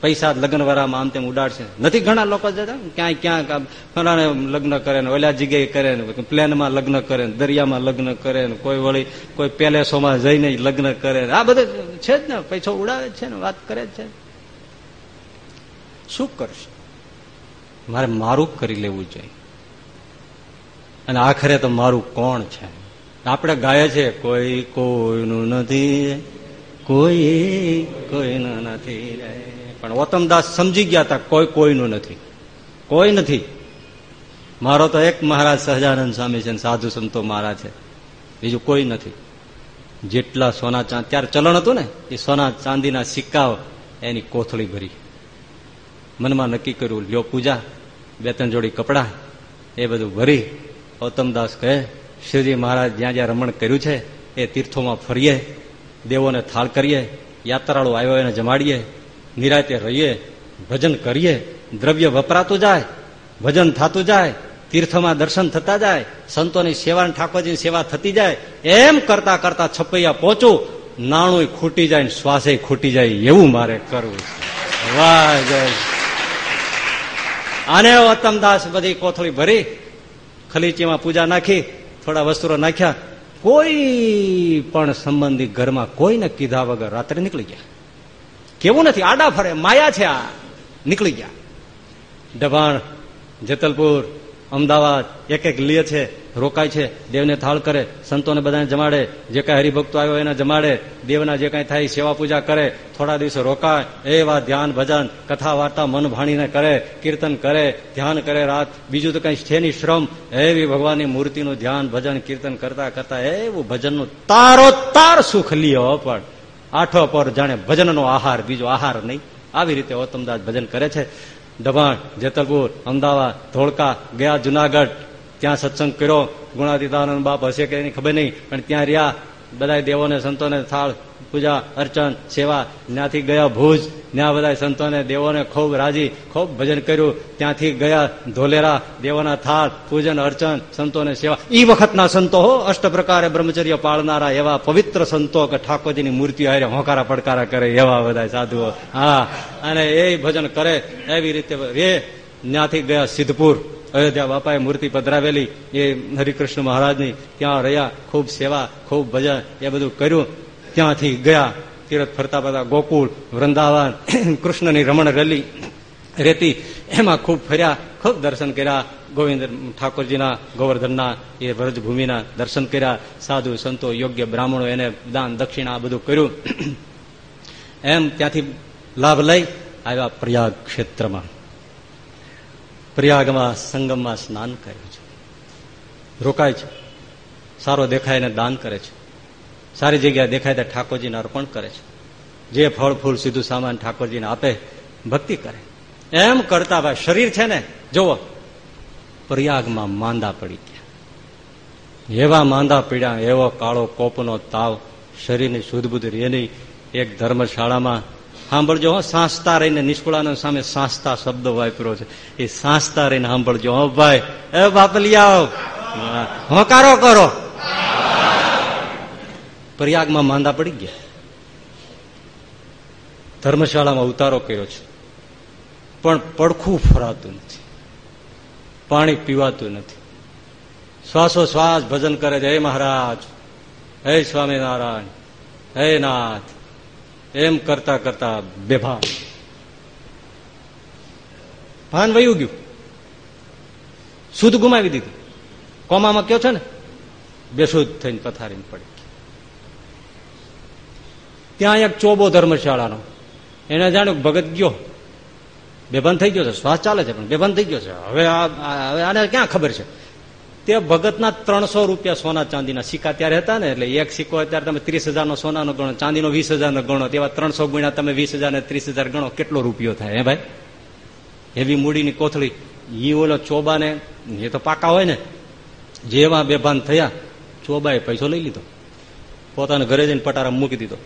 પૈસા લગ્નવાળામાં આમ તેમ ઉડાડશે. નથી ઘણા લોકો જતા ક્યાંય ક્યાંક ફલાણે લગ્ન કરે ને, ઓલા જગ્યાએ કરે ને પ્લેનમાં લગ્ન કરે ને, દરિયામાં લગ્ન કરે ને, કોઈ વળી કોઈ પેલેસોમાં જઈને લગ્ન કરે આ બધું છે જ ને, પૈસો ઉડાવે છે ને, વાત કરે છે. શું કરશે? મારે મારું કરી લેવું જોઈએ. અને આખરે તો મારું કોણ છે? આપણે ગાય છે, કોઈ કોઈનું નથી, કોઈ કોઈનું નથી પણ ઓતમદાસ સમજી ગયા હતા, કોઈ કોઈનું નથી. કોઈ નથી. મારો તો એક મહારાજ સહજાનંદ સ્વામી છે સાધુ સંતો મારા છે. બીજું કોઈ નથી. જેટલા સોના ચાંદ, ત્યારે ચલણ હતું ને, એ સોના ચાંદીના સિક્કાઓ એની કોથળી ભરી. મનમાં નક્કી કર્યું, લ્યો પૂજા, બે ત્રણ જોડી કપડા, એ બધું ભરી. ગૌતમદાસ કહે શિવજી મહારાજ જ્યાં જ્યાં રમણ કર્યું છે, એ તીર્થોમાં ફરીએ, દેવોને થાળ કરીએ, યાત્રાળુ આવ્યો એને જમાડીએ, નિરાતે રહીએ, ભજન કરીએ, દ્રવ્ય વપરાતું જાય, ભજન થતું જાય, તીર્થમાં દર્શન થતા જાય, સંતોની સેવા ઠાકોરજીની સેવા થતી જાય, એમ કરતા કરતા છપૈયા પહોંચું નાણું ખૂટી જાય શ્વાસે ખૂટી જાય, એવું મારે કરવું વાહ, જય આને વતમદાસ બધી કોથળી ભરી, ખલીચીમાં પૂજા નાખી થોડા વસ્ત્રો નાખ્યા. કોઈ પણ સંબંધી ઘરમાં કોઈને કીધા વગર રાત્રે નીકળી ગયા. કેવું નથી, આડા ફરે, માયા છે આ. નીકળી ગયા. ડભાણ જેતલપુર, અમદાવાદ એક એક લે છે. રોકાય છે, દેવને થાળ કરે, સંતોને બધાને જમાડે, જે કાંઈ હરિભક્તો આવ્યો એને જમાડે, દેવના જે કાંઈ થાય સેવા પૂજા કરે, થોડા દિવસો રોકાય, એવા ધ્યાન, ભજન, કથા, વાર્તા મન ભાણીને કરે, કીર્તન કરે, ધ્યાન કરે રાત, બીજું તો કંઈ છે શ્રમ, એવી ભગવાનની મૂર્તિનું ધ્યાન, ભજન, કીર્તન કરતા કરતા એવું ભજનનું તારો તાર સુખ લ્યો, પણ આઠો પર જાણે ભજનનો આહાર, બીજો આહાર નહીં. આવી રીતે ઓતમદાસ ભજન કરે છે. દબાણ, જેતલપુર, અમદાવાદ, ધોળકા, ગયા જુનાગઢ ત્યાં સત્સંગ કર્યો, ગુણાતીતાનંદ બાપ હશે કે એની ખબર નહીં, પણ ત્યાં રહ્યા બધા દેવોને, સંતોને થાળ, પૂજા, અર્ચન, સેવા, ત્યાંથી ગયા ભુજ, ત્યાં બધા સંતોને, દેવોને ખૂબ રાજી, ખૂબ ભજન કર્યું, ત્યાંથી ગયા ધોલેરા, દેવોના થાળ, પૂજન, અર્ચન, સંતોને સેવા. એ વખતના સંતો હો અષ્ટ પ્રકારે બ્રહ્મચર્ય પાળનારા એવા પવિત્ર સંતો કે ઠાકોરજીની મૂર્તિઓ હારે હોકારા પડકારા કરે એવા બધા સાધુઓ. હા, અને એ ભજન કરે એવી રીતે રે ત્યાંથી ગયા સિદ્ધપુર. અયોધ્યા બાપાએ મૂર્તિ પધરાવેલી, એ હરિકૃષ્ણ મહારાજની, ત્યાં રહ્યા, ખૂબ સેવા, ખૂબ ભજન, એ બધું કર્યું. ત્યાંથી ગયા, તીરથ ફરતા ફરતા ગોકુળ, વૃંદાવન, કૃષ્ણની રમણ રેલી રેતી, એમાં ખૂબ ફર્યા, ખૂબ દર્શન કર્યા. ગોવિંદ ઠાકોરજીના, ગોવર્ધનના, એ વ્રજભૂમિના દર્શન કર્યા. સાધુ સંતો, યોગ્ય બ્રાહ્મણો એને દાન, દક્ષિણા બધું કર્યું. એમ ત્યાંથી લાભ લઈ આવ્યા પ્રયાગ ક્ષેત્રમાં. પ્રયાગમાં સંગમમાં સ્નાન કર્યું છે. રોકાય છે. સારો દેખાય દાન કરે છે. સારી જગ્યા દેખાય તો ઠાકોરજીને અર્પણ કરે છે. જે ફળ, ફૂલ, સીધું સામાન ઠાકોરજીને આપે, ભક્તિ કરે. એમ કરતા ભાઈ શરીર છે ને, જુઓ, પ્રયાગમાં માંદા પડી ગયા. એવા માંદા પીડ્યા એવો કાળો કોપનો તાવ શરીરની શુદ્ધબુદ્ધ રે નહીં. એક ધર્મશાળામાં સાંભળજો હો, સાંસતા રહીને નિષ્કુળાનંદ સામે સાંસતા શબ્દ વાપર્યો છે. એ સાંસતા રહીને સાંભળજો હો, ભાઈ. એ બાપલિયાઓ, હોકારો કરો. પ્રયાગમાં માંદા પડી ગયા. ધર્મશાળામાં ઉતારો કર્યો છે. પણ પડખું ફરાતું નથી. પાણી પીવાતું નથી. શ્વાસો શ્વાસ ભજન કરે છે. હે મહારાજ, હે સ્વામિનારાયણ, હે નાથ. એમ કરતા કરતા બેભાન. ભાન વયું ગયું. શુદ્ધ ગુમાવી દીધું. કોમામાં કયો છે ને? બેશુદ્ધ થઈને પથારીને પડી. ત્યાં એક ચોબો ધર્મશાળાનો. એને જાણ્યું ભગત ગયો. બેભાન થઈ ગયો છે. શ્વાસ ચાલે છે પણ બેભાન થઈ ગયો છે. હવે આને ક્યાં ખબર છે? તે ભગતના ત્રણસો રૂપિયા સોના ચાંદીના સિક્કા ત્યારે હતા ને, એટલે એક સિક્કો અત્યારે તમે ત્રીસ હજારનો સોનાનો ગણો, ચાંદીનો વીસ હજારનો ગણો, તેવા ત્રણસો ગુણ્યા તમે વીસ હજાર ત્રીસ હજાર ગણો, કેટલો રૂપિયો થાય, હે ભાઈ? હેવી મૂડીની કોથળી, ઈ ઓલો ચોબાને એ તો પાકા હોય ને, જેવા બેભાન થયા, ચોબાએ પૈસો લઈ લીધો. પોતાના ઘરે જઈને પટારા મૂકી દીધો.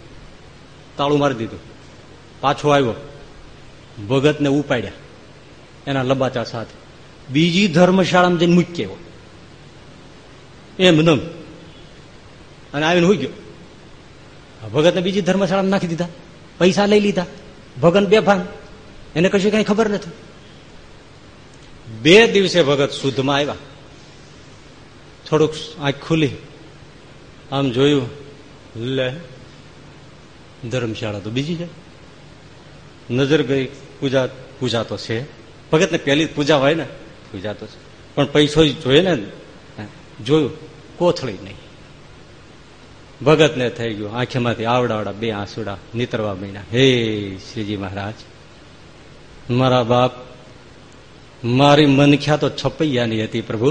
તાળું મારી દીધું. પાછો આવ્યો. ભગતને ઉપાડ્યા. એના લબાચા સાથે. બીજી ધર્મશાળામાં જઈને મૂકી આવ્યો એમ નમ અને આવીને હું ગયો. ભગતને બીજી ધર્મશાળામાં નાખી દીધા. પૈસા લઈ લીધા. ભગત બેભાન. એને કશું કઈ ખબર નથી. બે દિવસે ભગત શુદ્ધમાં આવ્યા. થોડુંક આંખ ખુલી. આમ જોયું, લે, ધર્મશાળા તો બીજી છે. નજર ગઈ, પૂજા પૂજા તો છે. ભગતને પહેલી પૂજા હોય ને, પૂજા તો છે. પણ પૈસો જોઈએ ને. જોયું. કોથળી નહીં. ભગતને થઈ ગયું આંખીમાંથી આવડાવડા બે આંસુડા નીતરવા મહિના હે શ્રીજી મહારાજ, મારા બાપ, મારી મનખ્યા તો છપૈયાની હતી પ્રભુ.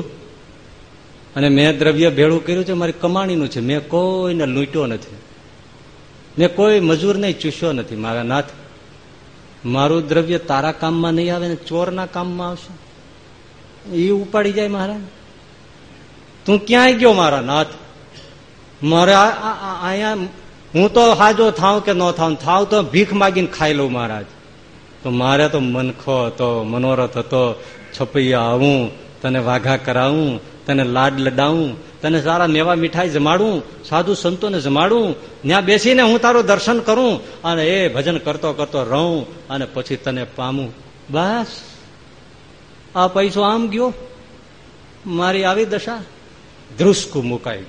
અને મેં દ્રવ્ય ભેળું કર્યું છે, મારી કમાણીનું છે. મેં કોઈને લૂંટ્યો નથી. મેં કોઈ મજૂર નહીં, ચૂસ્યો નથી. મારા નાથ, મારું દ્રવ્ય તારા કામમાં નહીં આવે ને ચોરના કામમાં આવશે? એ ઉપાડી જાય મહારાજ. તું ક્યાંય ગયો મારા નાથ? મારે અહીંયા હું તો હાજો થાવ કે ન થાવ? થાવ તો ભીખ માગીને ખાઈ લઉં મહારાજ. તો મારે તો મનખો હતો, મનોરથ હતો. છપૈયા આવું, તને વાઘા કરાવું, તને લાડ લડાવું, તને સારા મેવા મીઠાઈ જમાડું, સાધુ સંતોને જમાડું. ત્યાં બેસીને હું તારું દર્શન કરું અને એ ભજન કરતો કરતો રહું અને પછી તને પામું. બસ. આ પૈસો આમ ગયો? મારી આવી દશા? ધ્રુસકું મુકાઈ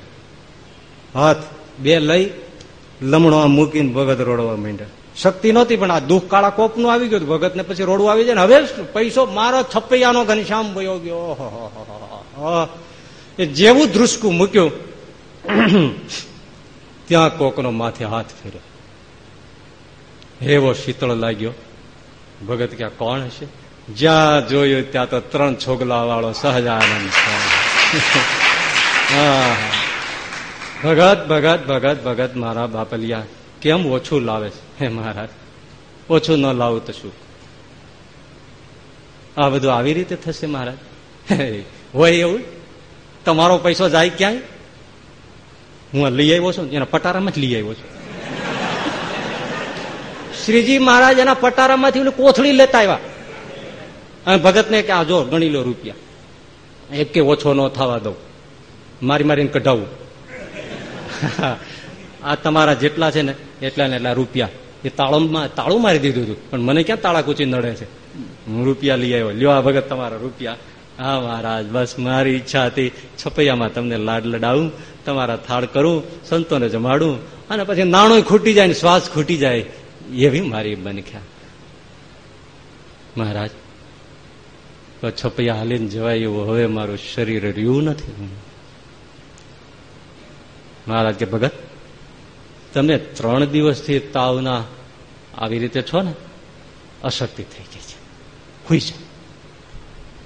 હાથ બે લઈ લમણો મૂકીને ભગત રોડવા માંડ્યા. શક્તિ નહોતી, પણ આ દુઃખ કાળા કોપનું આવી ગયું ભગત ને પછી રોડવું આવી જાય હવે પૈસો મારો છપૈયાનો ઘનશ્યામ ભયો ગયો. એ જેવું ધ્રુસકું મૂક્યું, ત્યાં કોકનો માથે હાથ ફેર્યો. એવો શીતળ લાગ્યો. ભગત ક્યાં, કોણ હશે? જ્યાં જોયું ત્યાં તો ત્રણ છોગલા વાળો સહજાનંદ ભગત ભગત ભગત ભગત મારા બાપલિયા, કેમ ઓછું લાવે છે? હે મહારાજ, ઓછું ન લાવું તો શું? આ બધું આવી રીતે થશે મહારાજ? હોય એવું? તમારો પૈસો જાય ક્યાંય? હું લઈ આવ્યો છું એના પટારામાં જ લઈ આવ્યો છું. શ્રીજી મહારાજ એના પટારામાંથી કોથળી લેતા આવ્યા. અને ભગતને કે, આ જો ગણી લો રૂપિયા. એક કે ઓછો ન થવા દઉં. મારી મારીને કઢાવું. આ તમારા જેટલા છે ને, એટલા ને એટલા રૂપિયા. એ તાળુંમાં, તાળું મારી દીધું હતું. પણ મને ક્યાં તાળા કૂચી નડે છે? હું રૂપિયા લઈ આવ્યો. લ્યો આ ભગત તમારા રૂપિયા. હા મહારાજ, બસ મારી ઈચ્છા હતી. છપૈયામાં તમને લાડ લડાવું, તમારા થાળ કરું, સંતોને જમાડું, અને પછી નાણું ખૂટી જાય ને શ્વાસ ખૂટી જાય. એવી મારી બનખ્યા મહારાજ છપૈયા હાલીને જવાય એવું હવે મારું શરીર રહ્યું નથી. મહારાજ કે ભગત તમે ત્રણ દિવસથી તાવના આવી રીતે છો ને, અશક્તિ થઈ ગઈ છે. સુઈ જાય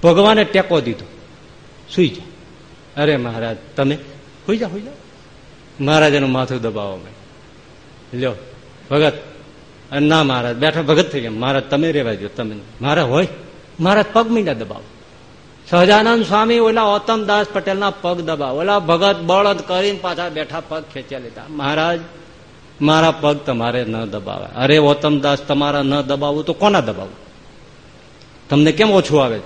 ભગવાને ટેકો દીધો. સુઈ જાય અરે મહારાજ, તમે સુઈ જા સુઈ જા. મહારાજ એનું માથું દબાવો મેં લ્યો, ભગત ના મહારાજ, બેઠા ભગત થઈ ગયા. મહારાજ, તમે રેવા દો તમે. મારા હોય, મહારાજ પગ મીંડા દબાવો. સહજાનંદ સ્વામી ઓલા ઓતમદાસ પટેલના પગ દબા ઓલા ભગત બળદ કરીને પાછા બેઠા પગ ખેંચ્યા લીધા. મહારાજ, મારા પગ તમારે ન દબાવે. અરે ઓતમદાસ તમારા ન દબાવવું તો કોના દબાવવું તમને કેમ ઓછું આવે?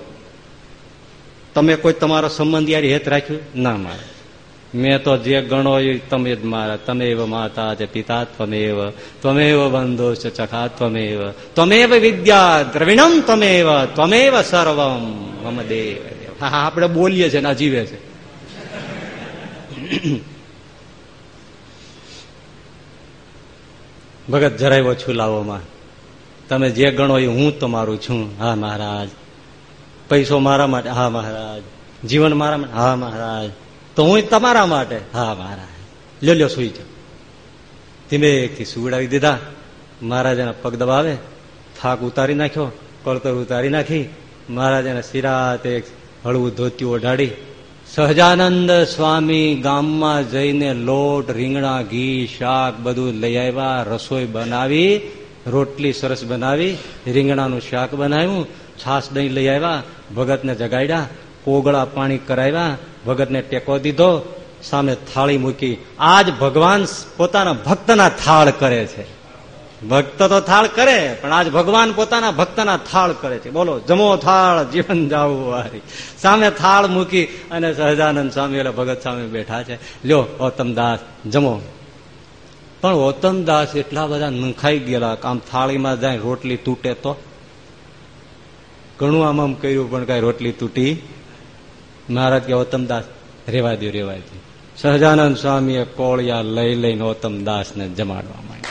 તમે કોઈ તમારો સંબંધ યાર હેત રાખ્યું? ના મારે મેં તો જે ગણો એ તમે જ મારા તમેવ માતા છે પિતા ત્વમેવ ત્વમેવ બંધો છે ચખા ત્વમેવ ત્વમેવ વિદ્યા દ્રવિણમ ત્વમેવ ત્વમેવ સર્વમ, મમ દેવ. હા આપણે બોલીએ છીએ ને જીવે છે. ભગત, જરાયો ઓછું લાવોમાં તમે જે ગણો એ હું તમારું છું. હા, મહારાજ. પૈસો મારા માટે, હા, મહારાજ. જીવન મારા માટે, હા, મહારાજ. તો હું તમારા માટે. હા, મહારાજ. લ્યો લ્યો, સુઈ જાઓ. એકથી સુવડાવી દીધા. મહારાજાના પગ દબાવે. થાક ઉતારી નાખ્યો. કળતર ઉતારી નાખી. મહારાજાના સિરાતે હળવું ધોતિયું ઓઢાડી. સહજાનંદ સ્વામી ગામમાં જઈને લોટ, રીંગણા, ઘી, શાક બધું લઈ આવ્યા. રસોઈ બનાવી, રોટલી સરસ બનાવી, રીંગણાનું શાક બનાવ્યું. છાસ દહીં લઈ આવ્યા. ભગતને જગાડ્યા. કોગળા પાણી કરાવ્યા. ભગતને ટેકો દીધો, સામે થાળી મૂકી. આજ ભગવાન પોતાના ભક્તના થાળ કરે છે. ભક્ત તો થાળ કરે, પણ આજ ભગવાન પોતાના ભક્તના થાળ કરે છે. બોલો, જમો થાળ, જીવન જાવું વારી. સામે થાળ મૂકી અને સહજાનંદ સ્વામી એટલે ભગત સામે બેઠા છે. લ્યો, ઓતમદાસ, જમો. પણ ઓતમદાસ એટલા બધા નંખાઈ ગયેલા આમ થાળીમાં જાય રોટલી તૂટે તો? ઘણું આમ આમ કર્યું, પણ કઈ રોટલી તૂટી મહારાજ કે ઓતમદાસ રેવા દો રેવા દો સહજાનંદ સ્વામીએ કોળિયા લઈ લઈને ઓતમદાસ ને જમાડવા માંડ્યા.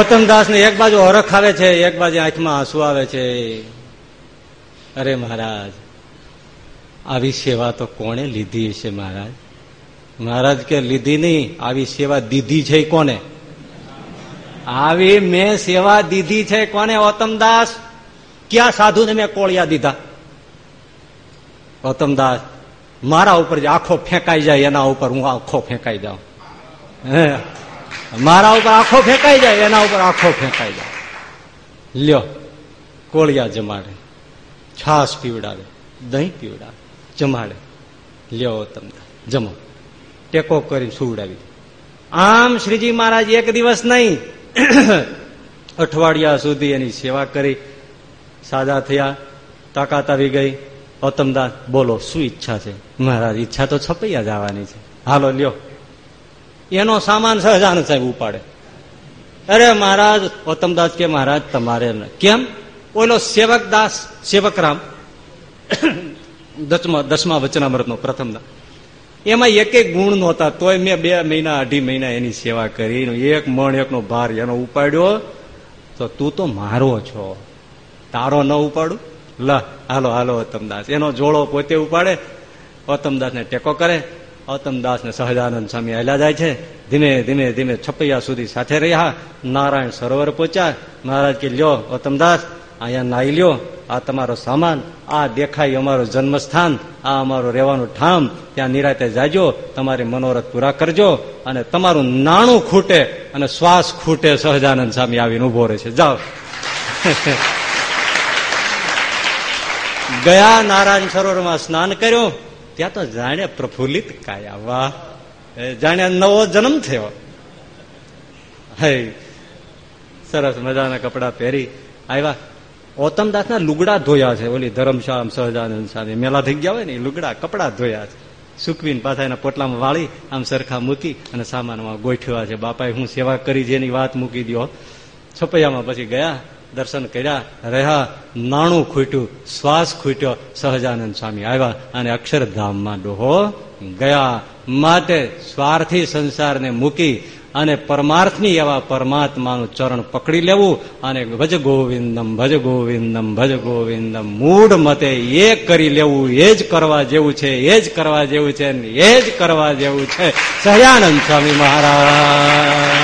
ઓતમદાસ ને એક બાજુ હરખ આવે છે, એક બાજુ આંખમાં આંસુ આવે છે. અરે મહારાજ, આવી સેવા તો કોણે લીધી છે મહારાજ? મહારાજ કે લીધી નહીં, આવી સેવા દીધી છે કોને? આવી મેં સેવા દીધી છે કોને ગૌતમદાસ ક્યાં સાધુને મેં કોળિયા દીધા? ગૌતમદાસ મારા ઉપર આખો ફેંકાઈ જાય, એના ઉપર હું આખો ફેંકાઈ જાઉં. મારા ઉપર આખો ફેંકાઈ જાય, એના ઉપર આખો ફેંકાઈ જાય લ્યો, કોળિયા જમાડે છાસ પીવડાવે, દહીં પીવડાવે, જમાડે. લ્યો તમને જમો. ટેકો કરીને સુવડાવી આમ શ્રીજી મહારાજ એક દિવસ નહીં, અઠવાડિયા સુધી એની સેવા કરી સાજા થયા, તાકાત આવી ગઈ. ગૌતમદાસ બોલો, શું ઈચ્છા છે? મહારાજ, ઈચ્છા તો છપૈયા જવાની છે. હાલો, લ્યો. એનો સામાન સહજાનંદ સાહેબ ઉપાડે. અરે મહારાજ ગૌતમદાસ કે, મહારાજ, તમારે કેમ? ઓલો સેવક દાસ સેવકરામ દસમા દસમા વચનામૃતનો પ્રથમ એમાં એક એક ગુણ નહોતા, તોય મેં બે મહિના, અઢી મહિના એની સેવા કરી. એક મણ, એકનો ભાર એનો ઉપાડ્યો. તો તું તો મારો છો. તારો ન ઉપાડું? લ, હાલો હાલો ઓતમદાસ એનો જોડો પોતે ઉપાડે ઓતમદાસને ટેકો કરે ઓતમદાસ ને સહજાનંદ સ્વામી હેલા જાય છે. ધીમે ધીમે ધીમે છપૈયા સુધી સાથે રહ્યા. નારાયણ સરોવર પહોંચ્યા. મહારાજ કે, લ્યો ઓતમદાસ અહીંયા નાઈ લ્યો. આ તમારો સામાન, આ દેખાય અમારું જન્મસ્થાન, આ અમારું રહેવાનું ઠામ. ત્યાં નિરાતે જાજો, તમારી મનોરથ પૂરા કરજો અને તમારું નાણું ખૂટે અને શ્વાસ ખૂટે. સહજાનંદ સ્વામી આવીને ઊભો રહે છે. જાઓ. ગયા નારાયણ સરોવરમાં સ્નાન કર્યું. ત્યાં તો જાણે પ્રફુલ્લિત કાયા. વાહ. જાણે નવો જન્મ થયો. હે. સરસ મજાના કપડા પહેરી આવ્યા. ઓતમદાસ ના લુગડા ધોયા છે. ઓલી ધર્મશાળા સહજાનંદ સ્વામી મેલા થઈ ગયા હોય ને લુગડા, કપડા ધોયા છે. સુકવીને પાછા એના પોટલામાં વાળી, આમ સરખા મૂકી અને સામાનમાં ગોઠવ્યા છે. બાપાએ હું સેવા કરી જેની વાત મૂકી દો છપૈયામાં પછી ગયા. દર્શન કર્યા, રહ્યા, નાણું ખૂટ્યું, શ્વાસ ખૂટ્યો, સહજાનંદ સ્વામી આવ્યા અને અક્ષરધામમાં ડોહો ગયા. માટે સ્વાર્થી સંસારને મૂકી અને પરમાર્થની એવા પરમાત્માનું ચરણ પકડી લેવું અને ભજ ગોવિંદમ ભજ ગોવિંદમ ભજ ગોવિંદમ મૂળ મતે એ કરી લેવું, એ જ કરવા જેવું છે, એ જ કરવા જેવું છે એ જ કરવા જેવું છે. સહજાનંદ સ્વામી મહારાજ.